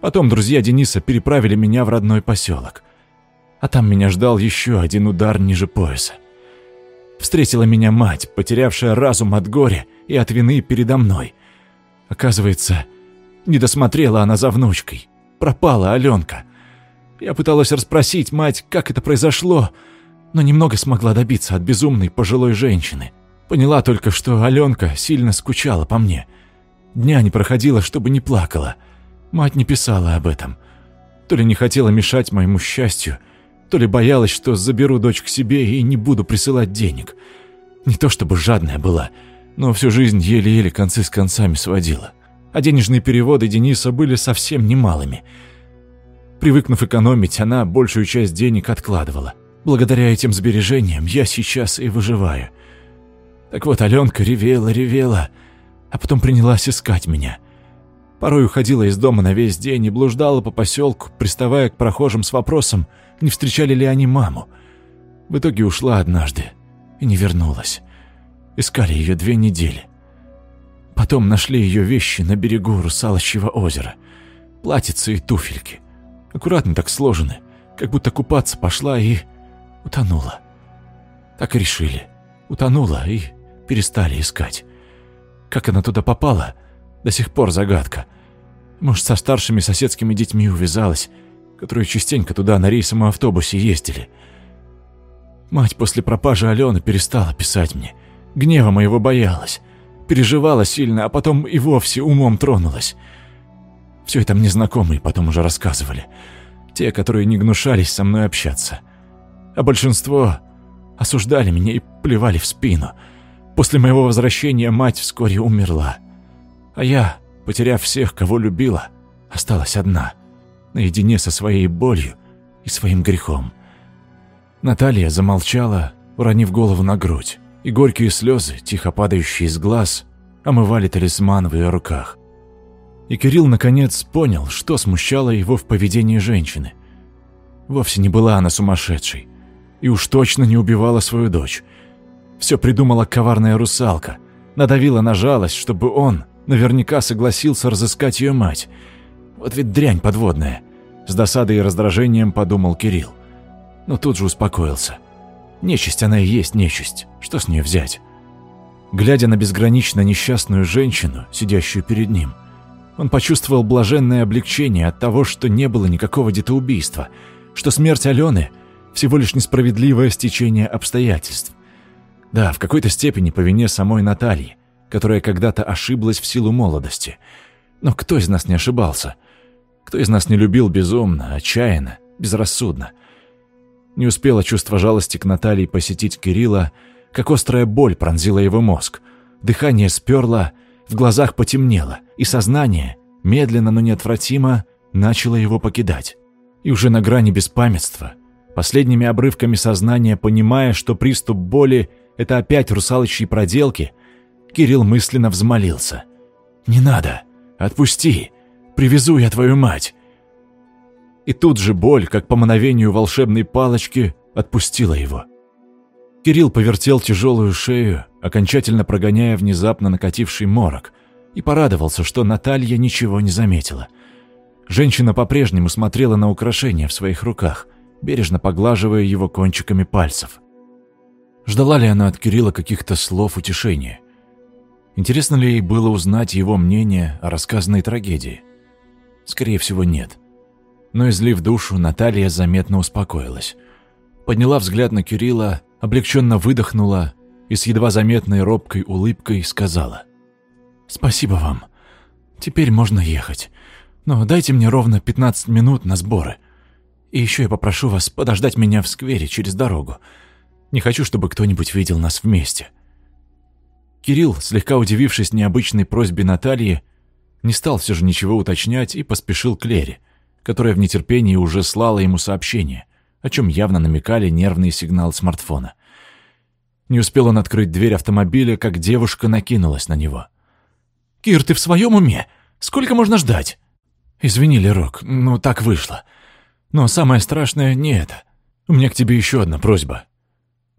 Потом друзья Дениса переправили меня в родной поселок. А там меня ждал еще один удар ниже пояса. Встретила меня мать, потерявшая разум от горя и от вины передо мной. Оказывается, не досмотрела она за внучкой. Пропала Аленка. Я пыталась расспросить мать, как это произошло, но немного смогла добиться от безумной пожилой женщины. Поняла только, что Аленка сильно скучала по мне. Дня не проходило, чтобы не плакала. Мать не писала об этом. То ли не хотела мешать моему счастью, то ли боялась, что заберу дочь к себе и не буду присылать денег. Не то чтобы жадная была, но всю жизнь еле-еле концы с концами сводила. А денежные переводы Дениса были совсем немалыми – Привыкнув экономить, она большую часть денег откладывала. Благодаря этим сбережениям я сейчас и выживаю. Так вот, Аленка ревела, ревела, а потом принялась искать меня. Порой уходила из дома на весь день и блуждала по поселку, приставая к прохожим с вопросом, не встречали ли они маму. В итоге ушла однажды и не вернулась. Искали ее две недели. Потом нашли ее вещи на берегу Русалочьего озера. Платьице и туфельки. Аккуратно так сложены, как будто купаться пошла и утонула. Так и решили. Утонула и перестали искать. Как она туда попала, до сих пор загадка. Может, со старшими соседскими детьми увязалась, которые частенько туда на рейсовом автобусе ездили. Мать после пропажи Алены перестала писать мне. Гнева моего боялась. Переживала сильно, а потом и вовсе умом тронулась. Все это мне знакомые потом уже рассказывали. Те, которые не гнушались со мной общаться. А большинство осуждали меня и плевали в спину. После моего возвращения мать вскоре умерла. А я, потеряв всех, кого любила, осталась одна, наедине со своей болью и своим грехом. Наталья замолчала, уронив голову на грудь, и горькие слезы, тихо падающие из глаз, омывали талисман в ее руках. И Кирилл наконец понял, что смущало его в поведении женщины. Вовсе не была она сумасшедшей. И уж точно не убивала свою дочь. Все придумала коварная русалка. Надавила на жалость, чтобы он наверняка согласился разыскать ее мать. Вот ведь дрянь подводная. С досадой и раздражением подумал Кирилл. Но тут же успокоился. Нечисть она и есть нечисть. Что с нее взять? Глядя на безгранично несчастную женщину, сидящую перед ним, он почувствовал блаженное облегчение от того, что не было никакого детоубийства, что смерть Алены – всего лишь несправедливое стечение обстоятельств. Да, в какой-то степени по вине самой Натальи, которая когда-то ошиблась в силу молодости. Но кто из нас не ошибался? Кто из нас не любил безумно, отчаянно, безрассудно? Не успело чувство жалости к Наталье посетить Кирилла, как острая боль пронзила его мозг. Дыхание сперло, в глазах потемнело, и сознание, медленно, но неотвратимо, начало его покидать. И уже на грани беспамятства, последними обрывками сознания, понимая, что приступ боли — это опять русалочьи проделки, Кирилл мысленно взмолился. «Не надо! Отпусти! Привезу я твою мать!» И тут же боль, как по мановению волшебной палочки, отпустила его. Кирилл повертел тяжелую шею, окончательно прогоняя внезапно накативший морок, и порадовался, что Наталья ничего не заметила. Женщина по-прежнему смотрела на украшение в своих руках, бережно поглаживая его кончиками пальцев. Ждала ли она от Кирилла каких-то слов утешения? Интересно ли ей было узнать его мнение о рассказанной трагедии? Скорее всего, нет. Но, излив душу, Наталья заметно успокоилась. Подняла взгляд на Кирилла, облегченно выдохнула и с едва заметной робкой улыбкой сказала. «Спасибо вам. Теперь можно ехать. Но дайте мне ровно 15 минут на сборы. И еще я попрошу вас подождать меня в сквере через дорогу. Не хочу, чтобы кто-нибудь видел нас вместе». Кирилл, слегка удивившись необычной просьбе Натальи, не стал все же ничего уточнять и поспешил к Лере, которая в нетерпении уже слала ему сообщение, о чем явно намекали нервные сигналы смартфона. Не успел он открыть дверь автомобиля, как девушка накинулась на него. «Кир, ты в своем уме? Сколько можно ждать?» «Извини, Лерок, ну так вышло. Но самое страшное не это. У меня к тебе еще одна просьба».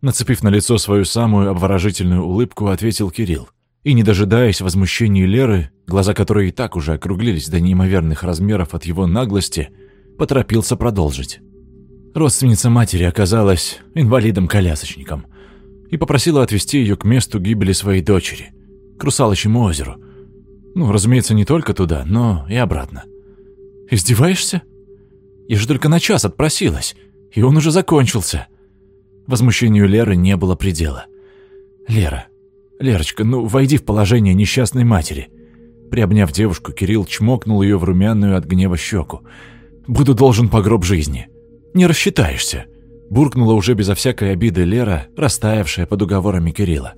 Нацепив на лицо свою самую обворожительную улыбку, ответил Кирилл. И, не дожидаясь возмущения Леры, глаза которой и так уже округлились до неимоверных размеров от его наглости, поторопился продолжить. Родственница матери оказалась инвалидом-колясочником и попросила отвезти ее к месту гибели своей дочери, к Русалочьему озеру. Ну, разумеется, не только туда, но и обратно. «Издеваешься? Я же только на час отпросилась, и он уже закончился». Возмущению Леры не было предела. «Лера, Лерочка, ну войди в положение несчастной матери». Приобняв девушку, Кирилл чмокнул ее в румяную от гнева щеку. «Буду должен по гроб жизни. Не рассчитаешься», – буркнула уже безо всякой обиды Лера, растаявшая под уговорами Кирилла.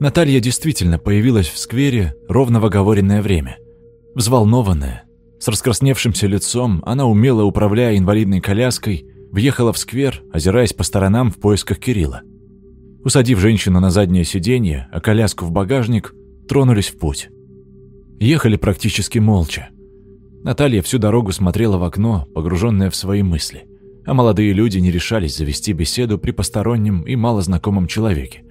Наталья действительно появилась в сквере ровно в оговоренное время. Взволнованная, с раскрасневшимся лицом, она, умело управляя инвалидной коляской, въехала в сквер, озираясь по сторонам в поисках Кирилла. Усадив женщину на заднее сиденье, а коляску в багажник, тронулись в путь. Ехали практически молча. Наталья всю дорогу смотрела в окно, погруженная в свои мысли, а молодые люди не решались завести беседу при постороннем и малознакомом человеке.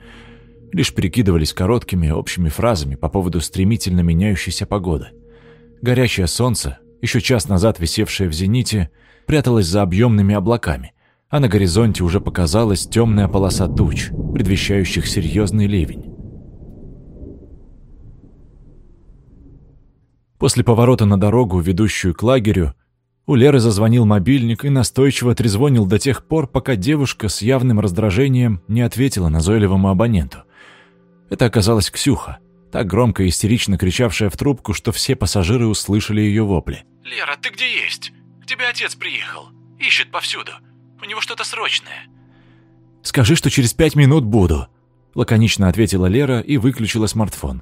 Лишь перекидывались короткими общими фразами по поводу стремительно меняющейся погоды. Горящее солнце, еще час назад висевшее в зените, пряталось за объемными облаками, а на горизонте уже показалась темная полоса туч, предвещающих серьезный ливень. После поворота на дорогу, ведущую к лагерю, у Леры зазвонил мобильник и настойчиво трезвонил до тех пор, пока девушка с явным раздражением не ответила назойливому абоненту. Это оказалась Ксюха, так громко и истерично кричавшая в трубку, что все пассажиры услышали ее вопли. «Лера, ты где есть? К тебе отец приехал. Ищет повсюду. У него что-то срочное». «Скажи, что через пять минут буду», — лаконично ответила Лера и выключила смартфон.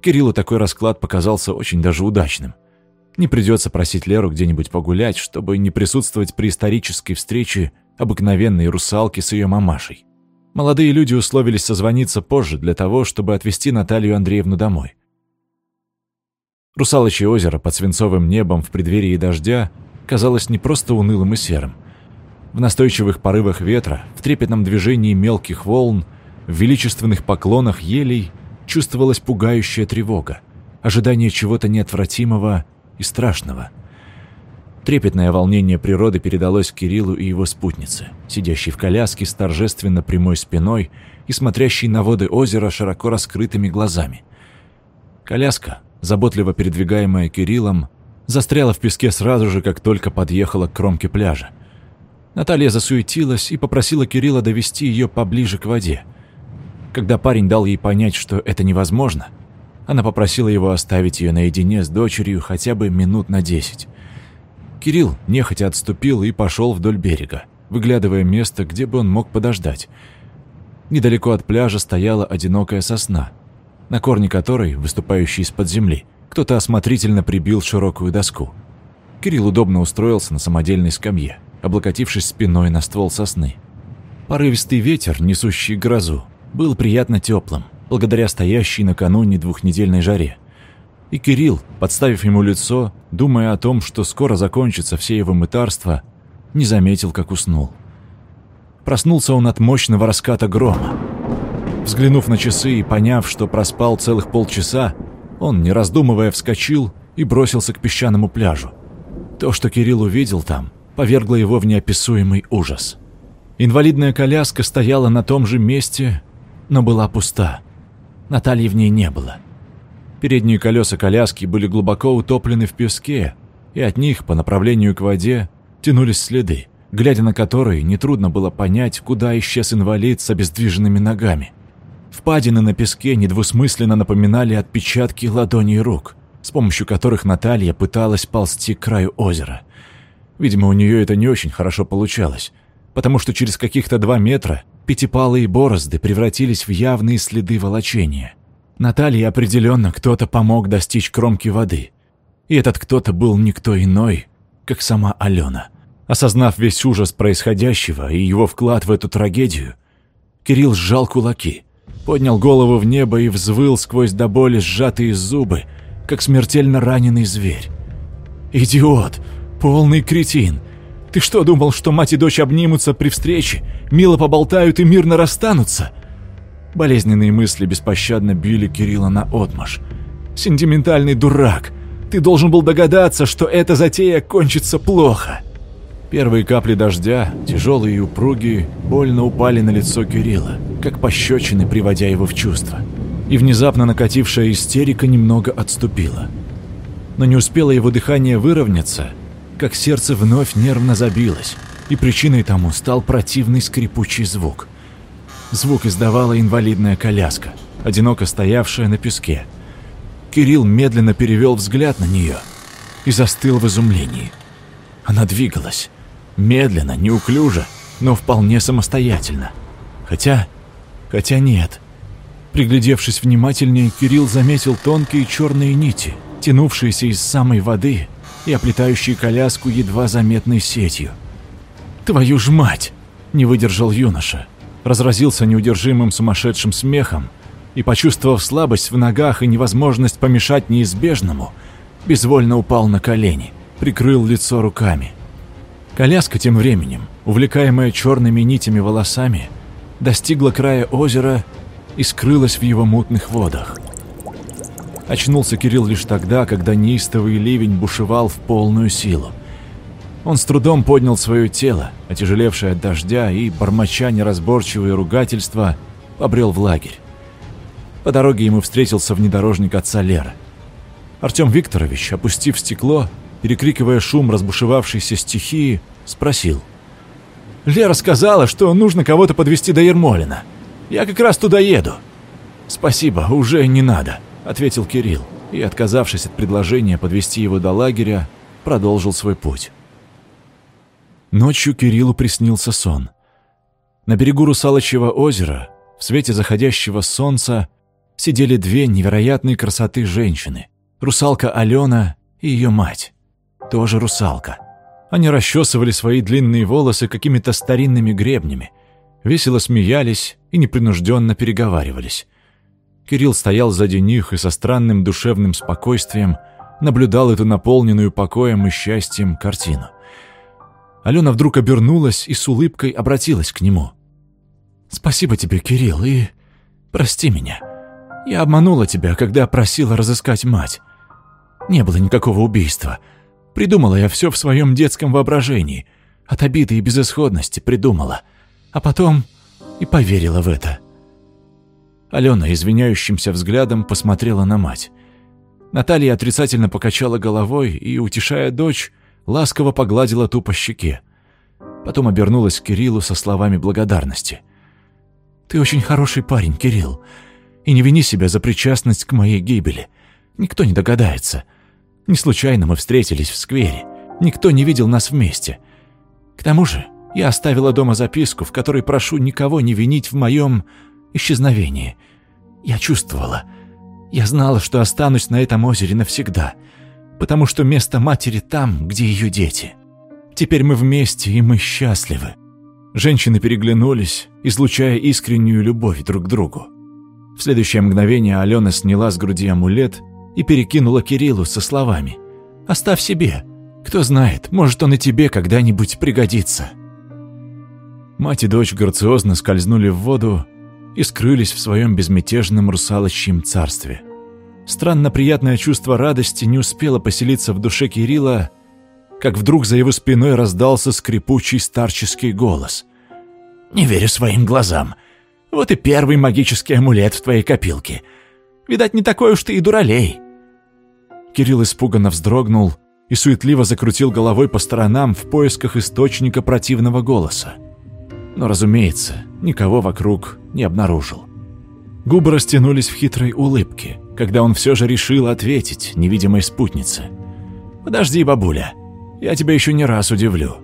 Кириллу такой расклад показался очень даже удачным. Не придется просить Леру где-нибудь погулять, чтобы не присутствовать при исторической встрече обыкновенной русалки с ее мамашей. Молодые люди условились созвониться позже для того, чтобы отвезти Наталью Андреевну домой. Русалочье озеро под свинцовым небом в преддверии дождя казалось не просто унылым и серым. В настойчивых порывах ветра, в трепетном движении мелких волн, в величественных поклонах елей чувствовалась пугающая тревога, ожидание чего-то неотвратимого и страшного. Трепетное волнение природы передалось Кириллу и его спутнице, сидящей в коляске с торжественно прямой спиной и смотрящей на воды озера широко раскрытыми глазами. Коляска, заботливо передвигаемая Кириллом, застряла в песке сразу же, как только подъехала к кромке пляжа. Наталья засуетилась и попросила Кирилла довести ее поближе к воде. Когда парень дал ей понять, что это невозможно, она попросила его оставить ее наедине с дочерью хотя бы минут на десять. Кирилл нехотя отступил и пошел вдоль берега, выглядывая место, где бы он мог подождать. Недалеко от пляжа стояла одинокая сосна, на корне которой, выступающей из-под земли, кто-то осмотрительно прибил широкую доску. Кирилл удобно устроился на самодельной скамье, облокотившись спиной на ствол сосны. Порывистый ветер, несущий грозу, был приятно теплым, благодаря стоящей накануне двухнедельной жаре. И Кирилл, подставив ему лицо, думая о том, что скоро закончится все его мытарства, не заметил, как уснул. Проснулся он от мощного раската грома. Взглянув на часы и поняв, что проспал целых полчаса, он, не раздумывая, вскочил и бросился к песчаному пляжу. То, что Кирилл увидел там, повергло его в неописуемый ужас. Инвалидная коляска стояла на том же месте, но была пуста. Натальи в ней не было. Передние колеса коляски были глубоко утоплены в песке, и от них по направлению к воде тянулись следы, глядя на которые нетрудно было понять, куда исчез инвалид с обездвиженными ногами. Впадины на песке недвусмысленно напоминали отпечатки ладоней рук, с помощью которых Наталья пыталась ползти к краю озера. Видимо, у нее это не очень хорошо получалось, потому что через каких-то два метра пятипалые борозды превратились в явные следы волочения. Наталье определенно кто-то помог достичь кромки воды. И этот кто-то был никто иной, как сама Алена. Осознав весь ужас происходящего и его вклад в эту трагедию, Кирилл сжал кулаки, поднял голову в небо и взвыл сквозь до боли сжатые зубы, как смертельно раненый зверь. «Идиот! Полный кретин! Ты что, думал, что мать и дочь обнимутся при встрече, мило поболтают и мирно расстанутся?» Болезненные мысли беспощадно били Кирилла на отмаш. «Сентиментальный дурак! Ты должен был догадаться, что эта затея кончится плохо!» Первые капли дождя, тяжелые и упругие, больно упали на лицо Кирилла, как пощечины, приводя его в чувство. И внезапно накатившая истерика немного отступила. Но не успело его дыхание выровняться, как сердце вновь нервно забилось, и причиной тому стал противный скрипучий звук. Звук издавала инвалидная коляска, одиноко стоявшая на песке. Кирилл медленно перевел взгляд на нее и застыл в изумлении. Она двигалась. Медленно, неуклюже, но вполне самостоятельно. Хотя... хотя нет. Приглядевшись внимательнее, Кирилл заметил тонкие черные нити, тянувшиеся из самой воды и оплетающие коляску едва заметной сетью. «Твою ж мать!» — не выдержал юноша. Разразился неудержимым сумасшедшим смехом и, почувствовав слабость в ногах и невозможность помешать неизбежному, безвольно упал на колени, прикрыл лицо руками — Коляска тем временем, увлекаемая черными нитями волосами, достигла края озера и скрылась в его мутных водах. Очнулся Кирилл лишь тогда, когда неистовый ливень бушевал в полную силу. Он с трудом поднял свое тело, отяжелевшее от дождя, и, бормоча неразборчивые ругательства, побрел в лагерь. По дороге ему встретился внедорожник отца Лера. Артем Викторович, опустив стекло, перекрикивая шум разбушевавшейся стихии, спросил. «Лера сказала, что нужно кого-то подвести до Ермолина. Я как раз туда еду». «Спасибо, уже не надо», — ответил Кирилл и, отказавшись от предложения подвести его до лагеря, продолжил свой путь. Ночью Кириллу приснился сон. На берегу Русалочьего озера, в свете заходящего солнца, сидели две невероятной красоты женщины. Русалка Алена и ее мать тоже русалка. Они расчесывали свои длинные волосы какими-то старинными гребнями, весело смеялись и непринужденно переговаривались. Кирилл стоял сзади них и со странным душевным спокойствием наблюдал эту наполненную покоем и счастьем картину. Алена вдруг обернулась и с улыбкой обратилась к нему. «Спасибо тебе, Кирилл, и прости меня. Я обманула тебя, когда просила разыскать мать. Не было никакого убийства. Придумала я все в своем детском воображении. От обиды и безысходности придумала. А потом и поверила в это. Алена извиняющимся взглядом посмотрела на мать. Наталья отрицательно покачала головой и, утешая дочь, ласково погладила ту по щеке. Потом обернулась к Кириллу со словами благодарности. «Ты очень хороший парень, Кирилл, и не вини себя за причастность к моей гибели. Никто не догадается. Не случайно мы встретились в сквере. Никто не видел нас вместе. К тому же я оставила дома записку, в которой прошу никого не винить в моем исчезновении. Я чувствовала. Я знала, что останусь на этом озере навсегда, потому что место матери там, где ее дети. Теперь мы вместе, и мы счастливы. Женщины переглянулись, излучая искреннюю любовь друг к другу. В следующее мгновение Алена сняла с груди амулет и перекинула Кириллу со словами «Оставь себе. Кто знает, может, он и тебе когда-нибудь пригодится». Мать и дочь грациозно скользнули в воду и скрылись в своем безмятежном русалочьем царстве. Странно приятное чувство радости не успело поселиться в душе Кирилла, как вдруг за его спиной раздался скрипучий старческий голос. «Не верю своим глазам. Вот и первый магический амулет в твоей копилке. Видать, не такой уж ты и дуралей. Кирилл испуганно вздрогнул и суетливо закрутил головой по сторонам в поисках источника противного голоса. Но, разумеется, никого вокруг не обнаружил. Губы растянулись в хитрой улыбке, когда он все же решил ответить невидимой спутнице. «Подожди, бабуля, Я тебя еще не раз удивлю».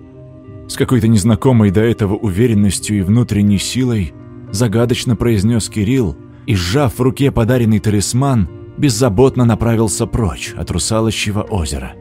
С какой-то незнакомой до этого уверенностью и внутренней силой загадочно произнес Кирилл и, сжав в руке подаренный талисман, беззаботно направился прочь от русалочьего озера.